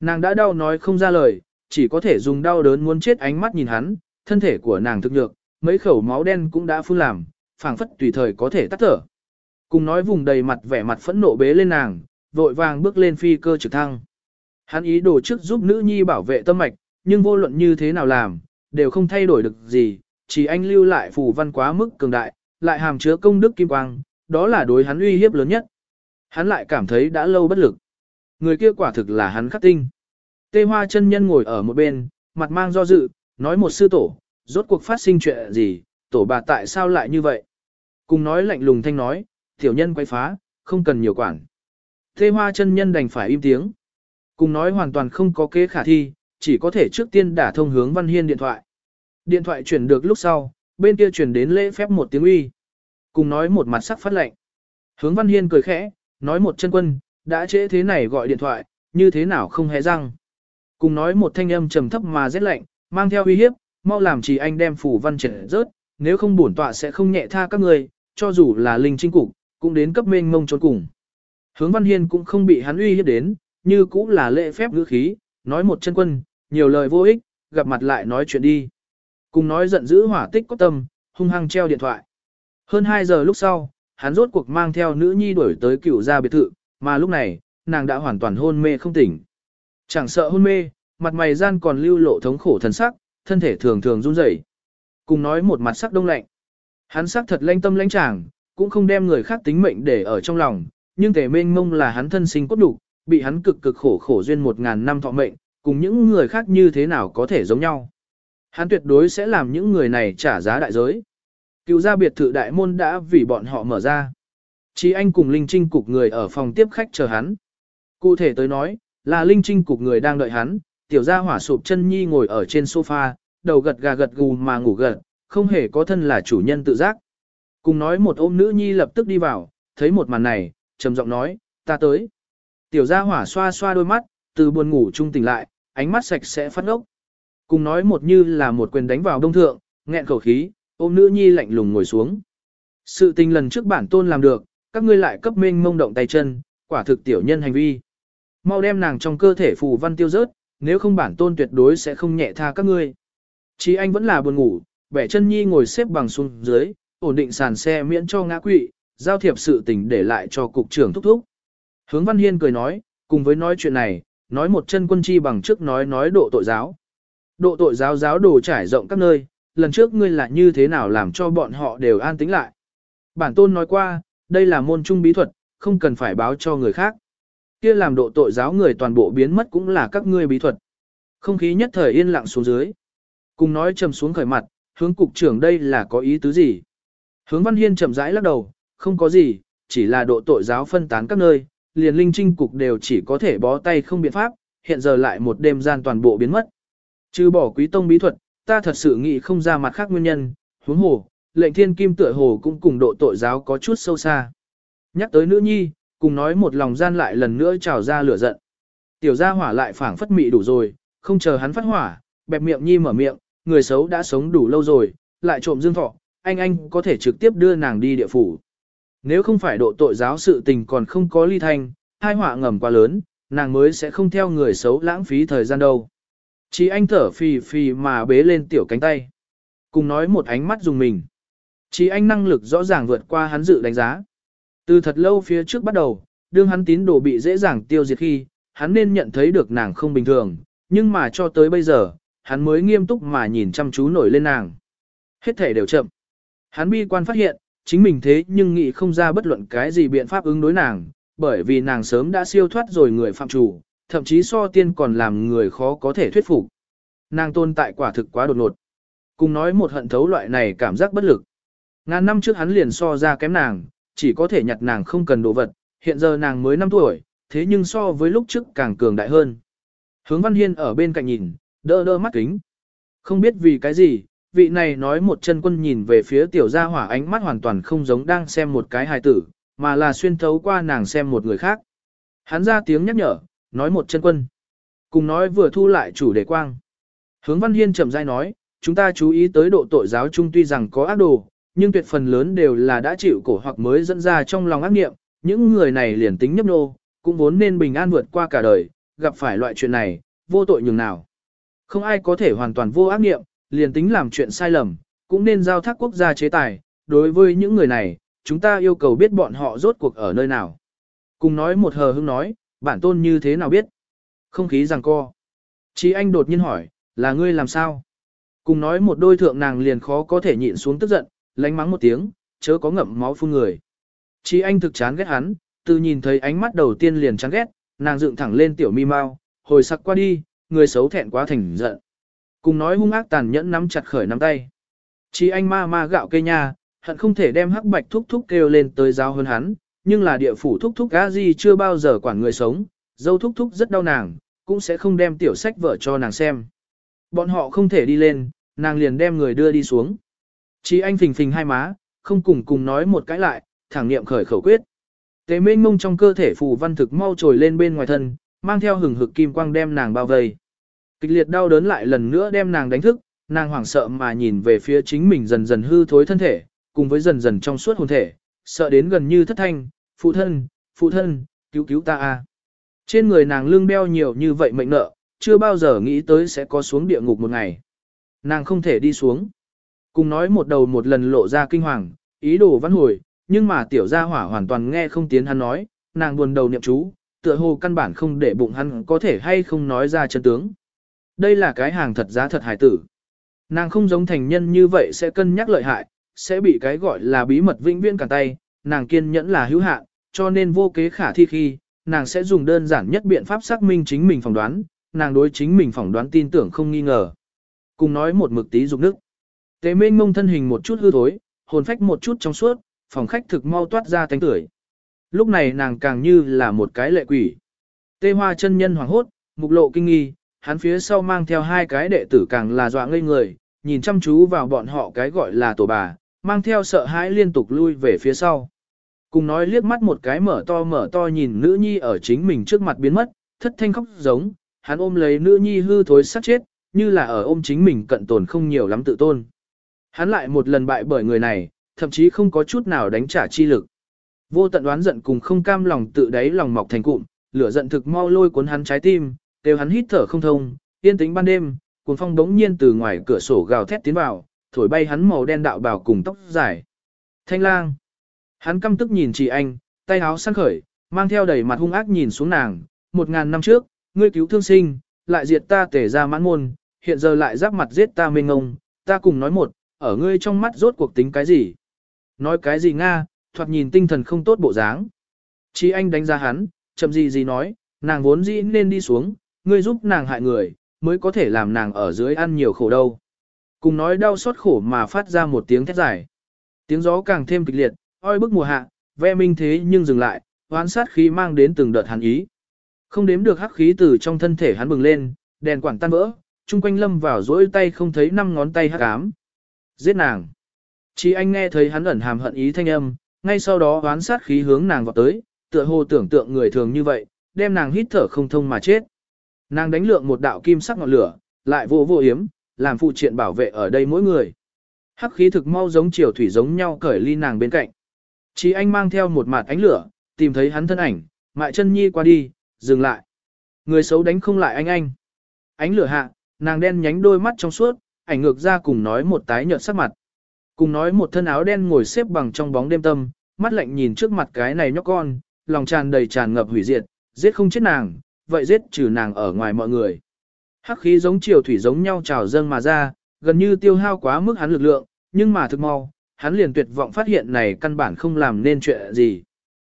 Nàng đã đau nói không ra lời, chỉ có thể dùng đau đớn muốn chết ánh mắt nhìn hắn, thân thể của nàng thực nhược, mấy khẩu máu đen cũng đã phun làm, phảng phất tùy thời có thể tắt thở. Cùng nói vùng đầy mặt vẻ mặt phẫn nộ bế lên nàng, vội vàng bước lên phi cơ trực thăng. Hắn ý đồ trước giúp nữ nhi bảo vệ tâm mạch, nhưng vô luận như thế nào làm, đều không thay đổi được gì, chỉ anh lưu lại phù văn quá mức cường đại, lại hàm chứa công đức kim quang, đó là đối hắn uy hiếp lớn nhất. Hắn lại cảm thấy đã lâu bất lực. Người kia quả thực là hắn khắc tinh. Tê Hoa chân nhân ngồi ở một bên, mặt mang do dự, nói một sư tổ, rốt cuộc phát sinh chuyện gì, tổ bà tại sao lại như vậy? Cùng nói lạnh lùng thanh nói, tiểu nhân quay phá, không cần nhiều quản. Thê Hoa chân nhân đành phải im tiếng. Cùng nói hoàn toàn không có kế khả thi, chỉ có thể trước tiên đả thông hướng Văn Hiên điện thoại. Điện thoại chuyển được lúc sau, bên kia chuyển đến lễ phép một tiếng uy. Cùng nói một mặt sắc phát lệnh. Hướng Văn Hiên cười khẽ, nói một chân quân, đã trễ thế này gọi điện thoại, như thế nào không hề răng. Cùng nói một thanh âm trầm thấp mà rét lạnh, mang theo uy hiếp, mau làm chỉ anh đem phủ văn trở rớt, nếu không bổn tọa sẽ không nhẹ tha các người, cho dù là linh trinh cục, cũng đến cấp mênh mông trốn cùng. Hướng Văn Hiên cũng không bị hắn uy hiếp đến, như cũng là lễ phép ngữ khí, nói một chân quân, nhiều lời vô ích, gặp mặt lại nói chuyện đi. Cùng nói giận dữ hỏa tích có tâm, hung hăng treo điện thoại. Hơn 2 giờ lúc sau, hắn rốt cuộc mang theo nữ nhi đuổi tới cựu gia biệt thự, mà lúc này, nàng đã hoàn toàn hôn mê không tỉnh. Chẳng sợ hôn mê, mặt mày gian còn lưu lộ thống khổ thần sắc, thân thể thường thường run rẩy. Cùng nói một mặt sắc đông lạnh. Hắn xác thật lanh tâm lãnh tràng, cũng không đem người khác tính mệnh để ở trong lòng, nhưng thể mênh mông là hắn thân sinh cốt đủ, bị hắn cực cực khổ khổ duyên một ngàn năm thọ mệnh, cùng những người khác như thế nào có thể giống nhau. Hắn tuyệt đối sẽ làm những người này trả giá đại giới. Cựu gia biệt thự đại môn đã vì bọn họ mở ra. Chí anh cùng Linh Trinh cục người ở phòng tiếp khách chờ hắn. Cụ thể tới nói, là Linh Trinh cục người đang đợi hắn, tiểu gia hỏa sụp chân nhi ngồi ở trên sofa, đầu gật gà gật gù mà ngủ gật, không hề có thân là chủ nhân tự giác. Cùng nói một ôm nữ nhi lập tức đi vào, thấy một màn này, trầm giọng nói, ta tới. Tiểu gia hỏa xoa xoa đôi mắt, từ buồn ngủ trung tỉnh lại, ánh mắt sạch sẽ phát ốc. Cùng nói một như là một quyền đánh vào đông thượng, nghẹn khẩu khí, ôm nữ nhi lạnh lùng ngồi xuống. Sự tình lần trước bản tôn làm được, các ngươi lại cấp minh mông động tay chân, quả thực tiểu nhân hành vi. Mau đem nàng trong cơ thể phù văn tiêu rớt, nếu không bản tôn tuyệt đối sẽ không nhẹ tha các ngươi. Chí anh vẫn là buồn ngủ, bẻ chân nhi ngồi xếp bằng xuống dưới, ổn định sàn xe miễn cho ngã quỵ, giao thiệp sự tình để lại cho cục trưởng thúc thúc. Hướng Văn Hiên cười nói, cùng với nói chuyện này, nói một chân quân chi bằng trước nói nói độ tội giáo. Độ tội giáo giáo đồ trải rộng các nơi, lần trước ngươi là như thế nào làm cho bọn họ đều an tĩnh lại. Bản tôn nói qua, đây là môn trung bí thuật, không cần phải báo cho người khác. Kia làm độ tội giáo người toàn bộ biến mất cũng là các ngươi bí thuật. Không khí nhất thời yên lặng xuống dưới. Cùng nói trầm xuống khởi mặt, hướng cục trưởng đây là có ý tứ gì? Hướng Văn Hiên chậm rãi lắc đầu, không có gì, chỉ là độ tội giáo phân tán các nơi, liền linh trinh cục đều chỉ có thể bó tay không biện pháp, hiện giờ lại một đêm gian toàn bộ biến mất. Trừ bỏ quý tông bí thuật, ta thật sự nghĩ không ra mặt khác nguyên nhân, huống hồ, lệnh thiên kim tựa hồ cũng cùng độ tội giáo có chút sâu xa. Nhắc tới nữ nhi, cùng nói một lòng gian lại lần nữa trào ra lửa giận. Tiểu gia hỏa lại phảng phất mị đủ rồi, không chờ hắn phát hỏa, bẹp miệng nhi mở miệng, người xấu đã sống đủ lâu rồi, lại trộm dương thọ, anh anh có thể trực tiếp đưa nàng đi địa phủ. Nếu không phải độ tội giáo sự tình còn không có ly thanh, hai họa ngầm quá lớn, nàng mới sẽ không theo người xấu lãng phí thời gian đâu. Chỉ anh thở phì phì mà bế lên tiểu cánh tay. Cùng nói một ánh mắt dùng mình. Chỉ anh năng lực rõ ràng vượt qua hắn dự đánh giá. Từ thật lâu phía trước bắt đầu, đương hắn tín đồ bị dễ dàng tiêu diệt khi, hắn nên nhận thấy được nàng không bình thường, nhưng mà cho tới bây giờ, hắn mới nghiêm túc mà nhìn chăm chú nổi lên nàng. Hết thể đều chậm. Hắn bi quan phát hiện, chính mình thế nhưng nghĩ không ra bất luận cái gì biện pháp ứng đối nàng, bởi vì nàng sớm đã siêu thoát rồi người phạm chủ, thậm chí so tiên còn làm người khó có thể thuyết phục. Nàng tồn tại quả thực quá đột ngột. Cùng nói một hận thấu loại này cảm giác bất lực. Ngàn năm trước hắn liền so ra kém nàng, chỉ có thể nhặt nàng không cần đồ vật, hiện giờ nàng mới 5 tuổi, thế nhưng so với lúc trước càng cường đại hơn. Hướng Văn Hiên ở bên cạnh nhìn, đỡ đỡ mắt kính. Không biết vì cái gì, vị này nói một chân quân nhìn về phía tiểu gia hỏa ánh mắt hoàn toàn không giống đang xem một cái hài tử, mà là xuyên thấu qua nàng xem một người khác. Hắn ra tiếng nhắc nhở, nói một chân quân. Cùng nói vừa thu lại chủ đề quang. Hướng Văn Hiên chậm rãi nói, chúng ta chú ý tới độ tội giáo chung tuy rằng có ác đồ, nhưng tuyệt phần lớn đều là đã chịu cổ hoặc mới dẫn ra trong lòng ác nghiệm, những người này liền tính nhấp nô, cũng vốn nên bình an vượt qua cả đời, gặp phải loại chuyện này, vô tội nhường nào. Không ai có thể hoàn toàn vô ác nghiệm, liền tính làm chuyện sai lầm, cũng nên giao thác quốc gia chế tài, đối với những người này, chúng ta yêu cầu biết bọn họ rốt cuộc ở nơi nào. Cùng nói một hờ hững nói, bản tôn như thế nào biết? Không khí rằng co. Chí anh đột nhiên hỏi, là ngươi làm sao? Cùng nói một đôi thượng nàng liền khó có thể nhịn xuống tức giận, lánh mắng một tiếng, chớ có ngậm máu phun người. Chí anh thực chán ghét hắn, từ nhìn thấy ánh mắt đầu tiên liền chán ghét, nàng dựng thẳng lên tiểu mi mau, hồi sặc qua đi, người xấu thẹn quá thành giận. Cùng nói hung ác tàn nhẫn nắm chặt khởi nắm tay. Chí anh ma ma gạo cây nha, hận không thể đem hắc bạch thúc thúc kêu lên tới giáo hơn hắn, nhưng là địa phủ thúc thúc gã gì chưa bao giờ quản người sống, dâu thúc thúc rất đau nàng, cũng sẽ không đem tiểu sách vợ cho nàng xem. Bọn họ không thể đi lên, nàng liền đem người đưa đi xuống. Chí anh phình phình hai má, không cùng cùng nói một cái lại, thẳng niệm khởi khẩu quyết. Tế mênh mông trong cơ thể phù văn thực mau trồi lên bên ngoài thân, mang theo hừng hực kim quang đem nàng bao vây. Kịch liệt đau đớn lại lần nữa đem nàng đánh thức, nàng hoảng sợ mà nhìn về phía chính mình dần dần hư thối thân thể, cùng với dần dần trong suốt hồn thể, sợ đến gần như thất thanh, phụ thân, phụ thân, cứu cứu ta a. Trên người nàng lưng đeo nhiều như vậy mệnh nợ, chưa bao giờ nghĩ tới sẽ có xuống địa ngục một ngày. Nàng không thể đi xuống. Cùng nói một đầu một lần lộ ra kinh hoàng, ý đồ văn hồi, nhưng mà tiểu gia hỏa hoàn toàn nghe không tiến hắn nói, nàng buồn đầu niệm chú, tựa hồ căn bản không để bụng hắn có thể hay không nói ra chân tướng. Đây là cái hàng thật giá thật hải tử. Nàng không giống thành nhân như vậy sẽ cân nhắc lợi hại, sẽ bị cái gọi là bí mật vĩnh viễn cả tay, nàng kiên nhẫn là hữu hạn, cho nên vô kế khả thi khi, nàng sẽ dùng đơn giản nhất biện pháp xác minh chính mình phỏng đoán, nàng đối chính mình phỏng đoán tin tưởng không nghi ngờ. Cùng nói một mực tí dục nước. Tế minh mông thân hình một chút hư thối, hồn phách một chút trong suốt, phòng khách thực mau toát ra tánh tưởi. Lúc này nàng càng như là một cái lệ quỷ. Tê hoa chân nhân hoàng hốt, mục lộ kinh nghi, hắn phía sau mang theo hai cái đệ tử càng là dọa ngây người, nhìn chăm chú vào bọn họ cái gọi là tổ bà, mang theo sợ hãi liên tục lui về phía sau. Cùng nói liếc mắt một cái mở to mở to nhìn nữ nhi ở chính mình trước mặt biến mất, thất thanh khóc giống, hắn ôm lấy nữ nhi hư thối sát chết, như là ở ôm chính mình cận tồn không nhiều lắm tự tôn. Hắn lại một lần bại bởi người này, thậm chí không có chút nào đánh trả chi lực. Vô tận đoán giận cùng không cam lòng tự đáy lòng mọc thành cụm, lửa giận thực mau lôi cuốn hắn trái tim, đều hắn hít thở không thông, yên tĩnh ban đêm, cuồng phong đống nhiên từ ngoài cửa sổ gào thét tiến vào, thổi bay hắn màu đen đạo bào cùng tóc dài. Thanh lang. Hắn căm tức nhìn chị anh, tay áo săn khởi, mang theo đầy mặt hung ác nhìn xuống nàng, một ngàn năm trước, ngươi cứu thương sinh, lại diệt ta tể ra mãn môn, hiện giờ lại giáp mặt giết ta mênh ngông, ta cùng nói một, ở ngươi trong mắt rốt cuộc tính cái gì? Nói cái gì Nga, thoạt nhìn tinh thần không tốt bộ dáng. Chí anh đánh giá hắn, chậm gì gì nói, nàng vốn dĩ nên đi xuống, ngươi giúp nàng hại người, mới có thể làm nàng ở dưới ăn nhiều khổ đâu. Cùng nói đau xót khổ mà phát ra một tiếng thét dài. Tiếng gió càng thêm kịch liệt, oi bức mùa hạ, ve minh thế nhưng dừng lại, hoán sát khí mang đến từng đợt hàn ý. Không đếm được hắc khí từ trong thân thể hắn bừng lên, đèn quảng tan vỡ, chung quanh lâm vào dỗi tay không thấy năm ngón tay hắc ám. Giết nàng. Chỉ anh nghe thấy hắn ẩn hàm hận ý thanh âm, ngay sau đó hoán sát khí hướng nàng vào tới, tựa hồ tưởng tượng người thường như vậy, đem nàng hít thở không thông mà chết. Nàng đánh lượng một đạo kim sắc ngọn lửa, lại vô vô yếm, làm phụ triện bảo vệ ở đây mỗi người. Hắc khí thực mau giống chiều thủy giống nhau cởi ly nàng bên cạnh. Chí anh mang theo một mặt ánh lửa, tìm thấy hắn thân ảnh, mại chân nhi qua đi, dừng lại. Người xấu đánh không lại anh anh. Ánh lửa hạ, nàng đen nhánh đôi mắt trong suốt, ảnh ngược ra cùng nói một tái nhợt sắc mặt. Cùng nói một thân áo đen ngồi xếp bằng trong bóng đêm tâm, mắt lạnh nhìn trước mặt cái này nhóc con, lòng tràn đầy tràn ngập hủy diệt, giết không chết nàng, vậy giết trừ nàng ở ngoài mọi người. Hắc khí giống chiều thủy giống nhau trào dâng mà ra, gần như tiêu hao quá mức hắn lực lượng, nhưng mà thực mau, hắn liền tuyệt vọng phát hiện này căn bản không làm nên chuyện gì.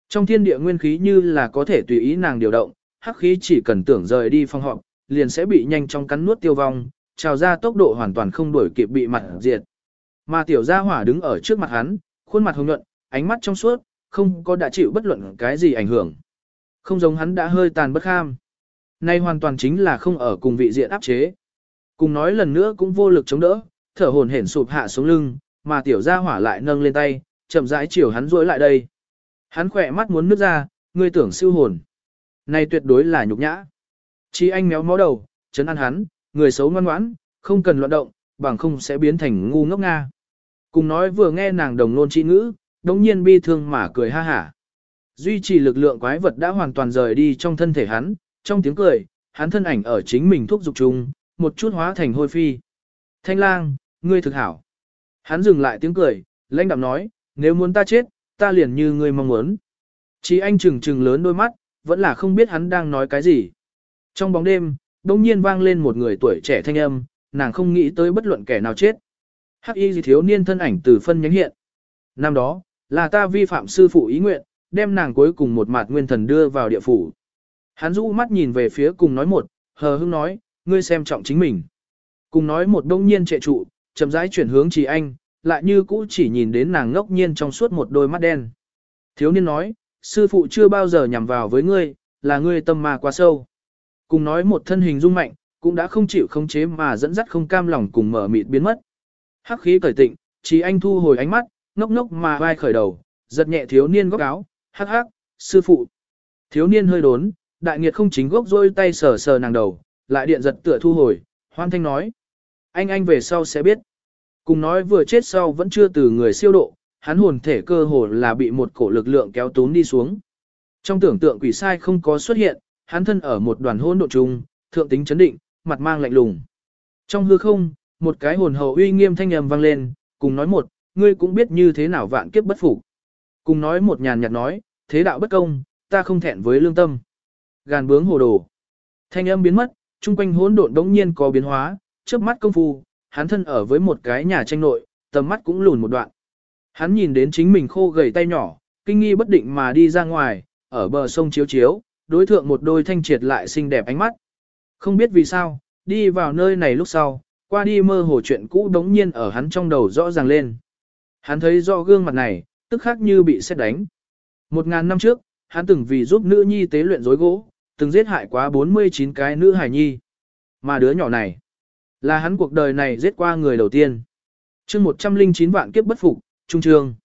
Trong thiên địa nguyên khí như là có thể tùy ý nàng điều động, hắc khí chỉ cần tưởng rời đi phong họp, liền sẽ bị nhanh trong cắn nuốt tiêu vong, trào ra tốc độ hoàn toàn không đuổi kịp bị mặt diệt. Mà tiểu gia hỏa đứng ở trước mặt hắn, khuôn mặt hồng nhuận, ánh mắt trong suốt, không có đã chịu bất luận cái gì ảnh hưởng. Không giống hắn đã hơi tàn bất kham. Nay hoàn toàn chính là không ở cùng vị diện áp chế. Cùng nói lần nữa cũng vô lực chống đỡ, thở hồn hển sụp hạ xuống lưng, mà tiểu gia hỏa lại nâng lên tay, chậm rãi chiều hắn duỗi lại đây. Hắn khỏe mắt muốn nước ra, ngươi tưởng siêu hồn. Này tuyệt đối là nhục nhã. Chi anh méo mó đầu, chấn an hắn, người xấu ngoan ngoãn, không cần loạn động, bằng không sẽ biến thành ngu ngốc nga. Cùng nói vừa nghe nàng đồng nôn chi ngữ, đống nhiên bi thương mà cười ha hả. Duy trì lực lượng quái vật đã hoàn toàn rời đi trong thân thể hắn, trong tiếng cười, hắn thân ảnh ở chính mình thúc dục chung, một chút hóa thành hôi phi. Thanh lang, ngươi thực hảo. Hắn dừng lại tiếng cười, lãnh đạm nói, nếu muốn ta chết, ta liền như ngươi mong muốn. Chí anh trừng trừng lớn đôi mắt, vẫn là không biết hắn đang nói cái gì. Trong bóng đêm, đông nhiên vang lên một người tuổi trẻ thanh âm, nàng không nghĩ tới bất luận kẻ nào chết. Hắc y gì thiếu niên thân ảnh từ phân nhánh hiện. Năm đó, là ta vi phạm sư phụ ý nguyện, đem nàng cuối cùng một mạt nguyên thần đưa vào địa phủ. Hắn rũ mắt nhìn về phía cùng nói một, hờ hững nói, ngươi xem trọng chính mình. Cùng nói một đông nhiên trệ trụ, chậm rãi chuyển hướng chỉ anh, lại như cũ chỉ nhìn đến nàng ngốc nhiên trong suốt một đôi mắt đen. Thiếu niên nói, sư phụ chưa bao giờ nhằm vào với ngươi, là ngươi tâm ma quá sâu. Cùng nói một thân hình rung mạnh, cũng đã không chịu khống chế mà dẫn dắt không cam lòng cùng mở mịt biến mất. Hắc khí cởi tịnh, chỉ anh thu hồi ánh mắt, ngốc ngốc mà vai khởi đầu, giật nhẹ thiếu niên góc áo, hắc hắc, sư phụ. Thiếu niên hơi đốn, đại nghiệt không chính gốc rôi tay sờ sờ nàng đầu, lại điện giật tựa thu hồi, hoan thanh nói. Anh anh về sau sẽ biết. Cùng nói vừa chết sau vẫn chưa từ người siêu độ, hắn hồn thể cơ hồ là bị một cổ lực lượng kéo tún đi xuống. Trong tưởng tượng quỷ sai không có xuất hiện, hắn thân ở một đoàn hôn độ chung, thượng tính chấn định, mặt mang lạnh lùng. Trong hư không, một cái hồn hậu uy nghiêm thanh âm vang lên, cùng nói một, ngươi cũng biết như thế nào vạn kiếp bất phục. Cùng nói một nhàn nhạt nói, thế đạo bất công, ta không thẹn với lương tâm. Gàn bướng hồ đồ. Thanh âm biến mất, chung quanh hỗn độn đống nhiên có biến hóa, trước mắt công phu, hắn thân ở với một cái nhà tranh nội, tầm mắt cũng lùn một đoạn. Hắn nhìn đến chính mình khô gầy tay nhỏ, kinh nghi bất định mà đi ra ngoài, ở bờ sông chiếu chiếu, đối thượng một đôi thanh triệt lại xinh đẹp ánh mắt. Không biết vì sao, đi vào nơi này lúc sau, qua đi mơ hồ chuyện cũ đống nhiên ở hắn trong đầu rõ ràng lên. Hắn thấy rõ gương mặt này, tức khác như bị xét đánh. Một ngàn năm trước, hắn từng vì giúp nữ nhi tế luyện rối gỗ, từng giết hại quá 49 cái nữ hải nhi. Mà đứa nhỏ này, là hắn cuộc đời này giết qua người đầu tiên. chương 109 vạn kiếp bất phục, trung trường.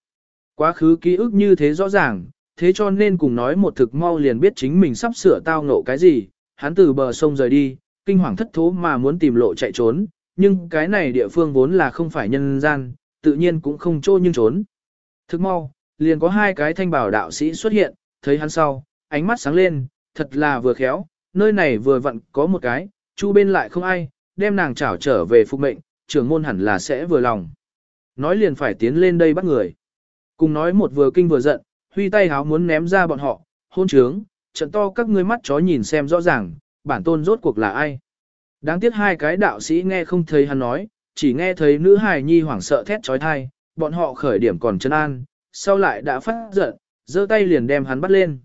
Quá khứ ký ức như thế rõ ràng, thế cho nên cùng nói một thực mau liền biết chính mình sắp sửa tao ngộ cái gì. Hắn từ bờ sông rời đi, kinh hoàng thất thố mà muốn tìm lộ chạy trốn, nhưng cái này địa phương vốn là không phải nhân gian, tự nhiên cũng không trô nhưng trốn. Thực mau, liền có hai cái thanh bảo đạo sĩ xuất hiện, thấy hắn sau, ánh mắt sáng lên, thật là vừa khéo, nơi này vừa vặn có một cái, chu bên lại không ai, đem nàng trảo trở về phục mệnh, trưởng môn hẳn là sẽ vừa lòng. Nói liền phải tiến lên đây bắt người. Cùng nói một vừa kinh vừa giận, huy tay háo muốn ném ra bọn họ, hôn trướng, trận to các ngươi mắt chó nhìn xem rõ ràng, bản tôn rốt cuộc là ai. Đáng tiếc hai cái đạo sĩ nghe không thấy hắn nói, chỉ nghe thấy nữ hài nhi hoảng sợ thét trói thai, bọn họ khởi điểm còn chân an, sau lại đã phát giận, giơ tay liền đem hắn bắt lên.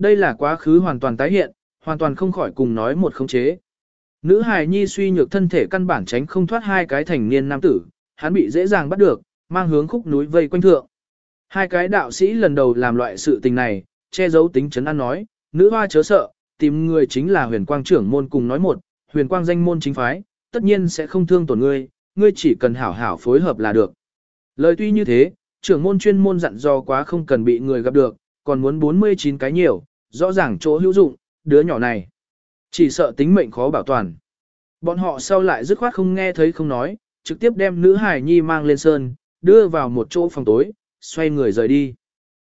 Đây là quá khứ hoàn toàn tái hiện, hoàn toàn không khỏi cùng nói một khống chế. Nữ hài nhi suy nhược thân thể căn bản tránh không thoát hai cái thành niên nam tử, hắn bị dễ dàng bắt được, mang hướng khúc núi vây quanh thượng. Hai cái đạo sĩ lần đầu làm loại sự tình này, che giấu tính chấn an nói, nữ hoa chớ sợ, tìm người chính là huyền quang trưởng môn cùng nói một, huyền quang danh môn chính phái, tất nhiên sẽ không thương tổn ngươi, ngươi chỉ cần hảo hảo phối hợp là được. Lời tuy như thế, trưởng môn chuyên môn dặn do quá không cần bị người gặp được, còn muốn 49 cái nhiều, rõ ràng chỗ hữu dụng, đứa nhỏ này. Chỉ sợ tính mệnh khó bảo toàn. Bọn họ sau lại dứt khoát không nghe thấy không nói, trực tiếp đem nữ hải nhi mang lên sơn, đưa vào một chỗ phòng tối, xoay người rời đi.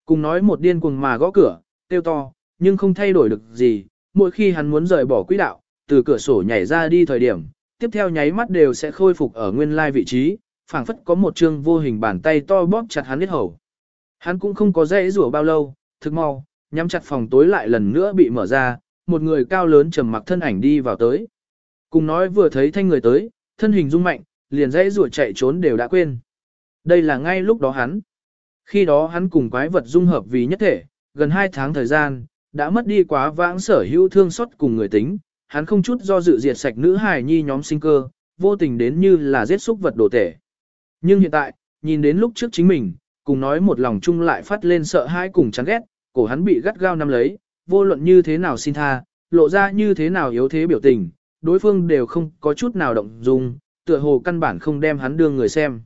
Cùng nói một điên cuồng mà gõ cửa, tiêu to, nhưng không thay đổi được gì, mỗi khi hắn muốn rời bỏ quỹ đạo, từ cửa sổ nhảy ra đi thời điểm, tiếp theo nháy mắt đều sẽ khôi phục ở nguyên lai vị trí, phảng phất có một chương vô hình bàn tay to bóp chặt hắn hết hầu. Hắn cũng không có dễ rủa bao lâu, thực mau, nhắm chặt phòng tối lại lần nữa bị mở ra, một người cao lớn trầm mặc thân ảnh đi vào tới. Cùng nói vừa thấy thanh người tới, thân hình rung mạnh, liền dãy rủa chạy trốn đều đã quên. Đây là ngay lúc đó hắn. Khi đó hắn cùng quái vật dung hợp vì nhất thể, gần 2 tháng thời gian, đã mất đi quá vãng sở hữu thương xót cùng người tính, hắn không chút do dự diệt sạch nữ hài nhi nhóm sinh cơ, vô tình đến như là giết xúc vật đồ tể. Nhưng hiện tại, nhìn đến lúc trước chính mình, cùng nói một lòng chung lại phát lên sợ hãi cùng chán ghét, cổ hắn bị gắt gao nắm lấy, vô luận như thế nào xin tha, lộ ra như thế nào yếu thế biểu tình, đối phương đều không có chút nào động dung, tựa hồ căn bản không đem hắn đưa người xem.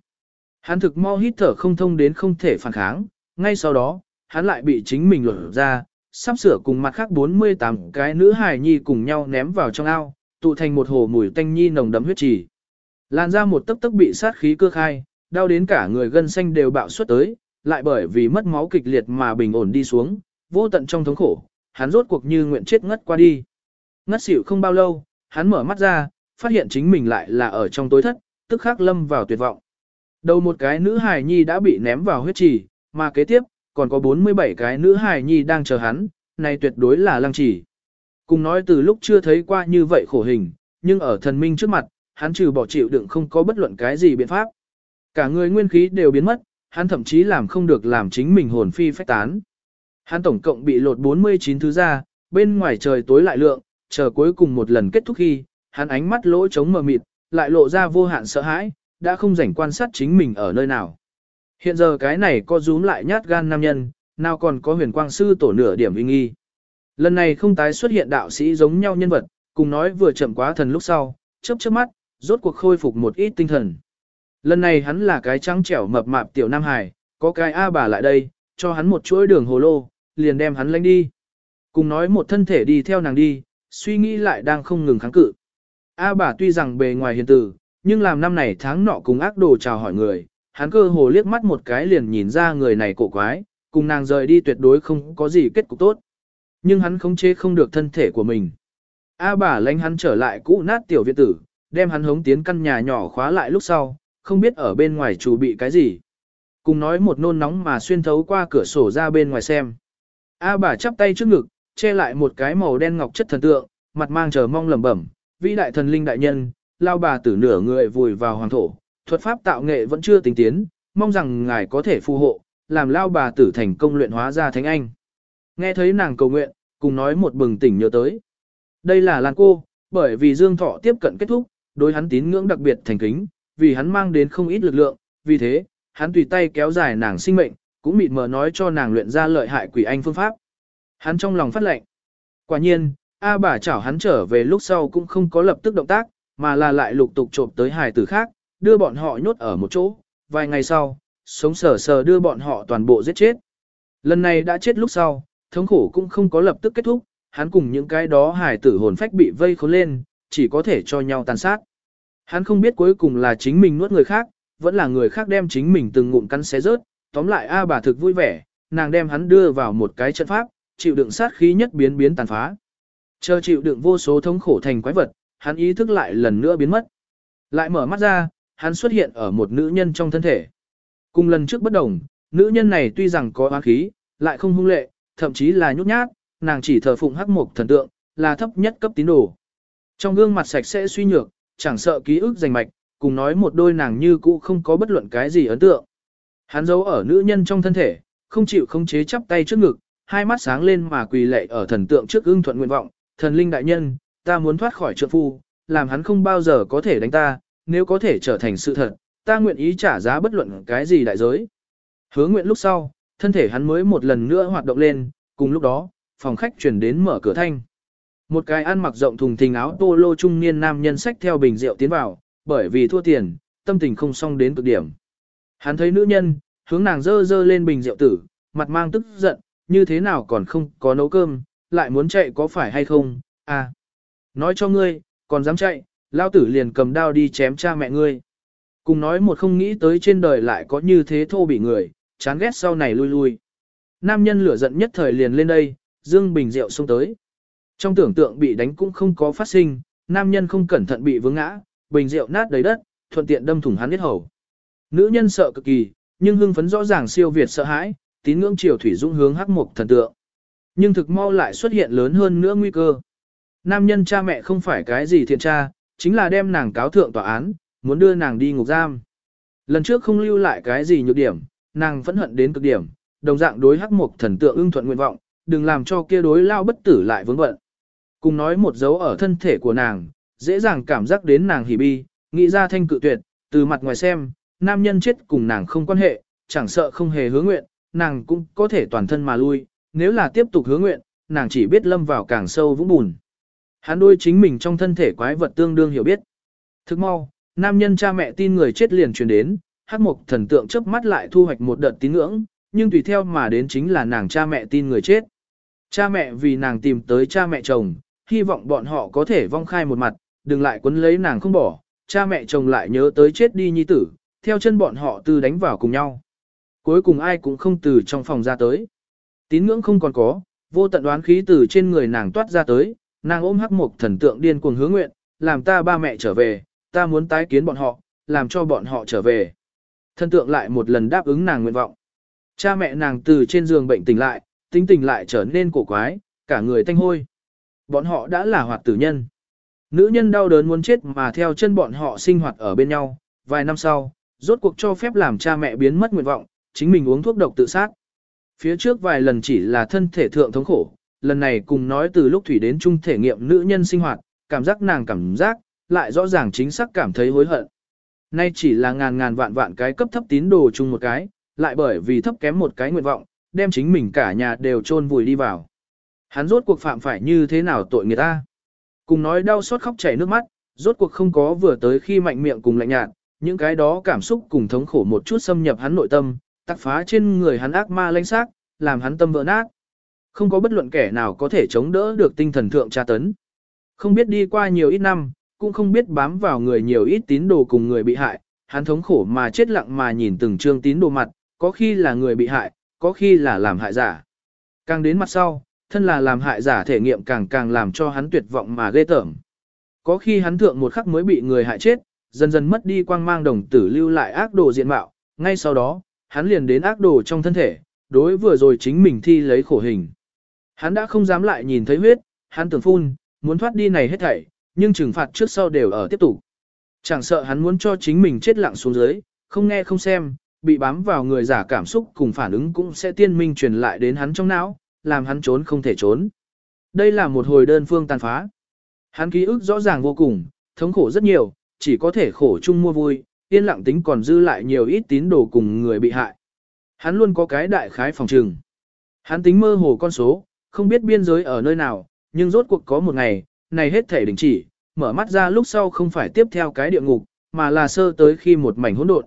Hắn thực mau hít thở không thông đến không thể phản kháng, ngay sau đó, hắn lại bị chính mình lột ra, sắp sửa cùng mặt khác 48 cái nữ hài nhi cùng nhau ném vào trong ao, tụ thành một hồ mùi tanh nhi nồng đấm huyết trì. Lan ra một tấc tấc bị sát khí cơ khai, đau đến cả người gân xanh đều bạo suất tới, lại bởi vì mất máu kịch liệt mà bình ổn đi xuống, vô tận trong thống khổ, hắn rốt cuộc như nguyện chết ngất qua đi. Ngất xỉu không bao lâu, hắn mở mắt ra, phát hiện chính mình lại là ở trong tối thất, tức khắc lâm vào tuyệt vọng. Đầu một cái nữ hài nhi đã bị ném vào huyết trì, mà kế tiếp, còn có 47 cái nữ hài nhi đang chờ hắn, này tuyệt đối là lăng trì. Cùng nói từ lúc chưa thấy qua như vậy khổ hình, nhưng ở thần minh trước mặt, hắn trừ bỏ chịu đựng không có bất luận cái gì biện pháp. Cả người nguyên khí đều biến mất, hắn thậm chí làm không được làm chính mình hồn phi phách tán. Hắn tổng cộng bị lột 49 thứ ra, bên ngoài trời tối lại lượng, chờ cuối cùng một lần kết thúc khi, hắn ánh mắt lỗ trống mờ mịt, lại lộ ra vô hạn sợ hãi, đã không rảnh quan sát chính mình ở nơi nào. Hiện giờ cái này có rúm lại nhát gan nam nhân, nào còn có huyền quang sư tổ nửa điểm uy nghi. Lần này không tái xuất hiện đạo sĩ giống nhau nhân vật, cùng nói vừa chậm quá thần lúc sau, chớp chớp mắt, rốt cuộc khôi phục một ít tinh thần. Lần này hắn là cái trắng trẻo mập mạp tiểu Nam Hải, có cái A bà lại đây, cho hắn một chuỗi đường hồ lô, liền đem hắn lánh đi. Cùng nói một thân thể đi theo nàng đi, suy nghĩ lại đang không ngừng kháng cự. A bà tuy rằng bề ngoài hiền tử, nhưng làm năm này tháng nọ cùng ác đồ chào hỏi người, hắn cơ hồ liếc mắt một cái liền nhìn ra người này cổ quái, cùng nàng rời đi tuyệt đối không có gì kết cục tốt. Nhưng hắn khống chế không được thân thể của mình. A bà lánh hắn trở lại cũ nát tiểu viện tử, đem hắn hống tiến căn nhà nhỏ khóa lại lúc sau, không biết ở bên ngoài chủ bị cái gì. Cùng nói một nôn nóng mà xuyên thấu qua cửa sổ ra bên ngoài xem. A bà chắp tay trước ngực, che lại một cái màu đen ngọc chất thần tượng, mặt mang chờ mong lẩm bẩm, vĩ đại thần linh đại nhân, lao bà tử nửa người vùi vào hoàng thổ, thuật pháp tạo nghệ vẫn chưa tinh tiến, mong rằng ngài có thể phù hộ, làm lao bà tử thành công luyện hóa ra thánh anh. Nghe thấy nàng cầu nguyện, cùng nói một bừng tỉnh nhớ tới. Đây là Lan cô, bởi vì Dương Thọ tiếp cận kết thúc, đối hắn tín ngưỡng đặc biệt thành kính, vì hắn mang đến không ít lực lượng, vì thế, hắn tùy tay kéo dài nàng sinh mệnh, cũng mịt mờ nói cho nàng luyện ra lợi hại quỷ anh phương pháp. Hắn trong lòng phát lệnh. Quả nhiên, A bà chảo hắn trở về lúc sau cũng không có lập tức động tác, mà là lại lục tục trộm tới hài tử khác, đưa bọn họ nhốt ở một chỗ, vài ngày sau, sống sờ sờ đưa bọn họ toàn bộ giết chết. Lần này đã chết lúc sau, thống khổ cũng không có lập tức kết thúc, hắn cùng những cái đó hài tử hồn phách bị vây khốn lên, chỉ có thể cho nhau tàn sát. Hắn không biết cuối cùng là chính mình nuốt người khác, vẫn là người khác đem chính mình từng ngụm cắn xé rớt, tóm lại A bà thực vui vẻ, nàng đem hắn đưa vào một cái trận pháp, chịu đựng sát khí nhất biến biến tàn phá. Chờ chịu đựng vô số thống khổ thành quái vật, hắn ý thức lại lần nữa biến mất. Lại mở mắt ra, hắn xuất hiện ở một nữ nhân trong thân thể. Cùng lần trước bất đồng, nữ nhân này tuy rằng có oán khí, lại không hung lệ, thậm chí là nhút nhát, nàng chỉ thờ phụng hắc mục thần tượng, là thấp nhất cấp tín đồ. Trong gương mặt sạch sẽ suy nhược, chẳng sợ ký ức rành mạch, cùng nói một đôi nàng như cũ không có bất luận cái gì ấn tượng. Hắn giấu ở nữ nhân trong thân thể, không chịu không chế chắp tay trước ngực, hai mắt sáng lên mà quỳ lệ ở thần tượng trước ưng thuận nguyện vọng, thần linh đại nhân, ta muốn thoát khỏi trượng phu, làm hắn không bao giờ có thể đánh ta, nếu có thể trở thành sự thật, ta nguyện ý trả giá bất luận cái gì đại giới. Hứa nguyện lúc sau, thân thể hắn mới một lần nữa hoạt động lên, cùng lúc đó, phòng khách chuyển đến mở cửa thanh. Một cái ăn mặc rộng thùng thình áo tô lô trung niên nam nhân sách theo bình rượu tiến vào, bởi vì thua tiền, tâm tình không xong đến cực điểm. Hắn thấy nữ nhân, hướng nàng dơ dơ lên bình rượu tử, mặt mang tức giận, như thế nào còn không có nấu cơm, lại muốn chạy có phải hay không, à. Nói cho ngươi, còn dám chạy, lao tử liền cầm đao đi chém cha mẹ ngươi. Cùng nói một không nghĩ tới trên đời lại có như thế thô bị người, chán ghét sau này lui lui. Nam nhân lửa giận nhất thời liền lên đây, dương bình rượu xông tới. Trong tưởng tượng bị đánh cũng không có phát sinh, nam nhân không cẩn thận bị vướng ngã, bình rượu nát đầy đất, thuận tiện đâm thủng hắn huyết hầu. Nữ nhân sợ cực kỳ, nhưng hưng phấn rõ ràng siêu việt sợ hãi, tín ngưỡng triều thủy dũng hướng hắc mục thần tượng. Nhưng thực mau lại xuất hiện lớn hơn nữa nguy cơ. Nam nhân cha mẹ không phải cái gì thiện cha, chính là đem nàng cáo thượng tòa án, muốn đưa nàng đi ngục giam. Lần trước không lưu lại cái gì nhược điểm, nàng phẫn hận đến cực điểm, đồng dạng đối hắc mục thần tượng ưng thuận nguyện vọng, đừng làm cho kia đối lao bất tử lại vướng bận. Cùng nói một dấu ở thân thể của nàng, dễ dàng cảm giác đến nàng hỉ bi, nghĩ ra thanh cự tuyệt, từ mặt ngoài xem, nam nhân chết cùng nàng không quan hệ, chẳng sợ không hề hứa nguyện, nàng cũng có thể toàn thân mà lui, nếu là tiếp tục hứa nguyện, nàng chỉ biết lâm vào càng sâu vũng bùn. Hắn đôi chính mình trong thân thể quái vật tương đương hiểu biết. Thức mau, nam nhân cha mẹ tin người chết liền truyền đến, hắc mục thần tượng chớp mắt lại thu hoạch một đợt tín ngưỡng, nhưng tùy theo mà đến chính là nàng cha mẹ tin người chết. Cha mẹ vì nàng tìm tới cha mẹ chồng, hy vọng bọn họ có thể vong khai một mặt, đừng lại quấn lấy nàng không bỏ, cha mẹ chồng lại nhớ tới chết đi nhi tử, theo chân bọn họ từ đánh vào cùng nhau. Cuối cùng ai cũng không từ trong phòng ra tới. Tín ngưỡng không còn có, vô tận đoán khí từ trên người nàng toát ra tới, nàng ôm hắc mục thần tượng điên cuồng hướng nguyện, làm ta ba mẹ trở về, ta muốn tái kiến bọn họ, làm cho bọn họ trở về. Thần tượng lại một lần đáp ứng nàng nguyện vọng. Cha mẹ nàng từ trên giường bệnh tỉnh lại, tính tình lại trở nên cổ quái, cả người thanh hôi. Bọn họ đã là hoạt tử nhân. Nữ nhân đau đớn muốn chết mà theo chân bọn họ sinh hoạt ở bên nhau, vài năm sau, rốt cuộc cho phép làm cha mẹ biến mất nguyện vọng, chính mình uống thuốc độc tự sát. Phía trước vài lần chỉ là thân thể thượng thống khổ, lần này cùng nói từ lúc thủy đến chung thể nghiệm nữ nhân sinh hoạt, cảm giác nàng cảm giác, lại rõ ràng chính xác cảm thấy hối hận. Nay chỉ là ngàn ngàn vạn vạn cái cấp thấp tín đồ chung một cái, lại bởi vì thấp kém một cái nguyện vọng, đem chính mình cả nhà đều chôn vùi đi vào. Hắn rốt cuộc phạm phải như thế nào tội người ta. Cùng nói đau xót khóc chảy nước mắt, rốt cuộc không có vừa tới khi mạnh miệng cùng lạnh nhạt, những cái đó cảm xúc cùng thống khổ một chút xâm nhập hắn nội tâm, tắc phá trên người hắn ác ma lãnh xác, làm hắn tâm vỡ nát. Không có bất luận kẻ nào có thể chống đỡ được tinh thần thượng tra tấn. Không biết đi qua nhiều ít năm, cũng không biết bám vào người nhiều ít tín đồ cùng người bị hại, hắn thống khổ mà chết lặng mà nhìn từng trương tín đồ mặt, có khi là người bị hại, có khi là làm hại giả. Càng đến mặt sau, thân là làm hại giả thể nghiệm càng càng làm cho hắn tuyệt vọng mà ghê tởm. Có khi hắn thượng một khắc mới bị người hại chết, dần dần mất đi quang mang đồng tử lưu lại ác đồ diện mạo, ngay sau đó, hắn liền đến ác đồ trong thân thể, đối vừa rồi chính mình thi lấy khổ hình. Hắn đã không dám lại nhìn thấy huyết, hắn tưởng phun, muốn thoát đi này hết thảy, nhưng trừng phạt trước sau đều ở tiếp tục. Chẳng sợ hắn muốn cho chính mình chết lặng xuống dưới, không nghe không xem, bị bám vào người giả cảm xúc cùng phản ứng cũng sẽ tiên minh truyền lại đến hắn trong não, làm hắn trốn không thể trốn. Đây là một hồi đơn phương tàn phá. Hắn ký ức rõ ràng vô cùng, thống khổ rất nhiều, chỉ có thể khổ chung mua vui, yên lặng tính còn dư lại nhiều ít tín đồ cùng người bị hại. Hắn luôn có cái đại khái phòng trừng. Hắn tính mơ hồ con số, không biết biên giới ở nơi nào, nhưng rốt cuộc có một ngày, này hết thể đình chỉ, mở mắt ra lúc sau không phải tiếp theo cái địa ngục, mà là sơ tới khi một mảnh hỗn độn.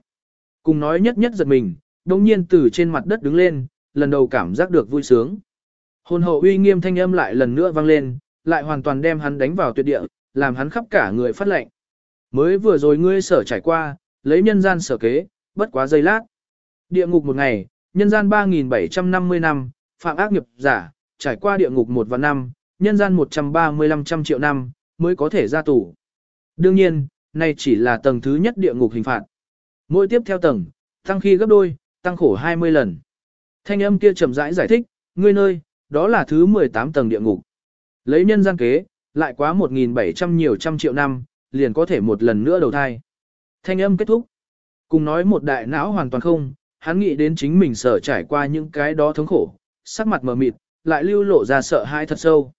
Cùng nói nhất nhất giật mình, đồng nhiên từ trên mặt đất đứng lên, lần đầu cảm giác được vui sướng. Hồn hậu uy nghiêm thanh âm lại lần nữa vang lên, lại hoàn toàn đem hắn đánh vào tuyệt địa, làm hắn khắp cả người phát lệnh. Mới vừa rồi ngươi sở trải qua, lấy nhân gian sở kế, bất quá giây lát. Địa ngục một ngày, nhân gian 3.750 năm, phạm ác nghiệp giả, trải qua địa ngục một và năm, nhân gian 135 trăm triệu năm, mới có thể ra tù. Đương nhiên, này chỉ là tầng thứ nhất địa ngục hình phạt. Mỗi tiếp theo tầng, tăng khi gấp đôi, tăng khổ 20 lần. Thanh âm kia chậm rãi giải, giải thích, ngươi nơi, đó là thứ 18 tầng địa ngục. Lấy nhân gian kế, lại quá 1.700 nhiều trăm triệu năm, liền có thể một lần nữa đầu thai. Thanh âm kết thúc. Cùng nói một đại não hoàn toàn không, hắn nghĩ đến chính mình sở trải qua những cái đó thống khổ, sắc mặt mờ mịt, lại lưu lộ ra sợ hãi thật sâu.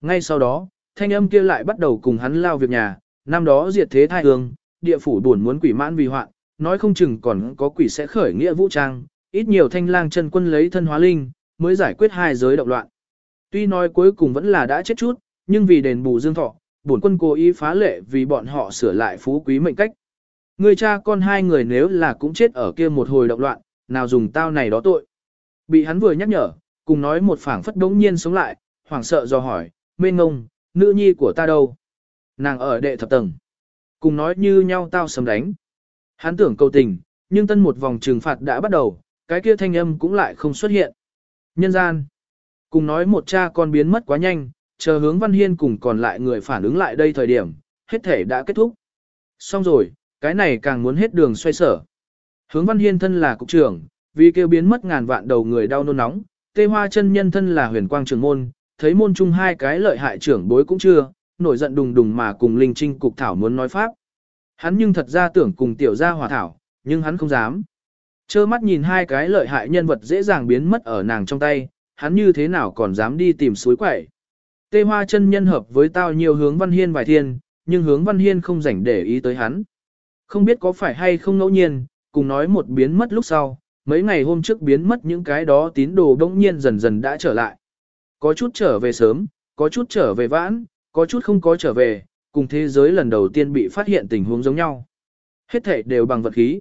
Ngay sau đó, thanh âm kia lại bắt đầu cùng hắn lao việc nhà, năm đó diệt thế thai hương, địa phủ buồn muốn quỷ mãn vì hoạn, nói không chừng còn có quỷ sẽ khởi nghĩa vũ trang, ít nhiều thanh lang chân quân lấy thân hóa linh, mới giải quyết hai giới động loạn. Tuy nói cuối cùng vẫn là đã chết chút, nhưng vì đền bù dương thọ, bổn quân cố ý phá lệ vì bọn họ sửa lại phú quý mệnh cách. Người cha con hai người nếu là cũng chết ở kia một hồi động loạn, nào dùng tao này đó tội. Bị hắn vừa nhắc nhở, cùng nói một phảng phất đống nhiên sống lại, hoảng sợ do hỏi, mê ngông, nữ nhi của ta đâu? Nàng ở đệ thập tầng. Cùng nói như nhau tao sầm đánh. Hắn tưởng cầu tình, nhưng tân một vòng trừng phạt đã bắt đầu, cái kia thanh âm cũng lại không xuất hiện. Nhân gian. Cùng nói một cha con biến mất quá nhanh, chờ hướng Văn Hiên cùng còn lại người phản ứng lại đây thời điểm, hết thể đã kết thúc. Xong rồi, cái này càng muốn hết đường xoay sở. Hướng Văn Hiên thân là cục trưởng, vì kêu biến mất ngàn vạn đầu người đau nôn nóng, tê hoa chân nhân thân là huyền quang trưởng môn, thấy môn chung hai cái lợi hại trưởng bối cũng chưa, nổi giận đùng đùng mà cùng linh trinh cục thảo muốn nói pháp. Hắn nhưng thật ra tưởng cùng tiểu gia hòa thảo, nhưng hắn không dám. Chơ mắt nhìn hai cái lợi hại nhân vật dễ dàng biến mất ở nàng trong tay, hắn như thế nào còn dám đi tìm suối quẩy. Tê hoa chân nhân hợp với tao nhiều hướng văn hiên vài thiên, nhưng hướng văn hiên không rảnh để ý tới hắn. Không biết có phải hay không ngẫu nhiên, cùng nói một biến mất lúc sau, mấy ngày hôm trước biến mất những cái đó tín đồ đông nhiên dần dần đã trở lại. Có chút trở về sớm, có chút trở về vãn, có chút không có trở về, cùng thế giới lần đầu tiên bị phát hiện tình huống giống nhau. Hết thể đều bằng vật khí.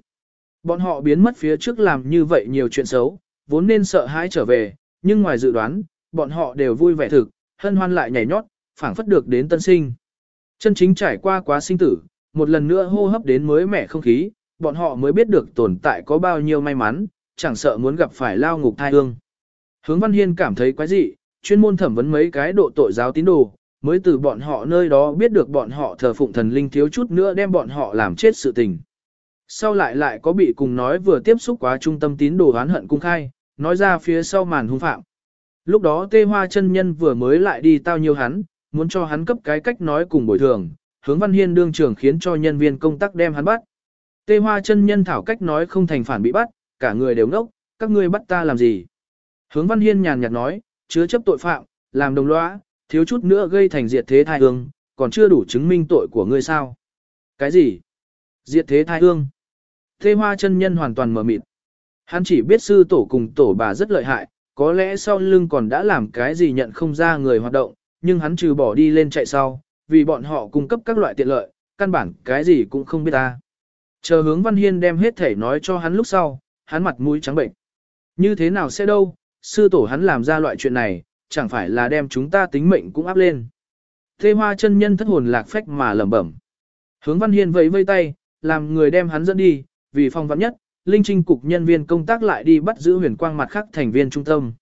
Bọn họ biến mất phía trước làm như vậy nhiều chuyện xấu, vốn nên sợ hãi trở về, nhưng ngoài dự đoán, bọn họ đều vui vẻ thực, hân hoan lại nhảy nhót, phảng phất được đến tân sinh. Chân chính trải qua quá sinh tử, một lần nữa hô hấp đến mới mẻ không khí, bọn họ mới biết được tồn tại có bao nhiêu may mắn, chẳng sợ muốn gặp phải lao ngục thai hương. Hướng Văn Hiên cảm thấy quái dị, chuyên môn thẩm vấn mấy cái độ tội giáo tín đồ, mới từ bọn họ nơi đó biết được bọn họ thờ phụng thần linh thiếu chút nữa đem bọn họ làm chết sự tình. sau lại lại có bị cùng nói vừa tiếp xúc quá trung tâm tín đồ oán hận cung khai, nói ra phía sau màn hung phạm. Lúc đó tê hoa chân nhân vừa mới lại đi tao nhiều hắn, muốn cho hắn cấp cái cách nói cùng bồi thường, hướng văn hiên đương trưởng khiến cho nhân viên công tác đem hắn bắt. Tê hoa chân nhân thảo cách nói không thành phản bị bắt, cả người đều ngốc, các ngươi bắt ta làm gì? Hướng văn hiên nhàn nhạt nói, chứa chấp tội phạm, làm đồng lõa, thiếu chút nữa gây thành diệt thế thai hương, còn chưa đủ chứng minh tội của ngươi sao? Cái gì? Diệt thế thai hương? thế hoa chân nhân hoàn toàn mở mịt. Hắn chỉ biết sư tổ cùng tổ bà rất lợi hại, có lẽ sau lưng còn đã làm cái gì nhận không ra người hoạt động, nhưng hắn trừ bỏ đi lên chạy sau, vì bọn họ cung cấp các loại tiện lợi, căn bản cái gì cũng không biết ta. Chờ hướng Văn Hiên đem hết thể nói cho hắn lúc sau, hắn mặt mũi trắng bệnh. Như thế nào sẽ đâu, sư tổ hắn làm ra loại chuyện này, chẳng phải là đem chúng ta tính mệnh cũng áp lên. Thê hoa chân nhân thất hồn lạc phách mà lẩm bẩm. Hướng Văn Hiên vẫy vây tay, làm người đem hắn dẫn đi, vì phong vắn nhất, Linh Trinh cục nhân viên công tác lại đi bắt giữ huyền quang mặt khác thành viên trung tâm.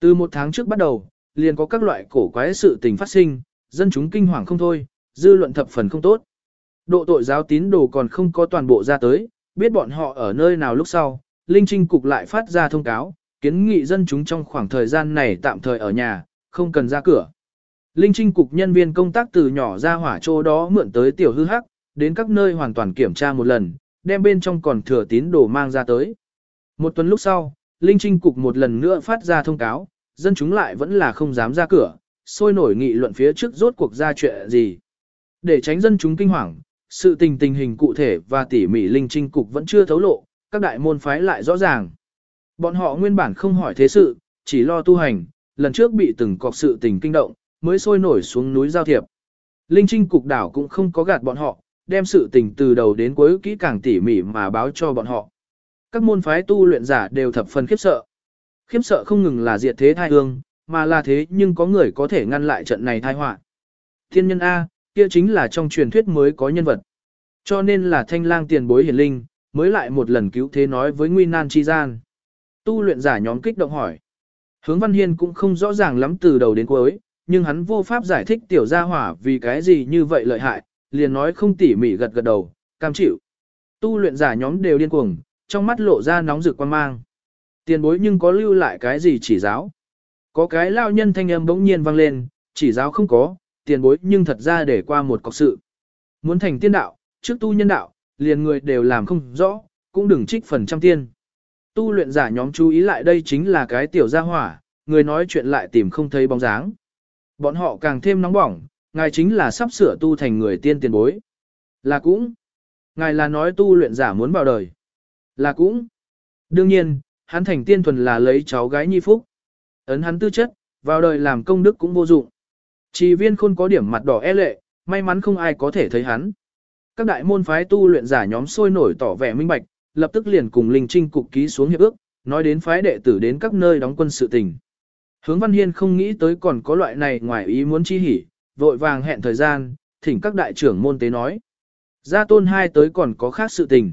Từ một tháng trước bắt đầu, liền có các loại cổ quái sự tình phát sinh, dân chúng kinh hoàng không thôi, dư luận thập phần không tốt. Độ tội giáo tín đồ còn không có toàn bộ ra tới, biết bọn họ ở nơi nào lúc sau, Linh Trinh cục lại phát ra thông cáo, kiến nghị dân chúng trong khoảng thời gian này tạm thời ở nhà, không cần ra cửa. Linh Trinh cục nhân viên công tác từ nhỏ ra hỏa chỗ đó mượn tới tiểu hư hắc, đến các nơi hoàn toàn kiểm tra một lần, đem bên trong còn thừa tín đồ mang ra tới. Một tuần lúc sau, Linh Trinh Cục một lần nữa phát ra thông cáo, dân chúng lại vẫn là không dám ra cửa, sôi nổi nghị luận phía trước rốt cuộc ra chuyện gì. Để tránh dân chúng kinh hoàng, sự tình tình hình cụ thể và tỉ mỉ Linh Trinh Cục vẫn chưa thấu lộ, các đại môn phái lại rõ ràng. Bọn họ nguyên bản không hỏi thế sự, chỉ lo tu hành, lần trước bị từng cọc sự tình kinh động, mới sôi nổi xuống núi giao thiệp. Linh Trinh Cục đảo cũng không có gạt bọn họ, đem sự tình từ đầu đến cuối kỹ càng tỉ mỉ mà báo cho bọn họ. Các môn phái tu luyện giả đều thập phần khiếp sợ. Khiếp sợ không ngừng là diệt thế thai hương, mà là thế nhưng có người có thể ngăn lại trận này thai họa. Thiên nhân A, kia chính là trong truyền thuyết mới có nhân vật. Cho nên là thanh lang tiền bối hiển linh, mới lại một lần cứu thế nói với Nguy Nan Chi Gian. Tu luyện giả nhóm kích động hỏi. Hướng Văn Hiên cũng không rõ ràng lắm từ đầu đến cuối, nhưng hắn vô pháp giải thích tiểu gia hỏa vì cái gì như vậy lợi hại, liền nói không tỉ mỉ gật gật đầu, cam chịu. Tu luyện giả nhóm đều điên cuồng, trong mắt lộ ra nóng rực quan mang. Tiền bối nhưng có lưu lại cái gì chỉ giáo? Có cái lao nhân thanh âm bỗng nhiên vang lên, chỉ giáo không có, tiền bối nhưng thật ra để qua một cọc sự. Muốn thành tiên đạo, trước tu nhân đạo, liền người đều làm không rõ, cũng đừng trích phần trăm tiên. Tu luyện giả nhóm chú ý lại đây chính là cái tiểu gia hỏa, người nói chuyện lại tìm không thấy bóng dáng. Bọn họ càng thêm nóng bỏng, ngài chính là sắp sửa tu thành người tiên tiền bối. Là cũng. Ngài là nói tu luyện giả muốn vào đời. Là cũng. Đương nhiên, hắn thành tiên thuần là lấy cháu gái nhi phúc. Ấn hắn tư chất, vào đời làm công đức cũng vô dụng. Chỉ viên khôn có điểm mặt đỏ e lệ, may mắn không ai có thể thấy hắn. Các đại môn phái tu luyện giả nhóm sôi nổi tỏ vẻ minh bạch, lập tức liền cùng Linh Trinh cục ký xuống hiệp ước, nói đến phái đệ tử đến các nơi đóng quân sự tình. Hướng Văn Hiên không nghĩ tới còn có loại này ngoài ý muốn chi hỉ, vội vàng hẹn thời gian, thỉnh các đại trưởng môn tế nói. Gia tôn hai tới còn có khác sự tình.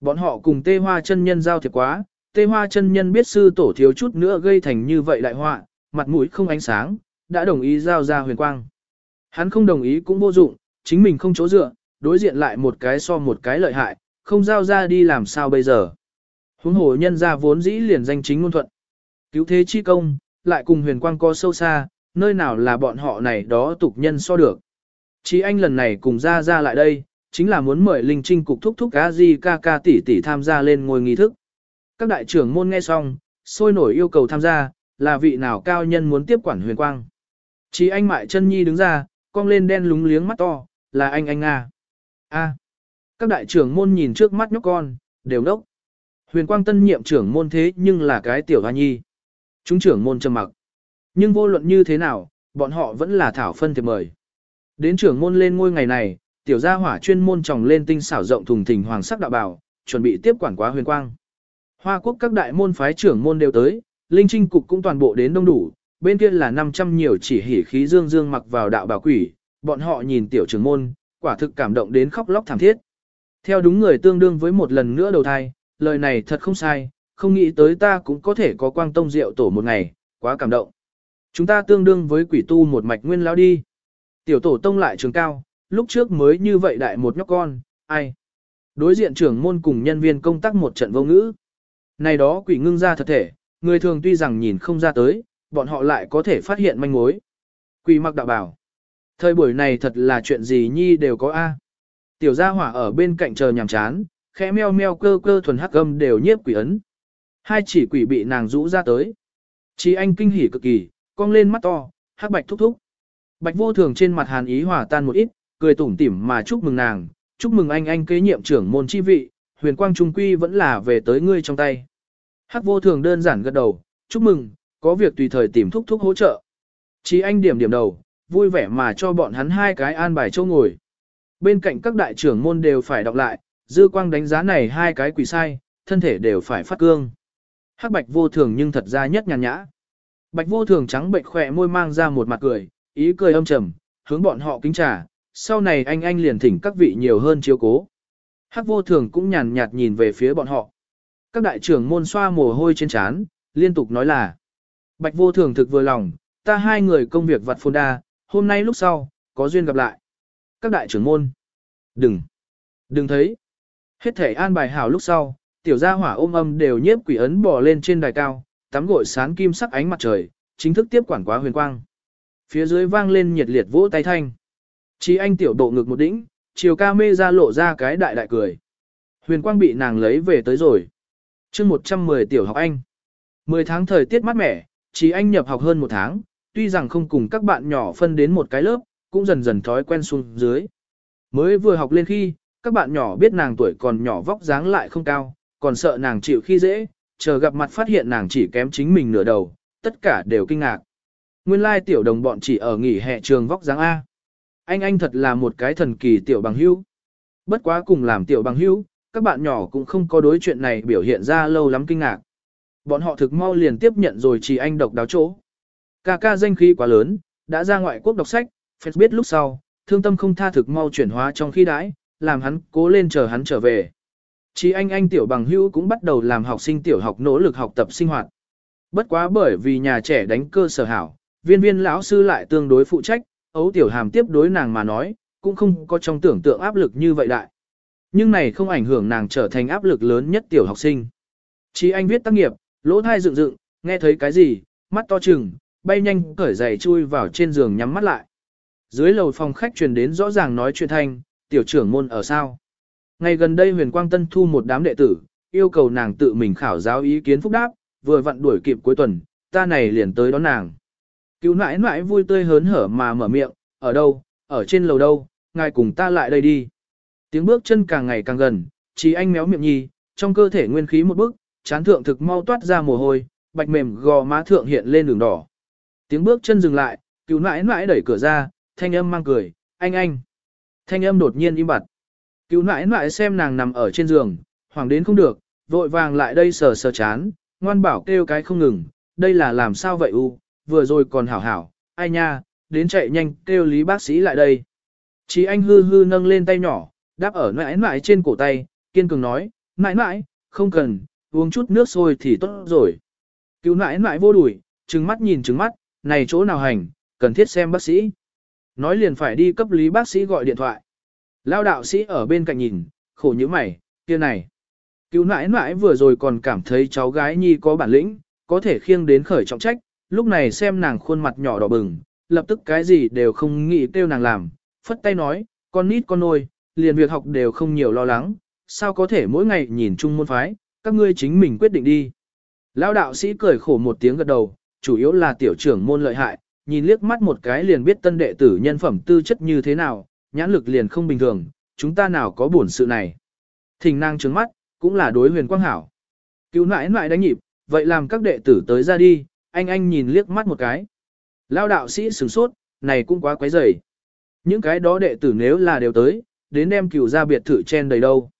Bọn họ cùng tê hoa chân nhân giao thiệp quá, tê hoa chân nhân biết sư tổ thiếu chút nữa gây thành như vậy đại họa, mặt mũi không ánh sáng, đã đồng ý giao ra huyền quang. Hắn không đồng ý cũng vô dụng, chính mình không chỗ dựa, đối diện lại một cái so một cái lợi hại, không giao ra đi làm sao bây giờ. Huống hồ nhân ra vốn dĩ liền danh chính ngôn thuận. Cứu thế chi công, lại cùng huyền quang co sâu xa, nơi nào là bọn họ này đó tục nhân so được. Chí anh lần này cùng ra ra lại đây, chính là muốn mời Linh Trinh cục thúc thúc cá di ca ca tỷ tỷ tham gia lên ngôi nghi thức. Các đại trưởng môn nghe xong, sôi nổi yêu cầu tham gia, là vị nào cao nhân muốn tiếp quản huyền quang. Chí anh mại chân nhi đứng ra, cong lên đen lúng liếng mắt to, là anh anh à, A. Các đại trưởng môn nhìn trước mắt nhóc con, đều đốc. Huyền quang tân nhiệm trưởng môn thế nhưng là cái tiểu hoa nhi. Chúng trưởng môn trầm mặc. Nhưng vô luận như thế nào, bọn họ vẫn là thảo phân thiệp mời. Đến trưởng môn lên ngôi ngày này, tiểu gia hỏa chuyên môn trồng lên tinh xảo rộng thùng thình hoàng sắc đạo bảo, chuẩn bị tiếp quản quá huyền quang. Hoa quốc các đại môn phái trưởng môn đều tới, linh trinh cục cũng toàn bộ đến đông đủ, bên kia là 500 nhiều chỉ hỉ khí dương dương mặc vào đạo bảo quỷ, bọn họ nhìn tiểu trưởng môn, quả thực cảm động đến khóc lóc thảm thiết. Theo đúng người tương đương với một lần nữa đầu thai, lời này thật không sai, không nghĩ tới ta cũng có thể có quang tông rượu tổ một ngày, quá cảm động. Chúng ta tương đương với quỷ tu một mạch nguyên lao đi. Tiểu tổ tông lại trường cao, lúc trước mới như vậy đại một nhóc con, ai. Đối diện trưởng môn cùng nhân viên công tác một trận vô ngữ. Này đó quỷ ngưng ra thật thể, người thường tuy rằng nhìn không ra tới, bọn họ lại có thể phát hiện manh mối. Quỷ mặc đạo bảo. Thời buổi này thật là chuyện gì nhi đều có A. Tiểu gia hỏa ở bên cạnh chờ nhàm chán, khẽ meo meo cơ cơ thuần hắc âm đều nhiếp quỷ ấn. Hai chỉ quỷ bị nàng rũ ra tới. Chí anh kinh hỉ cực kỳ, cong lên mắt to, hắc bạch thúc thúc. Bạch vô thường trên mặt hàn ý hòa tan một ít, cười tủm tỉm mà chúc mừng nàng, chúc mừng anh anh kế nhiệm trưởng môn chi vị, huyền quang trung quy vẫn là về tới ngươi trong tay. Hắc vô thường đơn giản gật đầu, chúc mừng, có việc tùy thời tìm thúc thúc hỗ trợ. Chí anh điểm điểm đầu, vui vẻ mà cho bọn hắn hai cái an bài châu ngồi. Bên cạnh các đại trưởng môn đều phải đọc lại, dư quang đánh giá này hai cái quỷ sai, thân thể đều phải phát cương. Hắc bạch vô thường nhưng thật ra nhất nhàn nhã. Bạch vô thường trắng bệnh khỏe môi mang ra một mặt cười, ý cười âm trầm, hướng bọn họ kính trà, sau này anh anh liền thỉnh các vị nhiều hơn chiếu cố. Hắc vô thường cũng nhàn nhạt nhìn về phía bọn họ. Các đại trưởng môn xoa mồ hôi trên trán, liên tục nói là. Bạch vô thường thực vừa lòng, ta hai người công việc vặt phôn đa, hôm nay lúc sau, có duyên gặp lại. Các đại trưởng môn. Đừng. Đừng thấy. Hết thể an bài hảo lúc sau, tiểu gia hỏa ôm âm đều nhiếp quỷ ấn bò lên trên đài cao, tắm gội sán kim sắc ánh mặt trời, chính thức tiếp quản quá huyền quang. Phía dưới vang lên nhiệt liệt vỗ tay thanh. Chí anh tiểu độ ngực một đỉnh, chiều ca mê ra lộ ra cái đại đại cười. Huyền quang bị nàng lấy về tới rồi. chương 110 tiểu học anh. 10 tháng thời tiết mát mẻ, chí anh nhập học hơn một tháng, tuy rằng không cùng các bạn nhỏ phân đến một cái lớp, cũng dần dần thói quen xuống dưới. Mới vừa học lên khi, các bạn nhỏ biết nàng tuổi còn nhỏ vóc dáng lại không cao, còn sợ nàng chịu khi dễ, chờ gặp mặt phát hiện nàng chỉ kém chính mình nửa đầu, tất cả đều kinh ngạc. Nguyên lai tiểu đồng bọn chỉ ở nghỉ hè trường vóc dáng A. Anh anh thật là một cái thần kỳ tiểu bằng hữu. Bất quá cùng làm tiểu bằng hữu, các bạn nhỏ cũng không có đối chuyện này biểu hiện ra lâu lắm kinh ngạc. Bọn họ thực mau liền tiếp nhận rồi chỉ anh độc đáo chỗ. Ca ca danh khí quá lớn, đã ra ngoại quốc đọc sách, phép biết lúc sau, thương tâm không tha thực mau chuyển hóa trong khi đãi, làm hắn cố lên chờ hắn trở về. Chỉ anh anh tiểu bằng hữu cũng bắt đầu làm học sinh tiểu học nỗ lực học tập sinh hoạt. Bất quá bởi vì nhà trẻ đánh cơ sở hảo, viên viên lão sư lại tương đối phụ trách, ấu tiểu hàm tiếp đối nàng mà nói, cũng không có trong tưởng tượng áp lực như vậy đại. Nhưng này không ảnh hưởng nàng trở thành áp lực lớn nhất tiểu học sinh. Chỉ anh viết tác nghiệp, lỗ thai dựng dựng, nghe thấy cái gì, mắt to trừng, bay nhanh cởi giày chui vào trên giường nhắm mắt lại. Dưới lầu phòng khách truyền đến rõ ràng nói chuyện thanh, tiểu trưởng môn ở sao. Ngày gần đây huyền quang tân thu một đám đệ tử, yêu cầu nàng tự mình khảo giáo ý kiến phúc đáp, vừa vặn đuổi kịp cuối tuần, ta này liền tới đón nàng. Cứu nãi nãi vui tươi hớn hở mà mở miệng, ở đâu, ở trên lầu đâu, ngài cùng ta lại đây đi. Tiếng bước chân càng ngày càng gần, chỉ anh méo miệng nhì trong cơ thể nguyên khí một bước, chán thượng thực mau toát ra mồ hôi, bạch mềm gò má thượng hiện lên đường đỏ. Tiếng bước chân dừng lại, cứu nãi nãi đẩy cửa ra, thanh âm mang cười, anh anh. Thanh âm đột nhiên im bặt. Cứu nãi nãi xem nàng nằm ở trên giường, hoàng đến không được, vội vàng lại đây sờ sờ chán, ngoan bảo kêu cái không ngừng, đây là làm sao vậy u, vừa rồi còn hảo hảo, ai nha, đến chạy nhanh kêu lý bác sĩ lại đây. Chí anh hư hư nâng lên tay nhỏ, đáp ở nãi nãi trên cổ tay, kiên cường nói, nãi nãi, không cần, uống chút nước sôi thì tốt rồi. Cứu nãi nãi vô đuổi, trừng mắt nhìn trừng mắt, này chỗ nào hành, cần thiết xem bác sĩ. Nói liền phải đi cấp lý bác sĩ gọi điện thoại. Lao đạo sĩ ở bên cạnh nhìn, khổ như mày, kia này. Cứu nãi nãi vừa rồi còn cảm thấy cháu gái nhi có bản lĩnh, có thể khiêng đến khởi trọng trách, lúc này xem nàng khuôn mặt nhỏ đỏ bừng, lập tức cái gì đều không nghĩ kêu nàng làm, phất tay nói, con nít con nôi, liền việc học đều không nhiều lo lắng, sao có thể mỗi ngày nhìn chung môn phái, các ngươi chính mình quyết định đi. Lao đạo sĩ cười khổ một tiếng gật đầu, chủ yếu là tiểu trưởng môn lợi hại, nhìn liếc mắt một cái liền biết tân đệ tử nhân phẩm tư chất như thế nào, nhãn lực liền không bình thường, chúng ta nào có buồn sự này. Thình năng trứng mắt, cũng là đối huyền quang hảo. Cứu nãi nãi đánh nhịp, vậy làm các đệ tử tới ra đi, anh anh nhìn liếc mắt một cái. Lao đạo sĩ sửng sốt, này cũng quá quấy rầy. Những cái đó đệ tử nếu là đều tới, đến đem cửu ra biệt thự chen đầy đâu.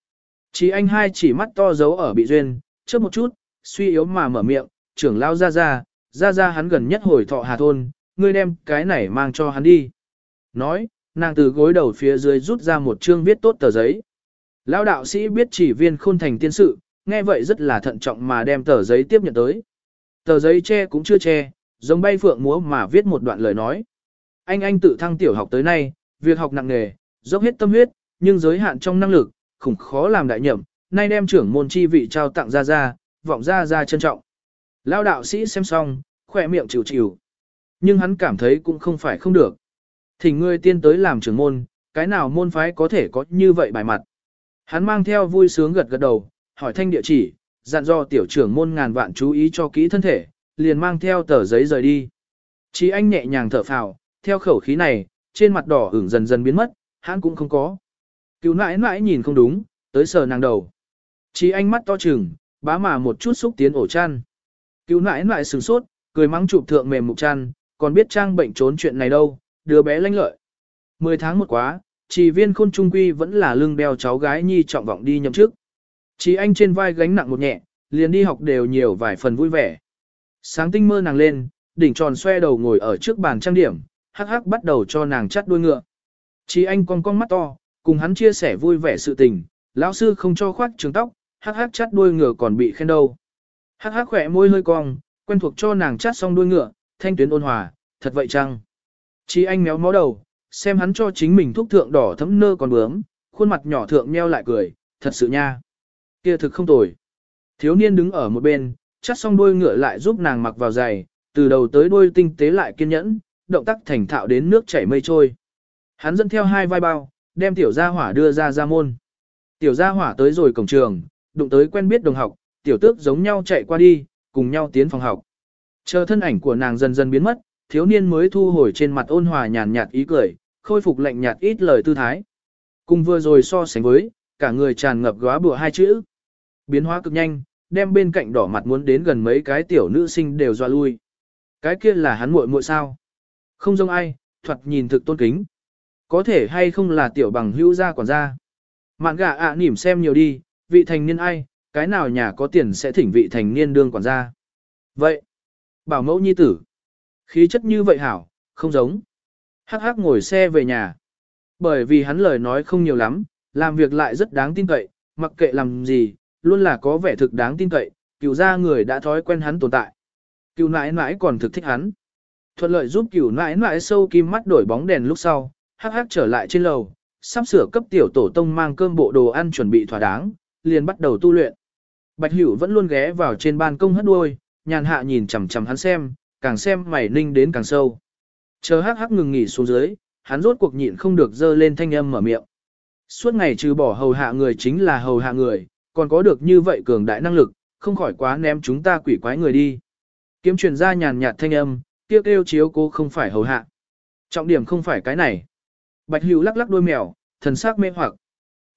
Chỉ anh hai chỉ mắt to giấu ở bị duyên, trước một chút, suy yếu mà mở miệng, trưởng lao ra ra, ra ra hắn gần nhất hồi thọ hà thôn, ngươi đem cái này mang cho hắn đi. Nói, nàng từ gối đầu phía dưới rút ra một chương viết tốt tờ giấy. Lão đạo sĩ biết chỉ viên khôn thành tiên sự, nghe vậy rất là thận trọng mà đem tờ giấy tiếp nhận tới. Tờ giấy che cũng chưa che, giống bay phượng múa mà viết một đoạn lời nói. Anh anh tự thăng tiểu học tới nay, việc học nặng nghề, dốc hết tâm huyết, nhưng giới hạn trong năng lực, khủng khó làm đại nhậm, nay đem trưởng môn chi vị trao tặng ra ra, vọng ra ra trân trọng. Lao đạo sĩ xem xong, khỏe miệng chịu chịu. Nhưng hắn cảm thấy cũng không phải không được. Thỉnh ngươi tiên tới làm trưởng môn, cái nào môn phái có thể có như vậy bài mặt. Hắn mang theo vui sướng gật gật đầu, hỏi thanh địa chỉ, dặn dò tiểu trưởng môn ngàn vạn chú ý cho kỹ thân thể, liền mang theo tờ giấy rời đi. Chí anh nhẹ nhàng thở phào, theo khẩu khí này, trên mặt đỏ ửng dần dần biến mất, hắn cũng không có. Cứu nãi nãi nhìn không đúng, tới sờ nàng đầu. Chí anh mắt to trừng, bá mà một chút xúc tiến ổ chăn. Cứu nãi nãi sừng sốt, cười mắng chụp thượng mềm mục chăn, còn biết trang bệnh trốn chuyện này đâu, đứa bé lanh lợi. Mười tháng một quá, chỉ viên khôn trung quy vẫn là lưng đeo cháu gái nhi trọng vọng đi nhậm chức. Chỉ anh trên vai gánh nặng một nhẹ, liền đi học đều nhiều vài phần vui vẻ. Sáng tinh mơ nàng lên, đỉnh tròn xoe đầu ngồi ở trước bàn trang điểm, hắc hắc bắt đầu cho nàng chắt đuôi ngựa. Chỉ anh con con mắt to, cùng hắn chia sẻ vui vẻ sự tình, lão sư không cho khoác trường tóc, hắc hắc chắt đuôi ngựa còn bị khen đâu. Hắc hắc khỏe môi hơi cong, quen thuộc cho nàng chắt xong đuôi ngựa, thanh tuyến ôn hòa, thật vậy chăng? Chí anh méo mó đầu, xem hắn cho chính mình thuốc thượng đỏ thấm nơ còn bướm, khuôn mặt nhỏ thượng meo lại cười, thật sự nha. Kia thực không tồi. Thiếu niên đứng ở một bên, chắt xong đuôi ngựa lại giúp nàng mặc vào giày, từ đầu tới đuôi tinh tế lại kiên nhẫn, động tác thành thạo đến nước chảy mây trôi. Hắn dẫn theo hai vai bao, đem tiểu gia hỏa đưa ra ra môn. Tiểu gia hỏa tới rồi cổng trường, đụng tới quen biết đồng học, tiểu tước giống nhau chạy qua đi, cùng nhau tiến phòng học. Chờ thân ảnh của nàng dần dần biến mất, thiếu niên mới thu hồi trên mặt ôn hòa nhàn nhạt ý cười, khôi phục lạnh nhạt ít lời tư thái. Cùng vừa rồi so sánh với, cả người tràn ngập góa bùa hai chữ. Biến hóa cực nhanh, đem bên cạnh đỏ mặt muốn đến gần mấy cái tiểu nữ sinh đều dọa lui. Cái kia là hắn muội muội sao? Không giống ai, thuật nhìn thực tôn kính. Có thể hay không là tiểu bằng hữu gia quản gia. Mạn gà ạ à, nỉm xem nhiều đi, vị thành niên ai, cái nào nhà có tiền sẽ thỉnh vị thành niên đương quản gia. Vậy, bảo mẫu nhi tử, khí chất như vậy hảo, không giống. Hắc hắc ngồi xe về nhà. Bởi vì hắn lời nói không nhiều lắm, làm việc lại rất đáng tin cậy, mặc kệ làm gì, luôn là có vẻ thực đáng tin cậy, cựu gia người đã thói quen hắn tồn tại. Cựu nãi nãi còn thực thích hắn. Thuận lợi giúp cựu nãi nãi sâu kim mắt đổi bóng đèn lúc sau, hắc hắc trở lại trên lầu, sắp sửa cấp tiểu tổ tông mang cơm bộ đồ ăn chuẩn bị thỏa đáng, liền bắt đầu tu luyện. Bạch Hữu vẫn luôn ghé vào trên ban công hất đuôi, nhàn hạ nhìn chằm chằm hắn xem, càng xem mày ninh đến càng sâu. Chờ hắc hắc ngừng nghỉ xuống dưới, hắn rốt cuộc nhịn không được dơ lên thanh âm mở miệng. Suốt ngày trừ bỏ hầu hạ người chính là hầu hạ người, còn có được như vậy cường đại năng lực, không khỏi quá ném chúng ta quỷ quái người đi. Kiếm truyền ra nhàn nhạt thanh âm, tiêu kêu chiếu cô không phải hầu hạ. Trọng điểm không phải cái này. Bạch hữu lắc lắc đôi mèo, thần sắc mê hoặc.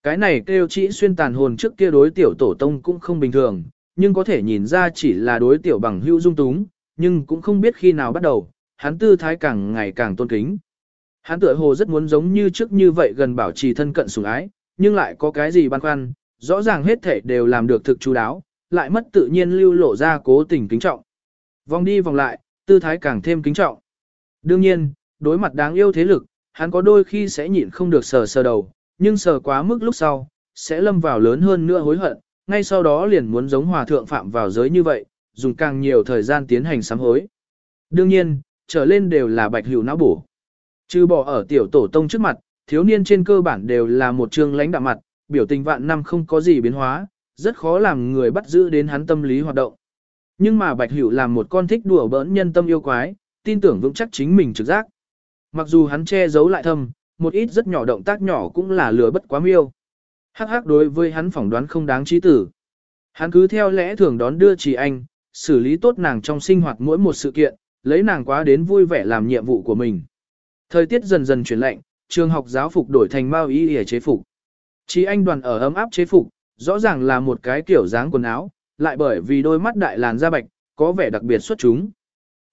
Cái này kêu chỉ xuyên tàn hồn trước kia đối tiểu tổ tông cũng không bình thường, nhưng có thể nhìn ra chỉ là đối tiểu bằng hữu dung túng, nhưng cũng không biết khi nào bắt đầu, hắn tư thái càng ngày càng tôn kính. Hắn tựa hồ rất muốn giống như trước như vậy gần bảo trì thân cận sủng ái, nhưng lại có cái gì băn khoăn, rõ ràng hết thể đều làm được thực chú đáo, lại mất tự nhiên lưu lộ ra cố tình kính trọng. Vòng đi vòng lại, tư thái càng thêm kính trọng. Đương nhiên, đối mặt đáng yêu thế lực, hắn có đôi khi sẽ nhịn không được sờ sờ đầu, nhưng sờ quá mức lúc sau, sẽ lâm vào lớn hơn nữa hối hận, ngay sau đó liền muốn giống hòa thượng phạm vào giới như vậy, dùng càng nhiều thời gian tiến hành sám hối. Đương nhiên, trở lên đều là bạch hữu não bổ. Trừ bỏ ở tiểu tổ tông trước mặt, thiếu niên trên cơ bản đều là một trương lãnh đạm mặt, biểu tình vạn năm không có gì biến hóa, rất khó làm người bắt giữ đến hắn tâm lý hoạt động. Nhưng mà Bạch Hữu làm một con thích đùa bỡn nhân tâm yêu quái, tin tưởng vững chắc chính mình trực giác. Mặc dù hắn che giấu lại thâm, một ít rất nhỏ động tác nhỏ cũng là lừa bất quá miêu. Hắc hắc đối với hắn phỏng đoán không đáng trí tử. Hắn cứ theo lẽ thường đón đưa chỉ anh, xử lý tốt nàng trong sinh hoạt mỗi một sự kiện, lấy nàng quá đến vui vẻ làm nhiệm vụ của mình. Thời tiết dần dần chuyển lạnh, trường học giáo phục đổi thành mao y hề chế phục. Chỉ anh đoàn ở ấm áp chế phục, rõ ràng là một cái kiểu dáng quần áo, lại bởi vì đôi mắt đại làn da bạch, có vẻ đặc biệt xuất chúng.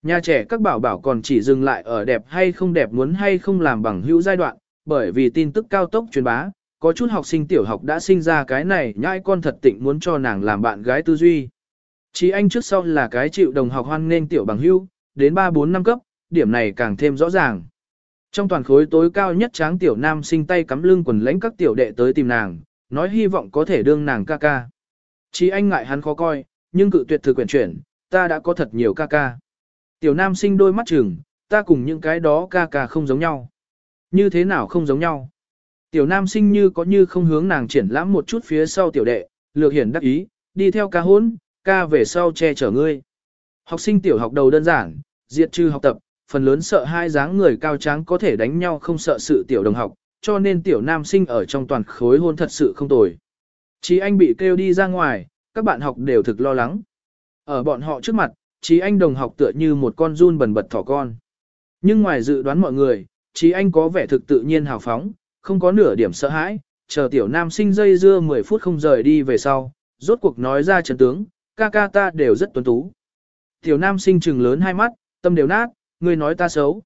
Nhà trẻ các bảo bảo còn chỉ dừng lại ở đẹp hay không đẹp muốn hay không làm bằng hữu giai đoạn, bởi vì tin tức cao tốc truyền bá, có chút học sinh tiểu học đã sinh ra cái này nhãi con thật tịnh muốn cho nàng làm bạn gái tư duy. chí anh trước sau là cái chịu đồng học hoan nên tiểu bằng hưu đến 3-4 năm cấp, điểm này càng thêm rõ ràng. Trong toàn khối tối cao nhất tráng tiểu nam sinh tay cắm lưng quần lãnh các tiểu đệ tới tìm nàng, nói hy vọng có thể đương nàng ca ca. chí anh ngại hắn khó coi, nhưng cự tuyệt thử quyển chuyển, ta đã có thật nhiều ca ca. Tiểu nam sinh đôi mắt trừng, ta cùng những cái đó ca ca không giống nhau. Như thế nào không giống nhau? Tiểu nam sinh như có như không hướng nàng triển lãm một chút phía sau tiểu đệ, lược hiển đắc ý, đi theo ca hốn, ca về sau che chở ngươi. Học sinh tiểu học đầu đơn giản, diệt trừ học tập, phần lớn sợ hai dáng người cao tráng có thể đánh nhau không sợ sự tiểu đồng học, cho nên tiểu nam sinh ở trong toàn khối hôn thật sự không tồi. Chí anh bị kêu đi ra ngoài, các bạn học đều thực lo lắng. Ở bọn họ trước mặt, Chí anh đồng học tựa như một con run bần bật thỏ con. Nhưng ngoài dự đoán mọi người, Chí anh có vẻ thực tự nhiên hào phóng, không có nửa điểm sợ hãi, chờ tiểu nam sinh dây dưa 10 phút không rời đi về sau, rốt cuộc nói ra trận tướng, ca ca ta đều rất tuấn tú. Tiểu nam sinh trừng lớn hai mắt, tâm đều nát, ngươi nói ta xấu.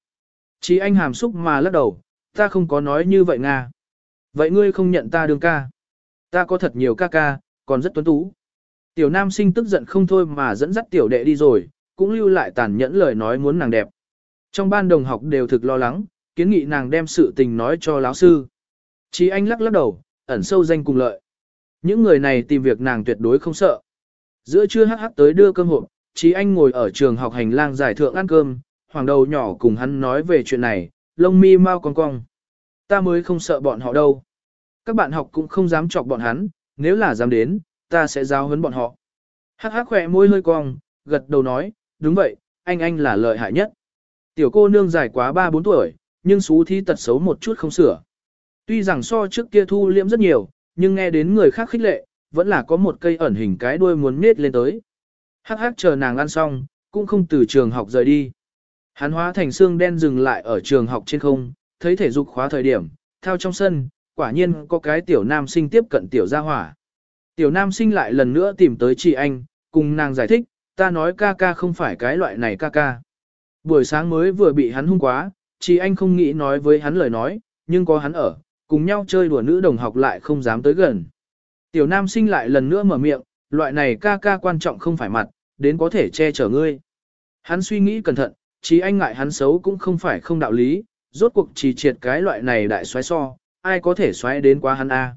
Chí anh hàm xúc mà lắc đầu, ta không có nói như vậy Nga. Vậy ngươi không nhận ta đương ca. Ta có thật nhiều ca ca, còn rất tuấn tú. Tiểu nam sinh tức giận không thôi mà dẫn dắt tiểu đệ đi rồi, cũng lưu lại tàn nhẫn lời nói muốn nàng đẹp. Trong ban đồng học đều thực lo lắng, kiến nghị nàng đem sự tình nói cho lão sư. Chí anh lắc lắc đầu, ẩn sâu danh cùng lợi. Những người này tìm việc nàng tuyệt đối không sợ. Giữa trưa hắc hắc tới đưa cơm hộp, Chí anh ngồi ở trường học hành lang giải thượng ăn cơm, hoàng đầu nhỏ cùng hắn nói về chuyện này, lông mi mau cong cong. Ta mới không sợ bọn họ đâu. Các bạn học cũng không dám chọc bọn hắn, nếu là dám đến, ta sẽ giáo huấn bọn họ. Hắc hắc khỏe môi hơi cong, gật đầu nói, đúng vậy, anh anh là lợi hại nhất. Tiểu cô nương dài quá 3-4 tuổi, nhưng xú thi tật xấu một chút không sửa. Tuy rằng so trước kia thu liễm rất nhiều, nhưng nghe đến người khác khích lệ, vẫn là có một cây ẩn hình cái đuôi muốn nết lên tới. Hắc hắc chờ nàng ăn xong, cũng không từ trường học rời đi. Hắn hóa thành xương đen dừng lại ở trường học trên không, thấy thể dục khóa thời điểm, theo trong sân, quả nhiên có cái tiểu nam sinh tiếp cận tiểu gia hỏa. Tiểu nam sinh lại lần nữa tìm tới chị anh, cùng nàng giải thích, ta nói ca ca không phải cái loại này ca ca. Buổi sáng mới vừa bị hắn hung quá, chị anh không nghĩ nói với hắn lời nói, nhưng có hắn ở, cùng nhau chơi đùa nữ đồng học lại không dám tới gần. Tiểu nam sinh lại lần nữa mở miệng, loại này ca ca quan trọng không phải mặt, đến có thể che chở ngươi. Hắn suy nghĩ cẩn thận, chỉ anh ngại hắn xấu cũng không phải không đạo lý, rốt cuộc chỉ triệt cái loại này đại xoáy so, ai có thể xoáy đến quá hắn a?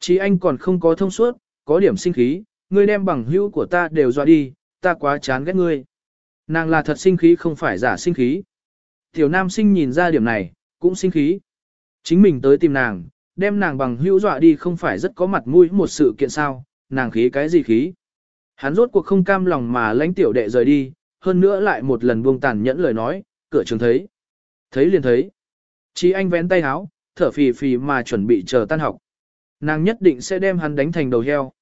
Chỉ anh còn không có thông suốt, có điểm sinh khí, ngươi đem bằng hữu của ta đều dọa đi, ta quá chán ghét ngươi. Nàng là thật sinh khí không phải giả sinh khí. Tiểu nam sinh nhìn ra điểm này, cũng sinh khí. Chính mình tới tìm nàng, đem nàng bằng hữu dọa đi không phải rất có mặt mũi một sự kiện sao, nàng khí cái gì khí. Hắn rốt cuộc không cam lòng mà lãnh tiểu đệ rời đi, hơn nữa lại một lần buông tàn nhẫn lời nói, cửa trường thấy. Thấy liền thấy. Chí anh vén tay háo, thở phì phì mà chuẩn bị chờ tan học. Nàng nhất định sẽ đem hắn đánh thành đầu heo.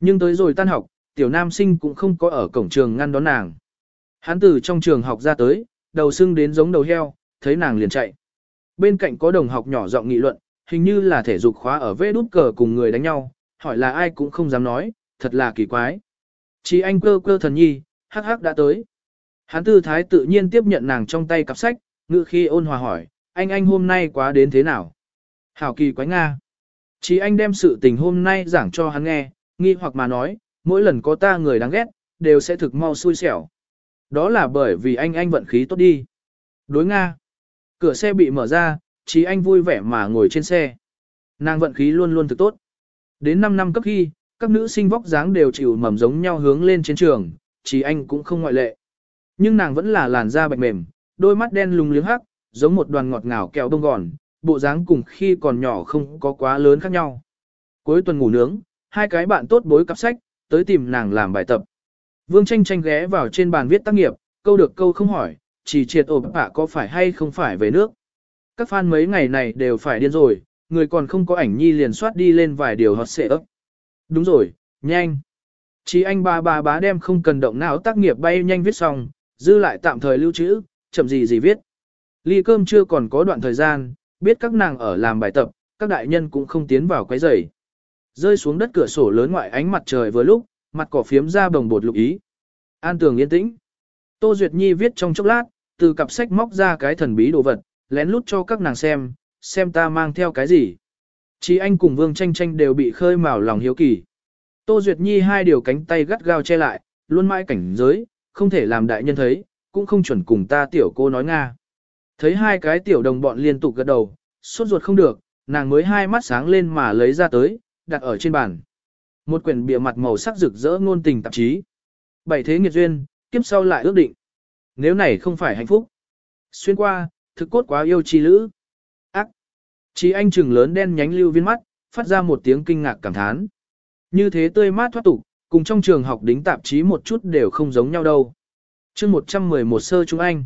Nhưng tới rồi tan học, tiểu nam sinh cũng không có ở cổng trường ngăn đón nàng. Hắn từ trong trường học ra tới, đầu sưng đến giống đầu heo, thấy nàng liền chạy. Bên cạnh có đồng học nhỏ giọng nghị luận, hình như là thể dục khóa ở vế đút cờ cùng người đánh nhau, hỏi là ai cũng không dám nói, thật là kỳ quái. Chỉ anh cơ cơ thần nhi, hắc hắc đã tới. Hán tư thái tự nhiên tiếp nhận nàng trong tay cặp sách, ngự khi ôn hòa hỏi, anh anh hôm nay quá đến thế nào? Hảo kỳ quái Nga. Chỉ anh đem sự tình hôm nay giảng cho hắn nghe, nghi hoặc mà nói, mỗi lần có ta người đáng ghét, đều sẽ thực mau xui xẻo. Đó là bởi vì anh anh vận khí tốt đi. Đối Nga. Cửa xe bị mở ra, chỉ anh vui vẻ mà ngồi trên xe. Nàng vận khí luôn luôn thực tốt. Đến 5 năm cấp khi, các nữ sinh vóc dáng đều chịu mầm giống nhau hướng lên trên trường, chỉ anh cũng không ngoại lệ. Nhưng nàng vẫn là làn da bạch mềm, đôi mắt đen lùng liếng hắc, giống một đoàn ngọt ngào kẹo đông gòn, bộ dáng cùng khi còn nhỏ không có quá lớn khác nhau. Cuối tuần ngủ nướng, hai cái bạn tốt bối cặp sách, tới tìm nàng làm bài tập. Vương tranh tranh ghé vào trên bàn viết tác nghiệp, câu được câu không hỏi, chỉ triệt ổ bạ có phải hay không phải về nước. Các fan mấy ngày này đều phải điên rồi, người còn không có ảnh nhi liền soát đi lên vài điều hot xệ ấp. Đúng rồi, nhanh. Chỉ anh ba ba bá đem không cần động não tác nghiệp bay nhanh viết xong, dư lại tạm thời lưu trữ, chậm gì gì viết. Ly cơm chưa còn có đoạn thời gian, biết các nàng ở làm bài tập, các đại nhân cũng không tiến vào quấy rầy. Rơi xuống đất cửa sổ lớn ngoại ánh mặt trời vừa lúc, mặt cỏ phiếm ra bồng bột lục ý. An tường yên tĩnh. Tô Duyệt Nhi viết trong chốc lát, từ cặp sách móc ra cái thần bí đồ vật, lén lút cho các nàng xem, xem ta mang theo cái gì. Chí anh cùng Vương Tranh Tranh đều bị khơi mào lòng hiếu kỳ. Tô Duyệt Nhi hai điều cánh tay gắt gao che lại, luôn mãi cảnh giới, không thể làm đại nhân thấy, cũng không chuẩn cùng ta tiểu cô nói Nga. Thấy hai cái tiểu đồng bọn liên tục gật đầu, sốt ruột không được, nàng mới hai mắt sáng lên mà lấy ra tới, đặt ở trên bàn. Một quyển bìa mặt màu sắc rực rỡ ngôn tình tạp chí. Bảy thế nghiệt duyên, kiếp sau lại ước định. Nếu này không phải hạnh phúc. Xuyên qua, thực cốt quá yêu chi lữ. Ác. Chí anh trừng lớn đen nhánh lưu viên mắt, phát ra một tiếng kinh ngạc cảm thán. Như thế tươi mát thoát tục, cùng trong trường học đính tạp chí một chút đều không giống nhau đâu. chương 111 sơ chúng anh.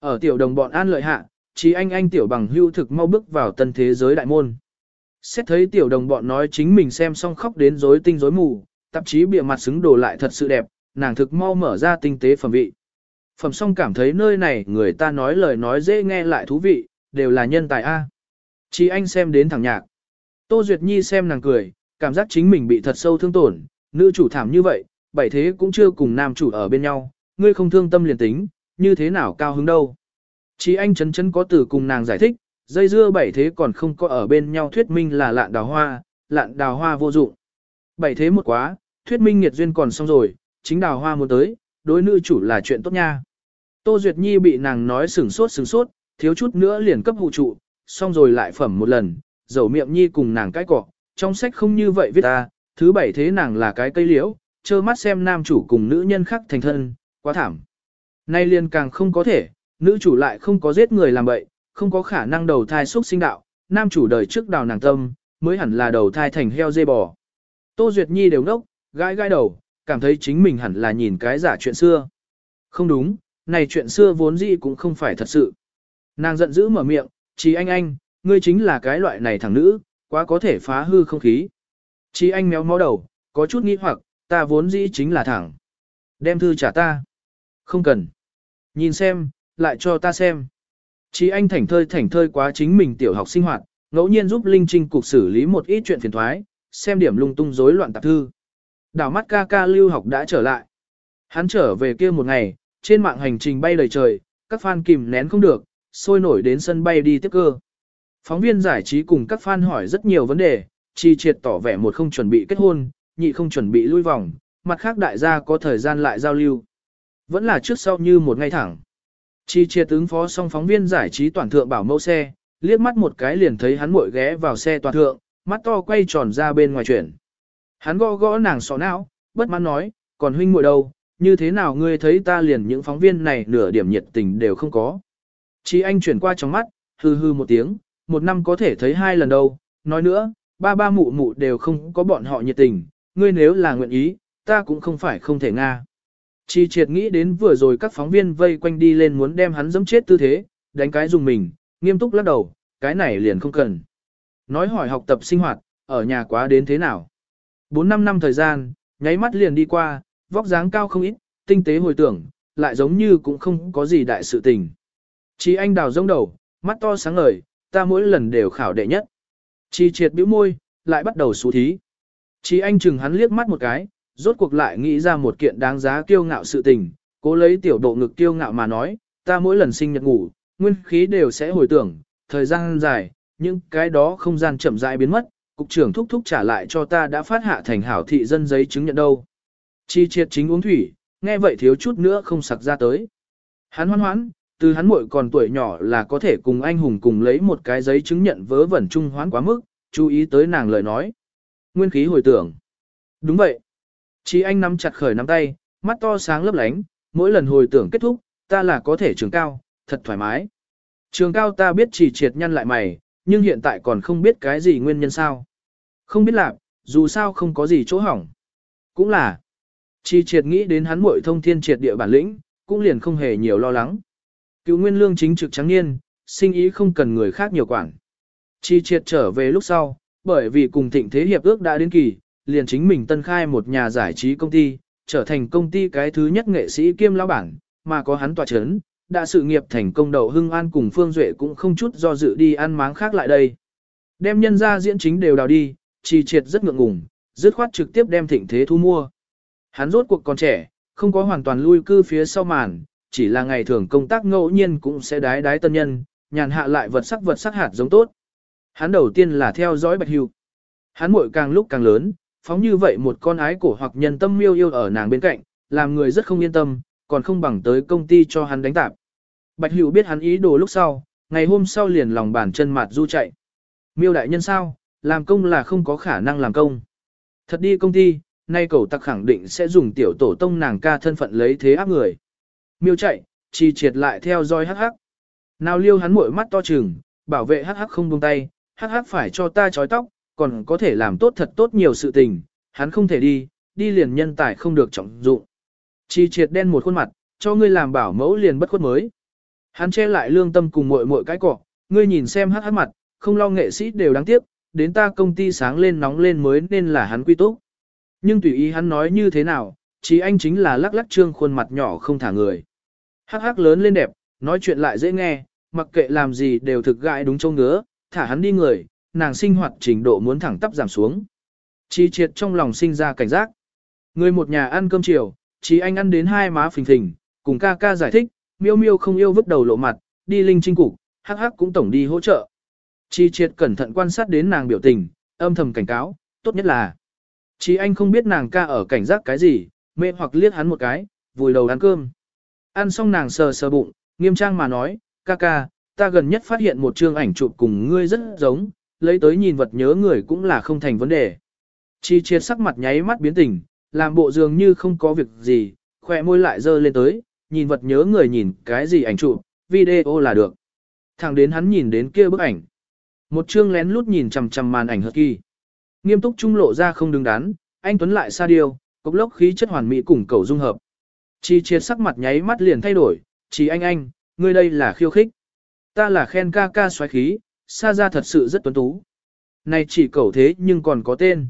Ở tiểu đồng bọn an lợi hạ, chí anh anh tiểu bằng hưu thực mau bước vào tân thế giới đại môn. Xét thấy tiểu đồng bọn nói chính mình xem xong khóc đến rối tinh rối mù, tạp chí bìa mặt xứng đồ lại thật sự đẹp, nàng thực mau mở ra tinh tế phẩm vị. Phẩm xong cảm thấy nơi này người ta nói lời nói dễ nghe lại thú vị, đều là nhân tài A. Chỉ anh xem đến thằng nhạc. Tô Duyệt Nhi xem nàng cười, cảm giác chính mình bị thật sâu thương tổn, nữ chủ thảm như vậy, bảy thế cũng chưa cùng nam chủ ở bên nhau, ngươi không thương tâm liền tính, như thế nào cao hứng đâu. Chỉ anh chấn chấn có từ cùng nàng giải thích, dây dưa bảy thế còn không có ở bên nhau thuyết minh là lạn đào hoa, lạn đào hoa vô dụng. Bảy thế một quá, thuyết minh nghiệt duyên còn xong rồi, chính đào hoa muốn tới, đối nữ chủ là chuyện tốt nha. Tô Duyệt Nhi bị nàng nói sừng sốt sừng sốt, thiếu chút nữa liền cấp hụ trụ, xong rồi lại phẩm một lần, dầu miệng Nhi cùng nàng cái cọ, trong sách không như vậy viết ta, thứ bảy thế nàng là cái cây liễu, trơ mắt xem nam chủ cùng nữ nhân khác thành thân, quá thảm. Nay liền càng không có thể, nữ chủ lại không có giết người làm bậy, không có khả năng đầu thai xuất sinh đạo, nam chủ đời trước đào nàng tâm, mới hẳn là đầu thai thành heo dê bò. Tô Duyệt Nhi đều ngốc, gãi gãi đầu, cảm thấy chính mình hẳn là nhìn cái giả chuyện xưa. Không đúng, này chuyện xưa vốn dĩ cũng không phải thật sự. Nàng giận dữ mở miệng, chỉ anh anh, ngươi chính là cái loại này thằng nữ, quá có thể phá hư không khí. Chỉ anh méo mó đầu, có chút nghi hoặc, ta vốn dĩ chính là thẳng. Đem thư trả ta. Không cần. Nhìn xem, lại cho ta xem. Chỉ anh thảnh thơi thảnh thơi quá chính mình tiểu học sinh hoạt, ngẫu nhiên giúp Linh Trinh cục xử lý một ít chuyện phiền thoái, xem điểm lung tung rối loạn tạp thư. Đảo mắt ca ca lưu học đã trở lại. Hắn trở về kia một ngày, trên mạng hành trình bay đầy trời, các fan kìm nén không được, sôi nổi đến sân bay đi tiếp cơ. Phóng viên giải trí cùng các fan hỏi rất nhiều vấn đề, chi triệt tỏ vẻ một không chuẩn bị kết hôn, nhị không chuẩn bị lui vòng, mặt khác đại gia có thời gian lại giao lưu. Vẫn là trước sau như một ngày thẳng. Chi triệt ứng phó xong phóng viên giải trí toàn thượng bảo mẫu xe, liếc mắt một cái liền thấy hắn muội ghé vào xe toàn thượng, mắt to quay tròn ra bên ngoài chuyển. Hắn gõ gõ nàng sọ não, bất mãn nói, còn huynh muội đâu, như thế nào ngươi thấy ta liền những phóng viên này nửa điểm nhiệt tình đều không có. Chi anh chuyển qua trong mắt, hư hư một tiếng, một năm có thể thấy hai lần đâu, nói nữa, ba ba mụ mụ đều không có bọn họ nhiệt tình, ngươi nếu là nguyện ý, ta cũng không phải không thể nga. Chi triệt nghĩ đến vừa rồi các phóng viên vây quanh đi lên muốn đem hắn dẫm chết tư thế, đánh cái dùng mình, nghiêm túc lắc đầu, cái này liền không cần. Nói hỏi học tập sinh hoạt, ở nhà quá đến thế nào. 4-5 năm thời gian, nháy mắt liền đi qua, vóc dáng cao không ít, tinh tế hồi tưởng, lại giống như cũng không có gì đại sự tình. Chi anh đào rông đầu, mắt to sáng ngời, ta mỗi lần đều khảo đệ nhất. Chi triệt bĩu môi, lại bắt đầu xú thí. Chi anh chừng hắn liếc mắt một cái, rốt cuộc lại nghĩ ra một kiện đáng giá kiêu ngạo sự tình, cố lấy tiểu độ ngực kiêu ngạo mà nói, ta mỗi lần sinh nhật ngủ, nguyên khí đều sẽ hồi tưởng, thời gian dài, nhưng cái đó không gian chậm rãi biến mất, cục trưởng thúc thúc trả lại cho ta đã phát hạ thành hảo thị dân giấy chứng nhận đâu. Chi triệt chính uống thủy, nghe vậy thiếu chút nữa không sặc ra tới. Hắn hoan hoãn, từ hắn muội còn tuổi nhỏ là có thể cùng anh hùng cùng lấy một cái giấy chứng nhận vớ vẩn trung hoán quá mức, chú ý tới nàng lời nói. Nguyên khí hồi tưởng. Đúng vậy. Chi anh nắm chặt khởi nắm tay, mắt to sáng lấp lánh, mỗi lần hồi tưởng kết thúc, ta là có thể trường cao, thật thoải mái. Trường cao ta biết chỉ triệt nhăn lại mày, nhưng hiện tại còn không biết cái gì nguyên nhân sao. Không biết làm, dù sao không có gì chỗ hỏng. Cũng là, chi triệt nghĩ đến hắn muội thông thiên triệt địa bản lĩnh, cũng liền không hề nhiều lo lắng. Cựu nguyên lương chính trực trắng niên, sinh ý không cần người khác nhiều quản. Chi triệt trở về lúc sau, bởi vì cùng thịnh thế hiệp ước đã đến kỳ, liền chính mình tân khai một nhà giải trí công ty, trở thành công ty cái thứ nhất nghệ sĩ kiêm lão bản, mà có hắn tòa chấn, đã sự nghiệp thành công đầu hưng an cùng Phương Duệ cũng không chút do dự đi ăn máng khác lại đây. Đem nhân ra diễn chính đều đào đi, trì triệt rất ngượng ngùng, dứt khoát trực tiếp đem thịnh thế thu mua. Hắn rốt cuộc còn trẻ, không có hoàn toàn lui cư phía sau màn, chỉ là ngày thường công tác ngẫu nhiên cũng sẽ đái đái tân nhân, nhàn hạ lại vật sắc vật sắc hạt giống tốt. Hắn đầu tiên là theo dõi Bạch Hưu. Hắn muội càng lúc càng lớn, phóng như vậy một con ái cổ hoặc nhân tâm miêu yêu ở nàng bên cạnh, làm người rất không yên tâm, còn không bằng tới công ty cho hắn đánh tạp. Bạch Hữu biết hắn ý đồ lúc sau, ngày hôm sau liền lòng bàn chân mặt du chạy. Miêu đại nhân sao, làm công là không có khả năng làm công. Thật đi công ty, nay cầu tặc khẳng định sẽ dùng tiểu tổ tông nàng ca thân phận lấy thế áp người. Miêu chạy, chi triệt lại theo dõi hắc hắc. Nào liêu hắn muội mắt to trừng, bảo vệ hắc hắc không buông tay, hắc hắc phải cho ta trói tóc, còn có thể làm tốt thật tốt nhiều sự tình, hắn không thể đi, đi liền nhân tài không được trọng dụng. Chi triệt đen một khuôn mặt, cho ngươi làm bảo mẫu liền bất khuất mới. Hắn che lại lương tâm cùng muội muội cái cỏ, ngươi nhìn xem hát hát mặt, không lo nghệ sĩ đều đáng tiếc, đến ta công ty sáng lên nóng lên mới nên là hắn quy túc. Nhưng tùy ý hắn nói như thế nào, chỉ anh chính là lắc lắc trương khuôn mặt nhỏ không thả người. Hắc hắc lớn lên đẹp, nói chuyện lại dễ nghe, mặc kệ làm gì đều thực gại đúng châu ngứa, thả hắn đi người, nàng sinh hoạt trình độ muốn thẳng tắp giảm xuống. Chi triệt trong lòng sinh ra cảnh giác. Người một nhà ăn cơm chiều, chỉ anh ăn đến hai má phình phình, cùng ca ca giải thích, miêu miêu không yêu vứt đầu lộ mặt, đi linh trinh cục, hắc hắc cũng tổng đi hỗ trợ. Chi triệt cẩn thận quan sát đến nàng biểu tình, âm thầm cảnh cáo, tốt nhất là. Chi anh không biết nàng ca ở cảnh giác cái gì, mê hoặc liếc hắn một cái, vùi đầu ăn cơm. Ăn xong nàng sờ sờ bụng, nghiêm trang mà nói, ca ca, ta gần nhất phát hiện một chương ảnh chụp cùng ngươi rất giống, lấy tới nhìn vật nhớ người cũng là không thành vấn đề. Chi triệt sắc mặt nháy mắt biến tình, làm bộ dường như không có việc gì, khỏe môi lại dơ lên tới, nhìn vật nhớ người nhìn cái gì ảnh chụp, video là được. Thẳng đến hắn nhìn đến kia bức ảnh. Một chương lén lút nhìn chằm chằm màn ảnh hợp kỳ. Nghiêm túc trung lộ ra không đứng đắn, anh Tuấn lại xa điều, cốc lốc khí chất hoàn mỹ cùng cầu dung hợp. Chi triệt sắc mặt nháy mắt liền thay đổi, chỉ anh anh, ngươi đây là khiêu khích. Ta là khen ca ca xoáy khí, xa ra thật sự rất tuấn tú. Này chỉ cầu thế nhưng còn có tên.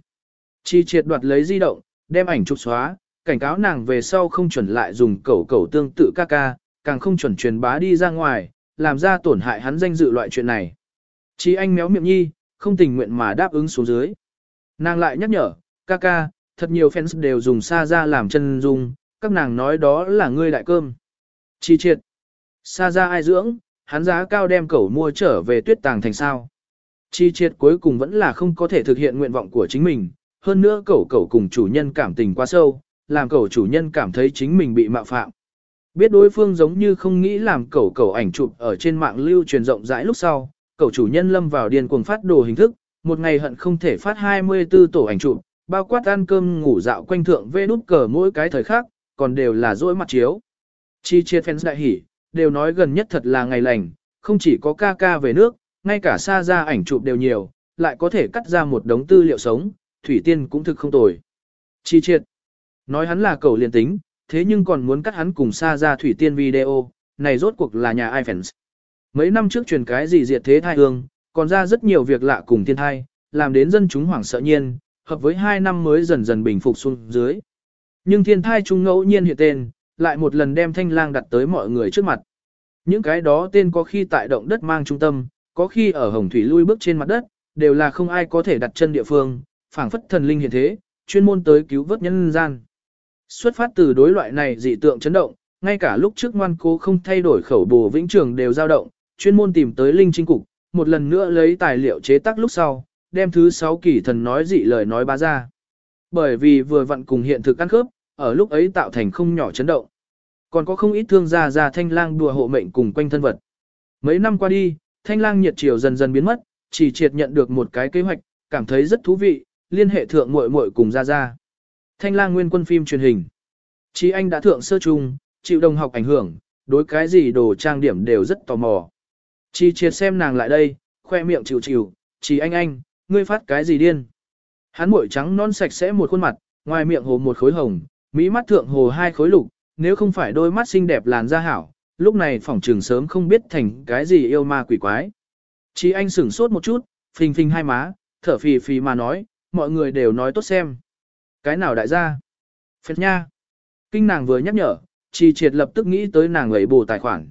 Chi triệt đoạt lấy di động, đem ảnh chụp xóa, cảnh cáo nàng về sau không chuẩn lại dùng cầu cầu tương tự ca ca, càng không chuẩn truyền bá đi ra ngoài, làm ra tổn hại hắn danh dự loại chuyện này. Chi anh méo miệng nhi, không tình nguyện mà đáp ứng xuống dưới. Nàng lại nhắc nhở, ca ca, thật nhiều fans đều dùng xa ra làm chân dung, các nàng nói đó là ngươi đại cơm. Chi triệt. Xa ra ai dưỡng, hắn giá cao đem cẩu mua trở về tuyết tàng thành sao. Chi triệt cuối cùng vẫn là không có thể thực hiện nguyện vọng của chính mình, hơn nữa cẩu cẩu cùng chủ nhân cảm tình quá sâu, làm cẩu chủ nhân cảm thấy chính mình bị mạo phạm. Biết đối phương giống như không nghĩ làm cẩu cẩu ảnh chụp ở trên mạng lưu truyền rộng rãi lúc sau, cẩu chủ nhân lâm vào điên cuồng phát đồ hình thức, một ngày hận không thể phát 24 tổ ảnh chụp, bao quát ăn cơm ngủ dạo quanh thượng vê đút cờ mỗi cái thời khác, còn đều là dỗi mặt chiếu. Chi triệt fans đại hỉ, đều nói gần nhất thật là ngày lành, không chỉ có ca ca về nước, ngay cả xa ra ảnh chụp đều nhiều, lại có thể cắt ra một đống tư liệu sống, thủy tiên cũng thực không tồi. Chi triệt, nói hắn là cầu liền tính, thế nhưng còn muốn cắt hắn cùng xa ra thủy tiên video, này rốt cuộc là nhà ai fans. Mấy năm trước truyền cái gì diệt thế thai hương, còn ra rất nhiều việc lạ cùng thiên thai, làm đến dân chúng hoảng sợ nhiên, hợp với hai năm mới dần dần bình phục xuống dưới. Nhưng thiên thai trung ngẫu nhiên hiện tên, lại một lần đem thanh lang đặt tới mọi người trước mặt. Những cái đó tên có khi tại động đất mang trung tâm, có khi ở hồng thủy lui bước trên mặt đất, đều là không ai có thể đặt chân địa phương, phảng phất thần linh hiện thế, chuyên môn tới cứu vớt nhân gian. Xuất phát từ đối loại này dị tượng chấn động, ngay cả lúc trước ngoan cố không thay đổi khẩu bồ vĩnh trường đều dao động, chuyên môn tìm tới linh trinh cục, một lần nữa lấy tài liệu chế tác lúc sau, đem thứ sáu kỳ thần nói dị lời nói bá ra. Bởi vì vừa vặn cùng hiện thực ăn khớp, ở lúc ấy tạo thành không nhỏ chấn động. Còn có không ít thương gia gia thanh lang đùa hộ mệnh cùng quanh thân vật. Mấy năm qua đi, thanh lang nhiệt chiều dần dần biến mất, chỉ triệt nhận được một cái kế hoạch, cảm thấy rất thú vị, liên hệ thượng muội muội cùng gia gia. Thanh lang nguyên quân phim truyền hình. Chí anh đã thượng sơ trung, chịu đồng học ảnh hưởng, đối cái gì đồ trang điểm đều rất tò mò. Chỉ triệt xem nàng lại đây, khoe miệng chịu chịu, chỉ anh anh, ngươi phát cái gì điên. Hắn muội trắng non sạch sẽ một khuôn mặt, ngoài miệng hồ một khối hồng, mỹ mắt thượng hồ hai khối lục, nếu không phải đôi mắt xinh đẹp làn da hảo, lúc này phỏng trường sớm không biết thành cái gì yêu ma quỷ quái. Chí anh sửng sốt một chút, phình phình hai má, thở phì phì mà nói, mọi người đều nói tốt xem. Cái nào đại gia? Phết nha. Kinh nàng vừa nhắc nhở, chỉ triệt lập tức nghĩ tới nàng ấy bù tài khoản.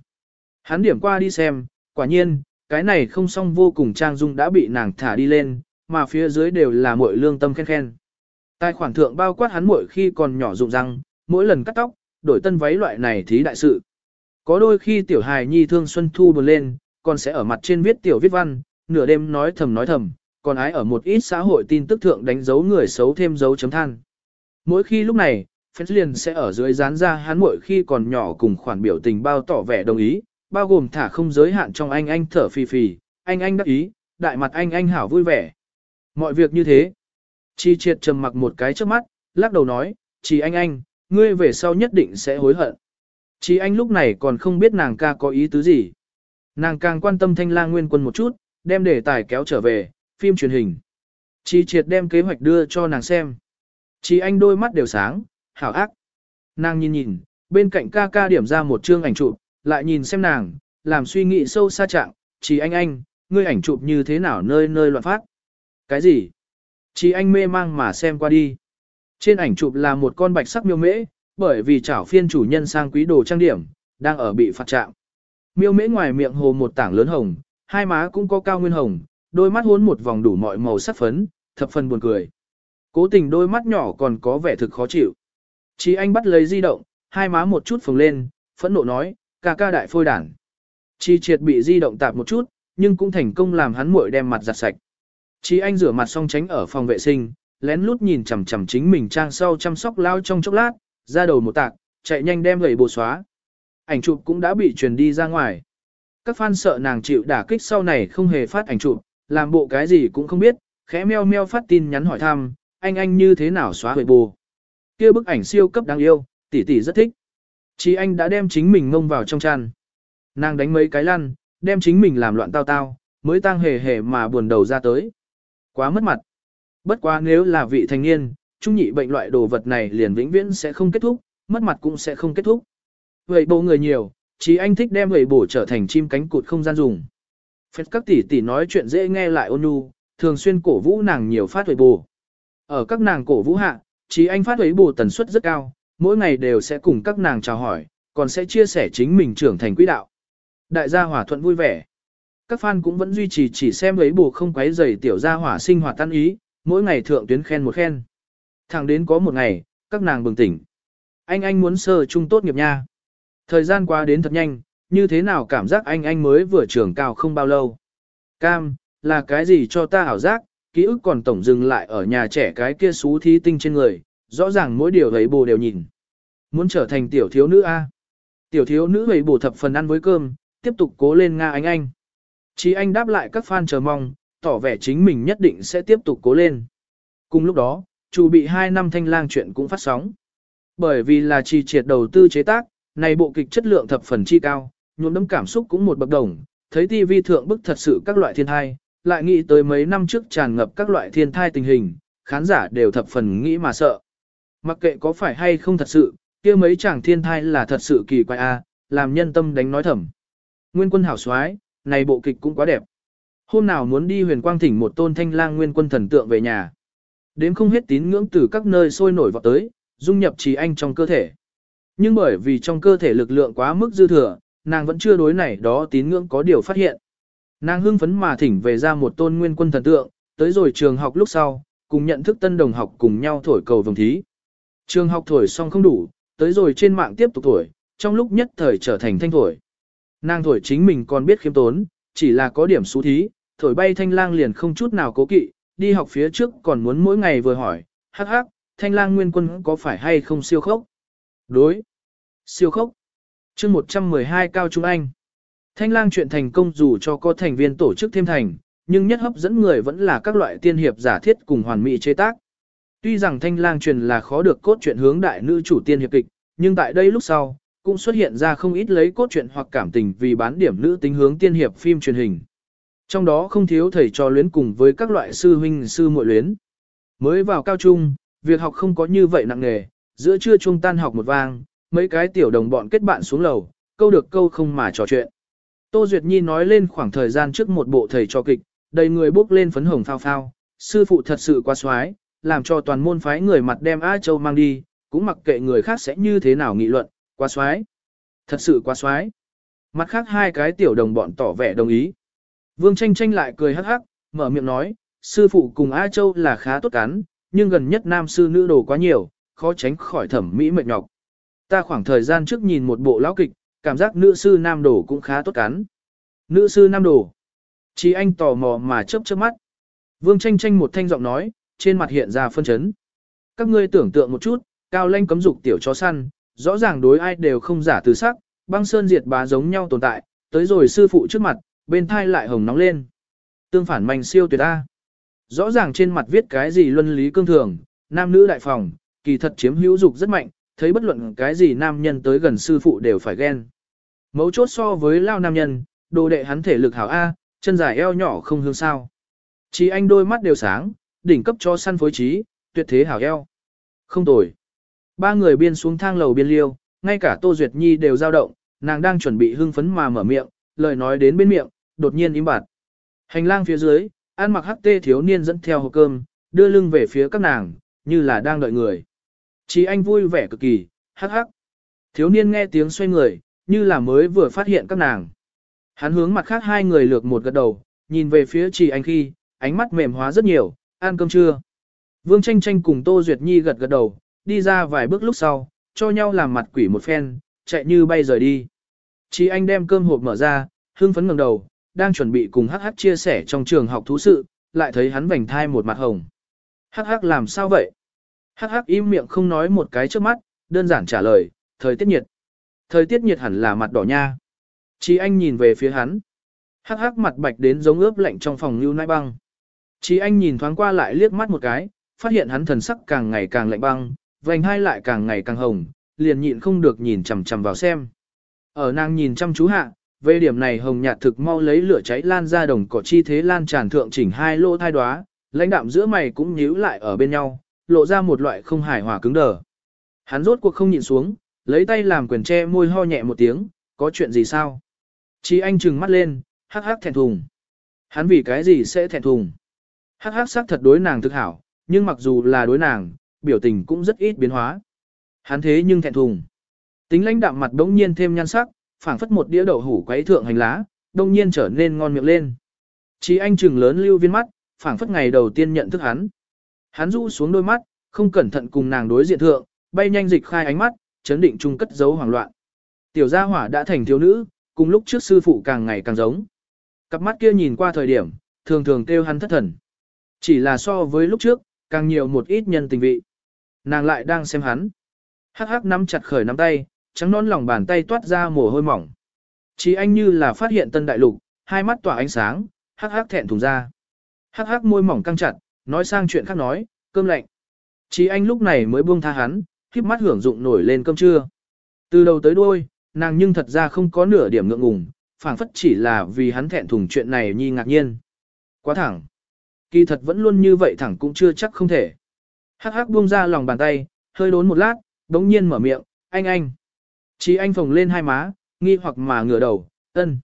Hắn điểm qua đi xem, quả nhiên, cái này không xong vô cùng trang dung đã bị nàng thả đi lên, mà phía dưới đều là muội lương tâm khen khen. Tài khoản thượng bao quát hắn muội khi còn nhỏ rụng răng, mỗi lần cắt tóc, đổi tân váy loại này thí đại sự. Có đôi khi tiểu hài nhi thương xuân thu buồn lên, còn sẽ ở mặt trên viết tiểu viết văn, nửa đêm nói thầm nói thầm, còn ái ở một ít xã hội tin tức thượng đánh dấu người xấu thêm dấu chấm than. Mỗi khi lúc này, Fans liền sẽ ở dưới dán ra hắn mỗi khi còn nhỏ cùng khoản biểu tình bao tỏ vẻ đồng ý, bao gồm thả không giới hạn trong anh anh thở phì phì, anh anh đắc ý, đại mặt anh anh hảo vui vẻ. Mọi việc như thế. Chi triệt trầm mặc một cái trước mắt, lắc đầu nói, chỉ anh anh, ngươi về sau nhất định sẽ hối hận. Chỉ anh lúc này còn không biết nàng ca có ý tứ gì. Nàng càng quan tâm thanh lang nguyên quân một chút, đem đề tài kéo trở về, phim truyền hình. Chi triệt đem kế hoạch đưa cho nàng xem. Chi anh đôi mắt đều sáng, hảo ác. Nàng nhìn nhìn, bên cạnh ca ca điểm ra một chương ảnh chụp, lại nhìn xem nàng, làm suy nghĩ sâu xa trạng, chỉ anh anh, ngươi ảnh chụp như thế nào nơi nơi loạn phát. Cái gì? Chỉ anh mê mang mà xem qua đi. Trên ảnh chụp là một con bạch sắc miêu mễ, bởi vì chảo phiên chủ nhân sang quý đồ trang điểm, đang ở bị phạt trạng. Miêu mễ ngoài miệng hồ một tảng lớn hồng, hai má cũng có cao nguyên hồng, đôi mắt hốn một vòng đủ mọi màu sắc phấn, thập phần buồn cười. Cố tình đôi mắt nhỏ còn có vẻ thực khó chịu. Chỉ anh bắt lấy di động, hai má một chút phồng lên, phẫn nộ nói, ca ca đại phôi đản. Chi triệt bị di động tạp một chút, nhưng cũng thành công làm hắn muội đem mặt giặt sạch. Chi anh rửa mặt xong tránh ở phòng vệ sinh, lén lút nhìn chằm chằm chính mình trang sau chăm sóc lao trong chốc lát, ra đầu một tạc, chạy nhanh đem gầy bồ xóa. Ảnh chụp cũng đã bị truyền đi ra ngoài. Các fan sợ nàng chịu đả kích sau này không hề phát ảnh chụp, làm bộ cái gì cũng không biết, khẽ meo meo phát tin nhắn hỏi thăm, anh anh như thế nào xóa gầy bồ. kia bức ảnh siêu cấp đáng yêu, tỷ tỷ rất thích. Chí anh đã đem chính mình ngông vào trong chăn. Nàng đánh mấy cái lăn, đem chính mình làm loạn tao tao, mới tang hề hề mà buồn đầu ra tới. Quá mất mặt. Bất quá nếu là vị thành niên, trung nhị bệnh loại đồ vật này liền vĩnh viễn sẽ không kết thúc, mất mặt cũng sẽ không kết thúc. Vậy bộ người nhiều, chí anh thích đem người bổ trở thành chim cánh cụt không gian dùng. Phép các tỷ tỷ nói chuyện dễ nghe lại ôn nhu, thường xuyên cổ vũ nàng nhiều phát huệ bù. Ở các nàng cổ vũ hạ, chí anh phát huệ bù tần suất rất cao, mỗi ngày đều sẽ cùng các nàng chào hỏi, còn sẽ chia sẻ chính mình trưởng thành quỹ đạo. Đại gia hỏa thuận vui vẻ. Các fan cũng vẫn duy trì chỉ xem ấy bù không quấy rầy tiểu gia hỏa sinh hoạt tan ý, mỗi ngày thượng tuyến khen một khen. Thẳng đến có một ngày, các nàng bừng tỉnh. Anh anh muốn sơ trung tốt nghiệp nha. Thời gian qua đến thật nhanh, như thế nào cảm giác anh anh mới vừa trưởng cao không bao lâu. Cam, là cái gì cho ta ảo giác, ký ức còn tổng dừng lại ở nhà trẻ cái kia xú thí tinh trên người, rõ ràng mỗi điều ấy bù đều nhìn. Muốn trở thành tiểu thiếu nữ A. Tiểu thiếu nữ ấy bù thập phần ăn với cơm, tiếp tục cố lên Nga anh anh. Chí anh đáp lại các fan chờ mong, tỏ vẻ chính mình nhất định sẽ tiếp tục cố lên. Cùng lúc đó, chủ bị 2 năm thanh lang chuyện cũng phát sóng. Bởi vì là trì triệt đầu tư chế tác, này bộ kịch chất lượng thập phần chi cao, nhuộm đấm cảm xúc cũng một bậc đồng, thấy TV thượng bức thật sự các loại thiên thai, lại nghĩ tới mấy năm trước tràn ngập các loại thiên thai tình hình, khán giả đều thập phần nghĩ mà sợ. Mặc kệ có phải hay không thật sự, kia mấy chàng thiên thai là thật sự kỳ quái a, làm nhân tâm đánh nói thầm. Nguyên quân hảo soái, này bộ kịch cũng quá đẹp. Hôm nào muốn đi huyền quang thỉnh một tôn thanh lang nguyên quân thần tượng về nhà. Đếm không hết tín ngưỡng từ các nơi sôi nổi vọt tới, dung nhập trì anh trong cơ thể. Nhưng bởi vì trong cơ thể lực lượng quá mức dư thừa, nàng vẫn chưa đối này đó tín ngưỡng có điều phát hiện. Nàng hưng phấn mà thỉnh về ra một tôn nguyên quân thần tượng, tới rồi trường học lúc sau, cùng nhận thức tân đồng học cùng nhau thổi cầu vồng thí. Trường học thổi xong không đủ, tới rồi trên mạng tiếp tục thổi, trong lúc nhất thời trở thành thanh thổi. Nàng thổi chính mình còn biết khiêm tốn, chỉ là có điểm xú thí, thổi bay thanh lang liền không chút nào cố kỵ, đi học phía trước còn muốn mỗi ngày vừa hỏi, hắc hắc, thanh lang nguyên quân có phải hay không siêu khốc? Đối. Siêu khốc. chương 112 Cao Trung Anh. Thanh lang chuyện thành công dù cho có thành viên tổ chức thêm thành, nhưng nhất hấp dẫn người vẫn là các loại tiên hiệp giả thiết cùng hoàn mỹ chế tác. Tuy rằng thanh lang truyền là khó được cốt truyện hướng đại nữ chủ tiên hiệp kịch, nhưng tại đây lúc sau, cũng xuất hiện ra không ít lấy cốt truyện hoặc cảm tình vì bán điểm nữ tính hướng tiên hiệp phim truyền hình. Trong đó không thiếu thầy trò luyến cùng với các loại sư huynh sư muội luyến. Mới vào cao trung, việc học không có như vậy nặng nề, giữa trưa trung tan học một vang, mấy cái tiểu đồng bọn kết bạn xuống lầu, câu được câu không mà trò chuyện. Tô Duyệt Nhi nói lên khoảng thời gian trước một bộ thầy trò kịch, đầy người bước lên phấn hồng phao phao, sư phụ thật sự quá xoái, làm cho toàn môn phái người mặt đem A Châu mang đi, cũng mặc kệ người khác sẽ như thế nào nghị luận, quá xoái. Thật sự quá xoái. Mặt khác hai cái tiểu đồng bọn tỏ vẻ đồng ý. Vương tranh tranh lại cười hắc hắc, mở miệng nói, sư phụ cùng A Châu là khá tốt cắn, nhưng gần nhất nam sư nữ đồ quá nhiều, khó tránh khỏi thẩm mỹ mệt nhọc. Ta khoảng thời gian trước nhìn một bộ lão kịch, cảm giác nữ sư nam đồ cũng khá tốt cắn. Nữ sư nam đồ. Chỉ anh tò mò mà chớp chớp mắt. Vương tranh tranh một thanh giọng nói, trên mặt hiện ra phân chấn. Các ngươi tưởng tượng một chút, cao lanh cấm dục tiểu chó săn, rõ ràng đối ai đều không giả từ sắc, băng sơn diệt bá giống nhau tồn tại, tới rồi sư phụ trước mặt, bên thai lại hồng nóng lên. Tương phản manh siêu tuyệt A. Rõ ràng trên mặt viết cái gì luân lý cương thường, nam nữ đại phòng, kỳ thật chiếm hữu dục rất mạnh, thấy bất luận cái gì nam nhân tới gần sư phụ đều phải ghen. Mấu chốt so với lao nam nhân, đồ đệ hắn thể lực hảo A, Chân dài eo nhỏ không hương sao. chỉ anh đôi mắt đều sáng, đỉnh cấp cho săn phối trí, tuyệt thế hảo eo. Không tồi. Ba người biên xuống thang lầu biên liêu, ngay cả Tô Duyệt Nhi đều dao động, nàng đang chuẩn bị hưng phấn mà mở miệng, lời nói đến bên miệng, đột nhiên im bặt. Hành lang phía dưới, ăn mặc hắc tê thiếu niên dẫn theo hộp cơm, đưa lưng về phía các nàng, như là đang đợi người. Chí anh vui vẻ cực kỳ, hắc hắc. Thiếu niên nghe tiếng xoay người, như là mới vừa phát hiện các nàng. Hắn hướng mặt khác hai người lược một gật đầu, nhìn về phía chỉ anh khi, ánh mắt mềm hóa rất nhiều, ăn cơm trưa. Vương tranh tranh cùng Tô Duyệt Nhi gật gật đầu, đi ra vài bước lúc sau, cho nhau làm mặt quỷ một phen, chạy như bay rời đi. Chí anh đem cơm hộp mở ra, hưng phấn ngẩng đầu, đang chuẩn bị cùng hắc hắc chia sẻ trong trường học thú sự, lại thấy hắn vành thai một mặt hồng. Hắc hắc làm sao vậy? Hắc hắc im miệng không nói một cái trước mắt, đơn giản trả lời, thời tiết nhiệt. Thời tiết nhiệt hẳn là mặt đỏ nha. Chí anh nhìn về phía hắn. Hắc hắc mặt bạch đến giống ướp lạnh trong phòng lưu nai băng. Chí anh nhìn thoáng qua lại liếc mắt một cái, phát hiện hắn thần sắc càng ngày càng lạnh băng, vành hai lại càng ngày càng hồng, liền nhịn không được nhìn chằm chằm vào xem. Ở nàng nhìn chăm chú hạ, về điểm này hồng nhạt thực mau lấy lửa cháy lan ra đồng cỏ chi thế lan tràn thượng chỉnh hai lô thai đoá, lãnh đạm giữa mày cũng nhíu lại ở bên nhau, lộ ra một loại không hài hòa cứng đờ. Hắn rốt cuộc không nhịn xuống, lấy tay làm quyền che môi ho nhẹ một tiếng, có chuyện gì sao? Chí anh trừng mắt lên, hắc hắc thẹn thùng. Hắn vì cái gì sẽ thẹn thùng? Hắc hắc sắc thật đối nàng thực hảo, nhưng mặc dù là đối nàng, biểu tình cũng rất ít biến hóa. Hắn thế nhưng thẹn thùng. Tính lãnh đạm mặt đống nhiên thêm nhan sắc, phảng phất một đĩa đậu hủ quấy thượng hành lá, đông nhiên trở nên ngon miệng lên. Chí anh trừng lớn lưu viên mắt, phảng phất ngày đầu tiên nhận thức hắn. Hắn rũ xuống đôi mắt, không cẩn thận cùng nàng đối diện thượng, bay nhanh dịch khai ánh mắt, chấn định trung cất giấu hoảng loạn. Tiểu gia hỏa đã thành thiếu nữ, cùng lúc trước sư phụ càng ngày càng giống. Cặp mắt kia nhìn qua thời điểm, thường thường kêu hắn thất thần. Chỉ là so với lúc trước, càng nhiều một ít nhân tình vị. Nàng lại đang xem hắn. Hắc hắc nắm chặt khởi nắm tay, trắng nón lòng bàn tay toát ra mồ hôi mỏng. Chỉ anh như là phát hiện tân đại lục, hai mắt tỏa ánh sáng, hắc hắc thẹn thùng ra. Hắc hắc môi mỏng căng chặt, nói sang chuyện khác nói, cơm lạnh. Chỉ anh lúc này mới buông tha hắn, khiếp mắt hưởng dụng nổi lên cơm trưa. Từ đầu tới đuôi, nàng nhưng thật ra không có nửa điểm ngượng ngùng, phảng phất chỉ là vì hắn thẹn thùng chuyện này nhi ngạc nhiên. Quá thẳng. Kỳ thật vẫn luôn như vậy thẳng cũng chưa chắc không thể. Hắc hắc buông ra lòng bàn tay, hơi đốn một lát, đống nhiên mở miệng, anh anh. Chí anh phồng lên hai má, nghi hoặc mà ngửa đầu, ân.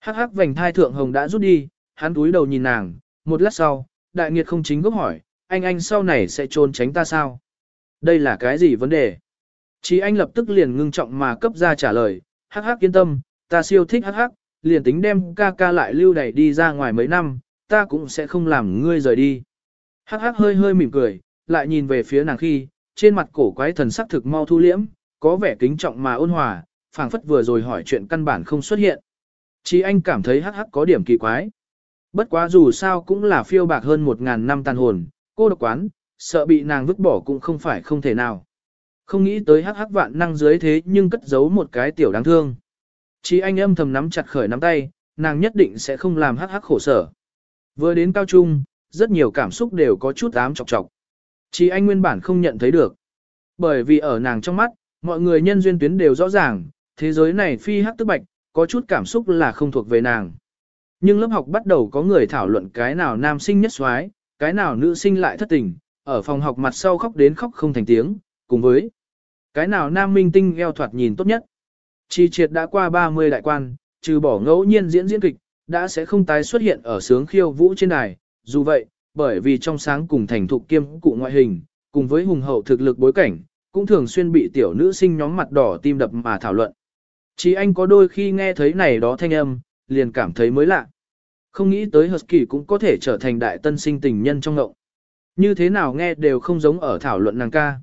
Hắc hắc vành thai thượng hồng đã rút đi, hắn túi đầu nhìn nàng, một lát sau, đại nghiệt không chính gốc hỏi, anh anh sau này sẽ trốn tránh ta sao? Đây là cái gì vấn đề? Chí anh lập tức liền ngưng trọng mà cấp ra trả lời, hắc hắc yên tâm, ta siêu thích hắc hắc, liền tính đem ca ca lại lưu đẩy đi ra ngoài mấy năm, ta cũng sẽ không làm ngươi rời đi. Hắc hắc hơi hơi mỉm cười, lại nhìn về phía nàng khi, trên mặt cổ quái thần sắc thực mau thu liễm, có vẻ kính trọng mà ôn hòa, phảng phất vừa rồi hỏi chuyện căn bản không xuất hiện. Chí anh cảm thấy hắc hắc có điểm kỳ quái. Bất quá dù sao cũng là phiêu bạc hơn một ngàn năm tàn hồn, cô độc quán, sợ bị nàng vứt bỏ cũng không phải không thể nào. Không nghĩ tới hắc hắc vạn năng dưới thế nhưng cất giấu một cái tiểu đáng thương. Chí anh âm thầm nắm chặt khởi nắm tay, nàng nhất định sẽ không làm hắc hắc khổ sở. Vừa đến cao trung, rất nhiều cảm xúc đều có chút ám chọc chọc. Chỉ anh nguyên bản không nhận thấy được. Bởi vì ở nàng trong mắt, mọi người nhân duyên tuyến đều rõ ràng, thế giới này phi hắc tức bạch, có chút cảm xúc là không thuộc về nàng. Nhưng lớp học bắt đầu có người thảo luận cái nào nam sinh nhất xoái, cái nào nữ sinh lại thất tình, ở phòng học mặt sau khóc đến khóc không thành tiếng, cùng với cái nào nam minh tinh eo thoạt nhìn tốt nhất. Chi triệt đã qua 30 đại quan, trừ bỏ ngẫu nhiên diễn diễn kịch, đã sẽ không tái xuất hiện ở sướng khiêu vũ trên đài. Dù vậy, bởi vì trong sáng cùng thành thục kiêm cụ ngoại hình, cùng với hùng hậu thực lực bối cảnh, cũng thường xuyên bị tiểu nữ sinh nhóm mặt đỏ tim đập mà thảo luận. Chỉ anh có đôi khi nghe thấy này đó thanh âm, liền cảm thấy mới lạ. Không nghĩ tới Husky cũng có thể trở thành đại tân sinh tình nhân trong ngộng. Như thế nào nghe đều không giống ở thảo luận nàng ca.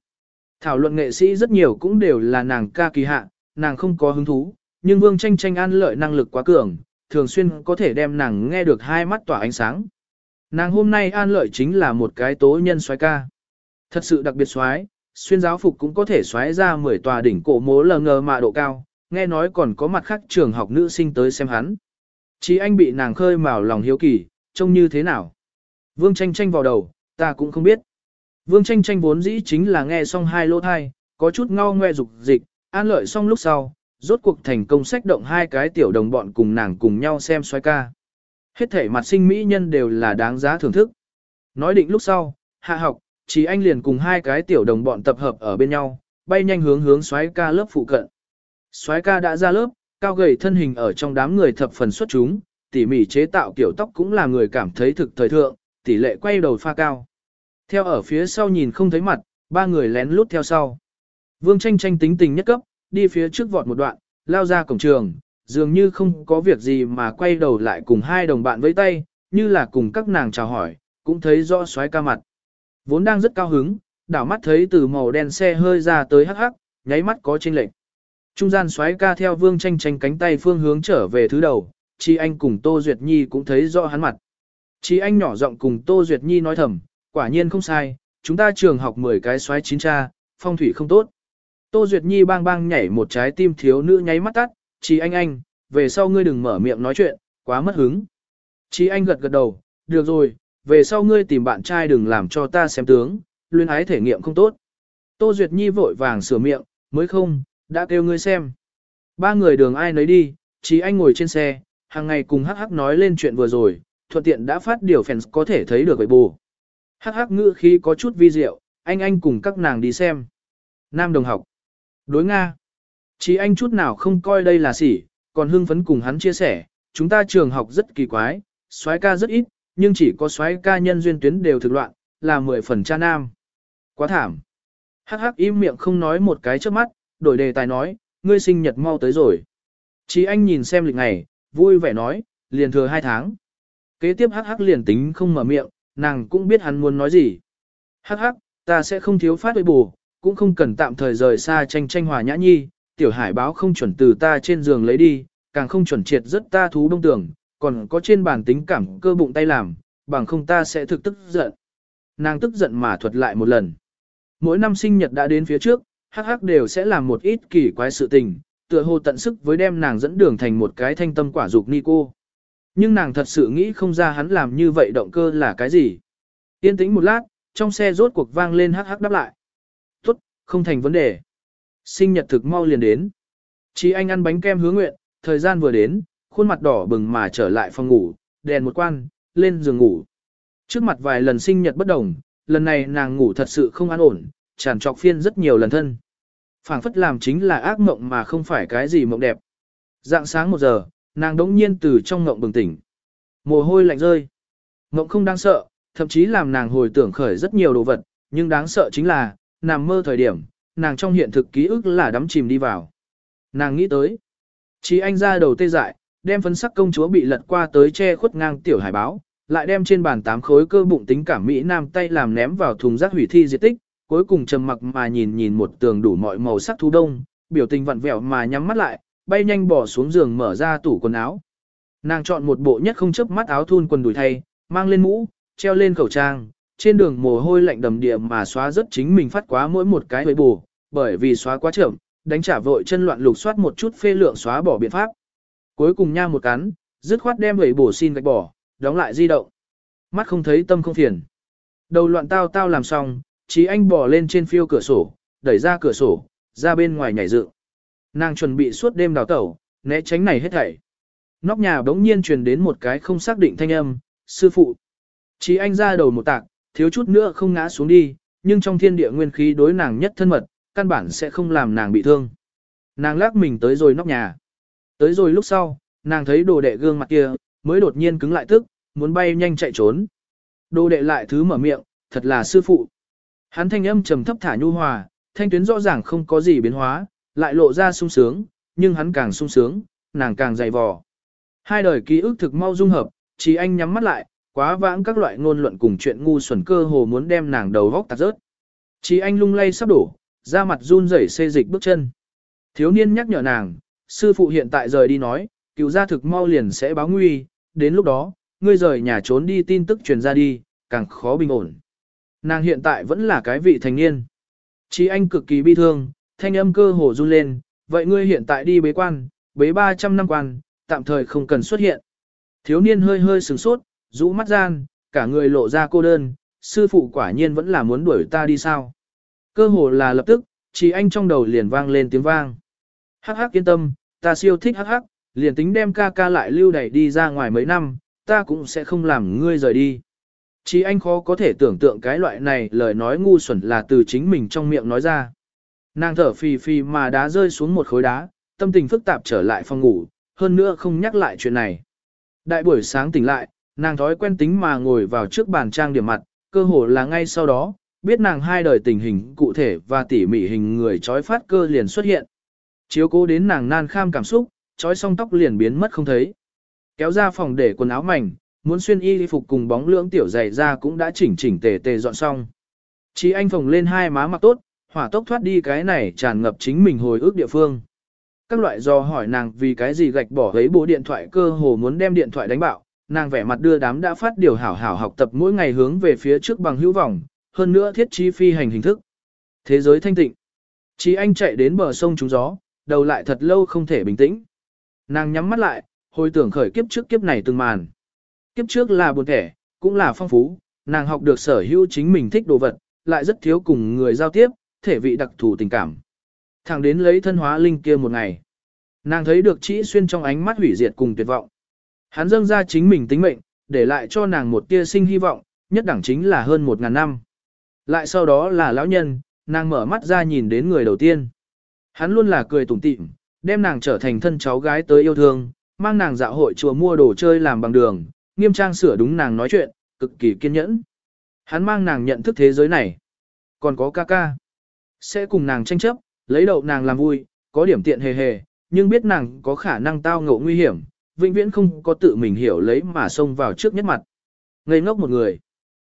Thảo luận nghệ sĩ rất nhiều cũng đều là nàng ca kỳ hạ, nàng không có hứng thú, nhưng Vương Tranh Tranh an lợi năng lực quá cường, thường xuyên có thể đem nàng nghe được hai mắt tỏa ánh sáng. Nàng hôm nay an lợi chính là một cái tố nhân xoái ca. Thật sự đặc biệt xoái, xuyên giáo phục cũng có thể xoái ra 10 tòa đỉnh cổ mố lờ ngờ mà độ cao, nghe nói còn có mặt khác trường học nữ sinh tới xem hắn. chỉ anh bị nàng khơi mào lòng hiếu kỳ, trông như thế nào? Vương tranh tranh vào đầu, ta cũng không biết. Vương tranh tranh vốn dĩ chính là nghe xong hai lỗ thai, có chút ngao ngoe dục dịch, an lợi xong lúc sau, rốt cuộc thành công sách động hai cái tiểu đồng bọn cùng nàng cùng nhau xem xoái ca. Hết thể mặt sinh mỹ nhân đều là đáng giá thưởng thức. Nói định lúc sau, hạ học, chỉ anh liền cùng hai cái tiểu đồng bọn tập hợp ở bên nhau, bay nhanh hướng hướng xoáy ca lớp phụ cận. Xoáy ca đã ra lớp, cao gầy thân hình ở trong đám người thập phần xuất chúng, tỉ mỉ chế tạo kiểu tóc cũng là người cảm thấy thực thời thượng, tỷ lệ quay đầu pha cao. Theo ở phía sau nhìn không thấy mặt, ba người lén lút theo sau. Vương tranh tranh tính tình nhất cấp, đi phía trước vọt một đoạn, lao ra cổng trường, dường như không có việc gì mà quay đầu lại cùng hai đồng bạn với tay, như là cùng các nàng chào hỏi, cũng thấy rõ xoáy ca mặt. Vốn đang rất cao hứng, đảo mắt thấy từ màu đen xe hơi ra tới hắc hắc, nháy mắt có chênh lệch. Trung gian xoáy ca theo vương tranh tranh cánh tay phương hướng trở về thứ đầu, chi anh cùng Tô Duyệt Nhi cũng thấy rõ hắn mặt. Chi anh nhỏ giọng cùng Tô Duyệt Nhi nói thầm, quả nhiên không sai, chúng ta trường học 10 cái xoáy chín cha, phong thủy không tốt. Tô Duyệt Nhi bang bang nhảy một trái tim thiếu nữ nháy mắt tắt, Chí anh anh, về sau ngươi đừng mở miệng nói chuyện, quá mất hứng. Chí anh gật gật đầu, được rồi, về sau ngươi tìm bạn trai đừng làm cho ta xem tướng, luyến ái thể nghiệm không tốt. Tô Duyệt Nhi vội vàng sửa miệng, mới không, đã kêu ngươi xem. Ba người đường ai nấy đi, Chí anh ngồi trên xe, hàng ngày cùng hắc hắc nói lên chuyện vừa rồi, thuận tiện đã phát điều fans có thể thấy được vậy bù. Hắc hắc ngữ khí có chút vi diệu, anh anh cùng các nàng đi xem. Nam đồng học. Đối Nga. Chỉ anh chút nào không coi đây là sỉ, còn hưng phấn cùng hắn chia sẻ, chúng ta trường học rất kỳ quái, soái ca rất ít, nhưng chỉ có soái ca nhân duyên tuyến đều thực loạn, là mười phần cha nam. Quá thảm. Hắc hắc im miệng không nói một cái trước mắt, đổi đề tài nói, ngươi sinh nhật mau tới rồi. Chí anh nhìn xem lịch ngày, vui vẻ nói, liền thừa hai tháng. Kế tiếp hắc hắc liền tính không mở miệng, nàng cũng biết hắn muốn nói gì. Hắc hắc, ta sẽ không thiếu phát với bù, cũng không cần tạm thời rời xa tranh tranh hòa nhã nhi, tiểu hải báo không chuẩn từ ta trên giường lấy đi, càng không chuẩn triệt rất ta thú đông tưởng, còn có trên bàn tính cảm cơ bụng tay làm, bằng không ta sẽ thực tức giận. Nàng tức giận mà thuật lại một lần. Mỗi năm sinh nhật đã đến phía trước, hắc hắc đều sẽ làm một ít kỳ quái sự tình, tựa hồ tận sức với đem nàng dẫn đường thành một cái thanh tâm quả dục ni cô. Nhưng nàng thật sự nghĩ không ra hắn làm như vậy động cơ là cái gì. Yên tĩnh một lát, trong xe rốt cuộc vang lên hắc hắc đáp lại. Tốt, không thành vấn đề. Sinh nhật thực mau liền đến. Chỉ anh ăn bánh kem hứa nguyện, thời gian vừa đến, khuôn mặt đỏ bừng mà trở lại phòng ngủ, đèn một quan, lên giường ngủ. Trước mặt vài lần sinh nhật bất đồng, lần này nàng ngủ thật sự không an ổn, tràn trọc phiên rất nhiều lần thân. phảng phất làm chính là ác mộng mà không phải cái gì mộng đẹp. Dạng sáng một giờ, nàng đống nhiên từ trong ngộng bừng tỉnh. Mồ hôi lạnh rơi. Ngộng không đáng sợ, thậm chí làm nàng hồi tưởng khởi rất nhiều đồ vật, nhưng đáng sợ chính là, nằm mơ thời điểm, nàng trong hiện thực ký ức là đắm chìm đi vào. Nàng nghĩ tới, chỉ anh ra đầu tê dại, đem phấn sắc công chúa bị lật qua tới che khuất ngang tiểu hải báo, lại đem trên bàn tám khối cơ bụng tính cảm mỹ nam tay làm ném vào thùng rác hủy thi diệt tích, cuối cùng trầm mặc mà nhìn nhìn một tường đủ mọi màu sắc thu đông, biểu tình vặn vẹo mà nhắm mắt lại, bay nhanh bỏ xuống giường mở ra tủ quần áo. Nàng chọn một bộ nhất không chớp mắt áo thun quần đùi thay, mang lên mũ, treo lên khẩu trang, trên đường mồ hôi lạnh đầm địa mà xóa rất chính mình phát quá mỗi một cái hơi bù, bởi vì xóa quá chậm, đánh trả vội chân loạn lục soát một chút phê lượng xóa bỏ biện pháp. Cuối cùng nha một cắn, dứt khoát đem người bổ xin gạch bỏ, đóng lại di động. Mắt không thấy tâm không phiền. Đầu loạn tao tao làm xong, Chí Anh bò lên trên phiêu cửa sổ, đẩy ra cửa sổ, ra bên ngoài nhảy dựng. Nàng chuẩn bị suốt đêm đào tẩu, né tránh này hết thảy. Nóc nhà bỗng nhiên truyền đến một cái không xác định thanh âm, sư phụ. Chí Anh ra đầu một tạc, thiếu chút nữa không ngã xuống đi, nhưng trong thiên địa nguyên khí đối nàng nhất thân mật, căn bản sẽ không làm nàng bị thương. Nàng lắc mình tới rồi nóc nhà. Tới rồi lúc sau, nàng thấy đồ đệ gương mặt kia, mới đột nhiên cứng lại tức, muốn bay nhanh chạy trốn. Đồ đệ lại thứ mở miệng, thật là sư phụ. Hắn thanh âm trầm thấp thả nhu hòa, thanh tuyến rõ ràng không có gì biến hóa, lại lộ ra sung sướng, nhưng hắn càng sung sướng, nàng càng dày vò. Hai đời ký ức thực mau dung hợp, chỉ anh nhắm mắt lại, quá vãng các loại ngôn luận cùng chuyện ngu xuẩn cơ hồ muốn đem nàng đầu góc tạt rớt. Chỉ anh lung lay sắp đổ, ra mặt run rẩy xê dịch bước chân. Thiếu niên nhắc nhở nàng, sư phụ hiện tại rời đi nói, cựu gia thực mau liền sẽ báo nguy, đến lúc đó, ngươi rời nhà trốn đi tin tức truyền ra đi, càng khó bình ổn. Nàng hiện tại vẫn là cái vị thành niên. Chí anh cực kỳ bi thương, thanh âm cơ hồ run lên, vậy ngươi hiện tại đi bế quan, bế 300 năm quan, tạm thời không cần xuất hiện. Thiếu niên hơi hơi sửng sốt, rũ mắt gian, cả người lộ ra cô đơn, sư phụ quả nhiên vẫn là muốn đuổi ta đi sao. Cơ hồ là lập tức, chỉ anh trong đầu liền vang lên tiếng vang. Hắc hắc yên tâm, ta siêu thích hắc hắc, liền tính đem ca ca lại lưu đẩy đi ra ngoài mấy năm, ta cũng sẽ không làm ngươi rời đi. Chỉ anh khó có thể tưởng tượng cái loại này lời nói ngu xuẩn là từ chính mình trong miệng nói ra. Nàng thở phì phì mà đá rơi xuống một khối đá, tâm tình phức tạp trở lại phòng ngủ, hơn nữa không nhắc lại chuyện này. Đại buổi sáng tỉnh lại, nàng thói quen tính mà ngồi vào trước bàn trang điểm mặt, cơ hồ là ngay sau đó, biết nàng hai đời tình hình cụ thể và tỉ mỉ hình người trói phát cơ liền xuất hiện. Chiếu cố đến nàng nan kham cảm xúc, trói xong tóc liền biến mất không thấy. Kéo ra phòng để quần áo mảnh, muốn xuyên y phục cùng bóng lưỡng tiểu dày ra cũng đã chỉnh chỉnh tề tề dọn xong. Chỉ anh phồng lên hai má mặc tốt, hỏa tốc thoát đi cái này tràn ngập chính mình hồi ức địa phương. Các loại do hỏi nàng vì cái gì gạch bỏ ấy bố điện thoại cơ hồ muốn đem điện thoại đánh bạo, nàng vẻ mặt đưa đám đã phát điều hảo hảo học tập mỗi ngày hướng về phía trước bằng hữu vọng, hơn nữa thiết trí phi hành hình thức. Thế giới thanh tịnh. Chí anh chạy đến bờ sông trúng gió, đầu lại thật lâu không thể bình tĩnh. Nàng nhắm mắt lại, hồi tưởng khởi kiếp trước kiếp này từng màn. Kiếp trước là buồn thẻ, cũng là phong phú, nàng học được sở hữu chính mình thích đồ vật, lại rất thiếu cùng người giao tiếp, thể vị đặc thù tình cảm. Thẳng đến lấy thân hóa linh kia một ngày. Nàng thấy được chỉ xuyên trong ánh mắt hủy diệt cùng tuyệt vọng. Hắn dâng ra chính mình tính mệnh, để lại cho nàng một tia sinh hy vọng, nhất đẳng chính là hơn một ngàn năm. Lại sau đó là lão nhân, nàng mở mắt ra nhìn đến người đầu tiên. Hắn luôn là cười tủm tỉm, đem nàng trở thành thân cháu gái tới yêu thương, mang nàng dạo hội chùa mua đồ chơi làm bằng đường, nghiêm trang sửa đúng nàng nói chuyện, cực kỳ kiên nhẫn. Hắn mang nàng nhận thức thế giới này. Còn có ca ca. Sẽ cùng nàng tranh chấp, lấy đậu nàng làm vui, có điểm tiện hề hề, nhưng biết nàng có khả năng tao ngộ nguy hiểm, vĩnh viễn không có tự mình hiểu lấy mà xông vào trước nhất mặt. Ngây ngốc một người.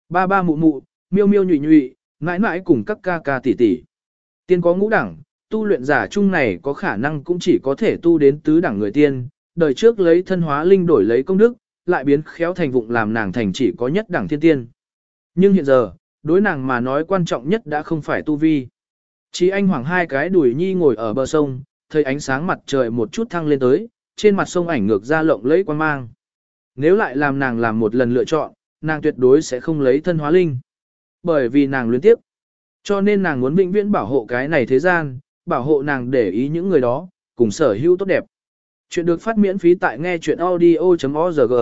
Ba ba mụ mụ, miêu miêu nhụy nhụy, mãi mãi cùng các ca ca tỷ tỷ. Tiên có ngũ đẳng, tu luyện giả chung này có khả năng cũng chỉ có thể tu đến tứ đẳng người tiên, đời trước lấy thân hóa linh đổi lấy công đức, lại biến khéo thành vụng làm nàng thành chỉ có nhất đẳng thiên tiên. Nhưng hiện giờ, đối nàng mà nói quan trọng nhất đã không phải tu vi. Chỉ anh hoàng hai cái đuổi nhi ngồi ở bờ sông, thấy ánh sáng mặt trời một chút thăng lên tới, trên mặt sông ảnh ngược ra lộng lẫy quan mang. Nếu lại làm nàng làm một lần lựa chọn, nàng tuyệt đối sẽ không lấy thân hóa linh. Bởi vì nàng luyến tiếp. Cho nên nàng muốn vĩnh viễn bảo hộ cái này thế gian, bảo hộ nàng để ý những người đó, cùng sở hữu tốt đẹp. Chuyện được phát miễn phí tại nghe chuyện audio.org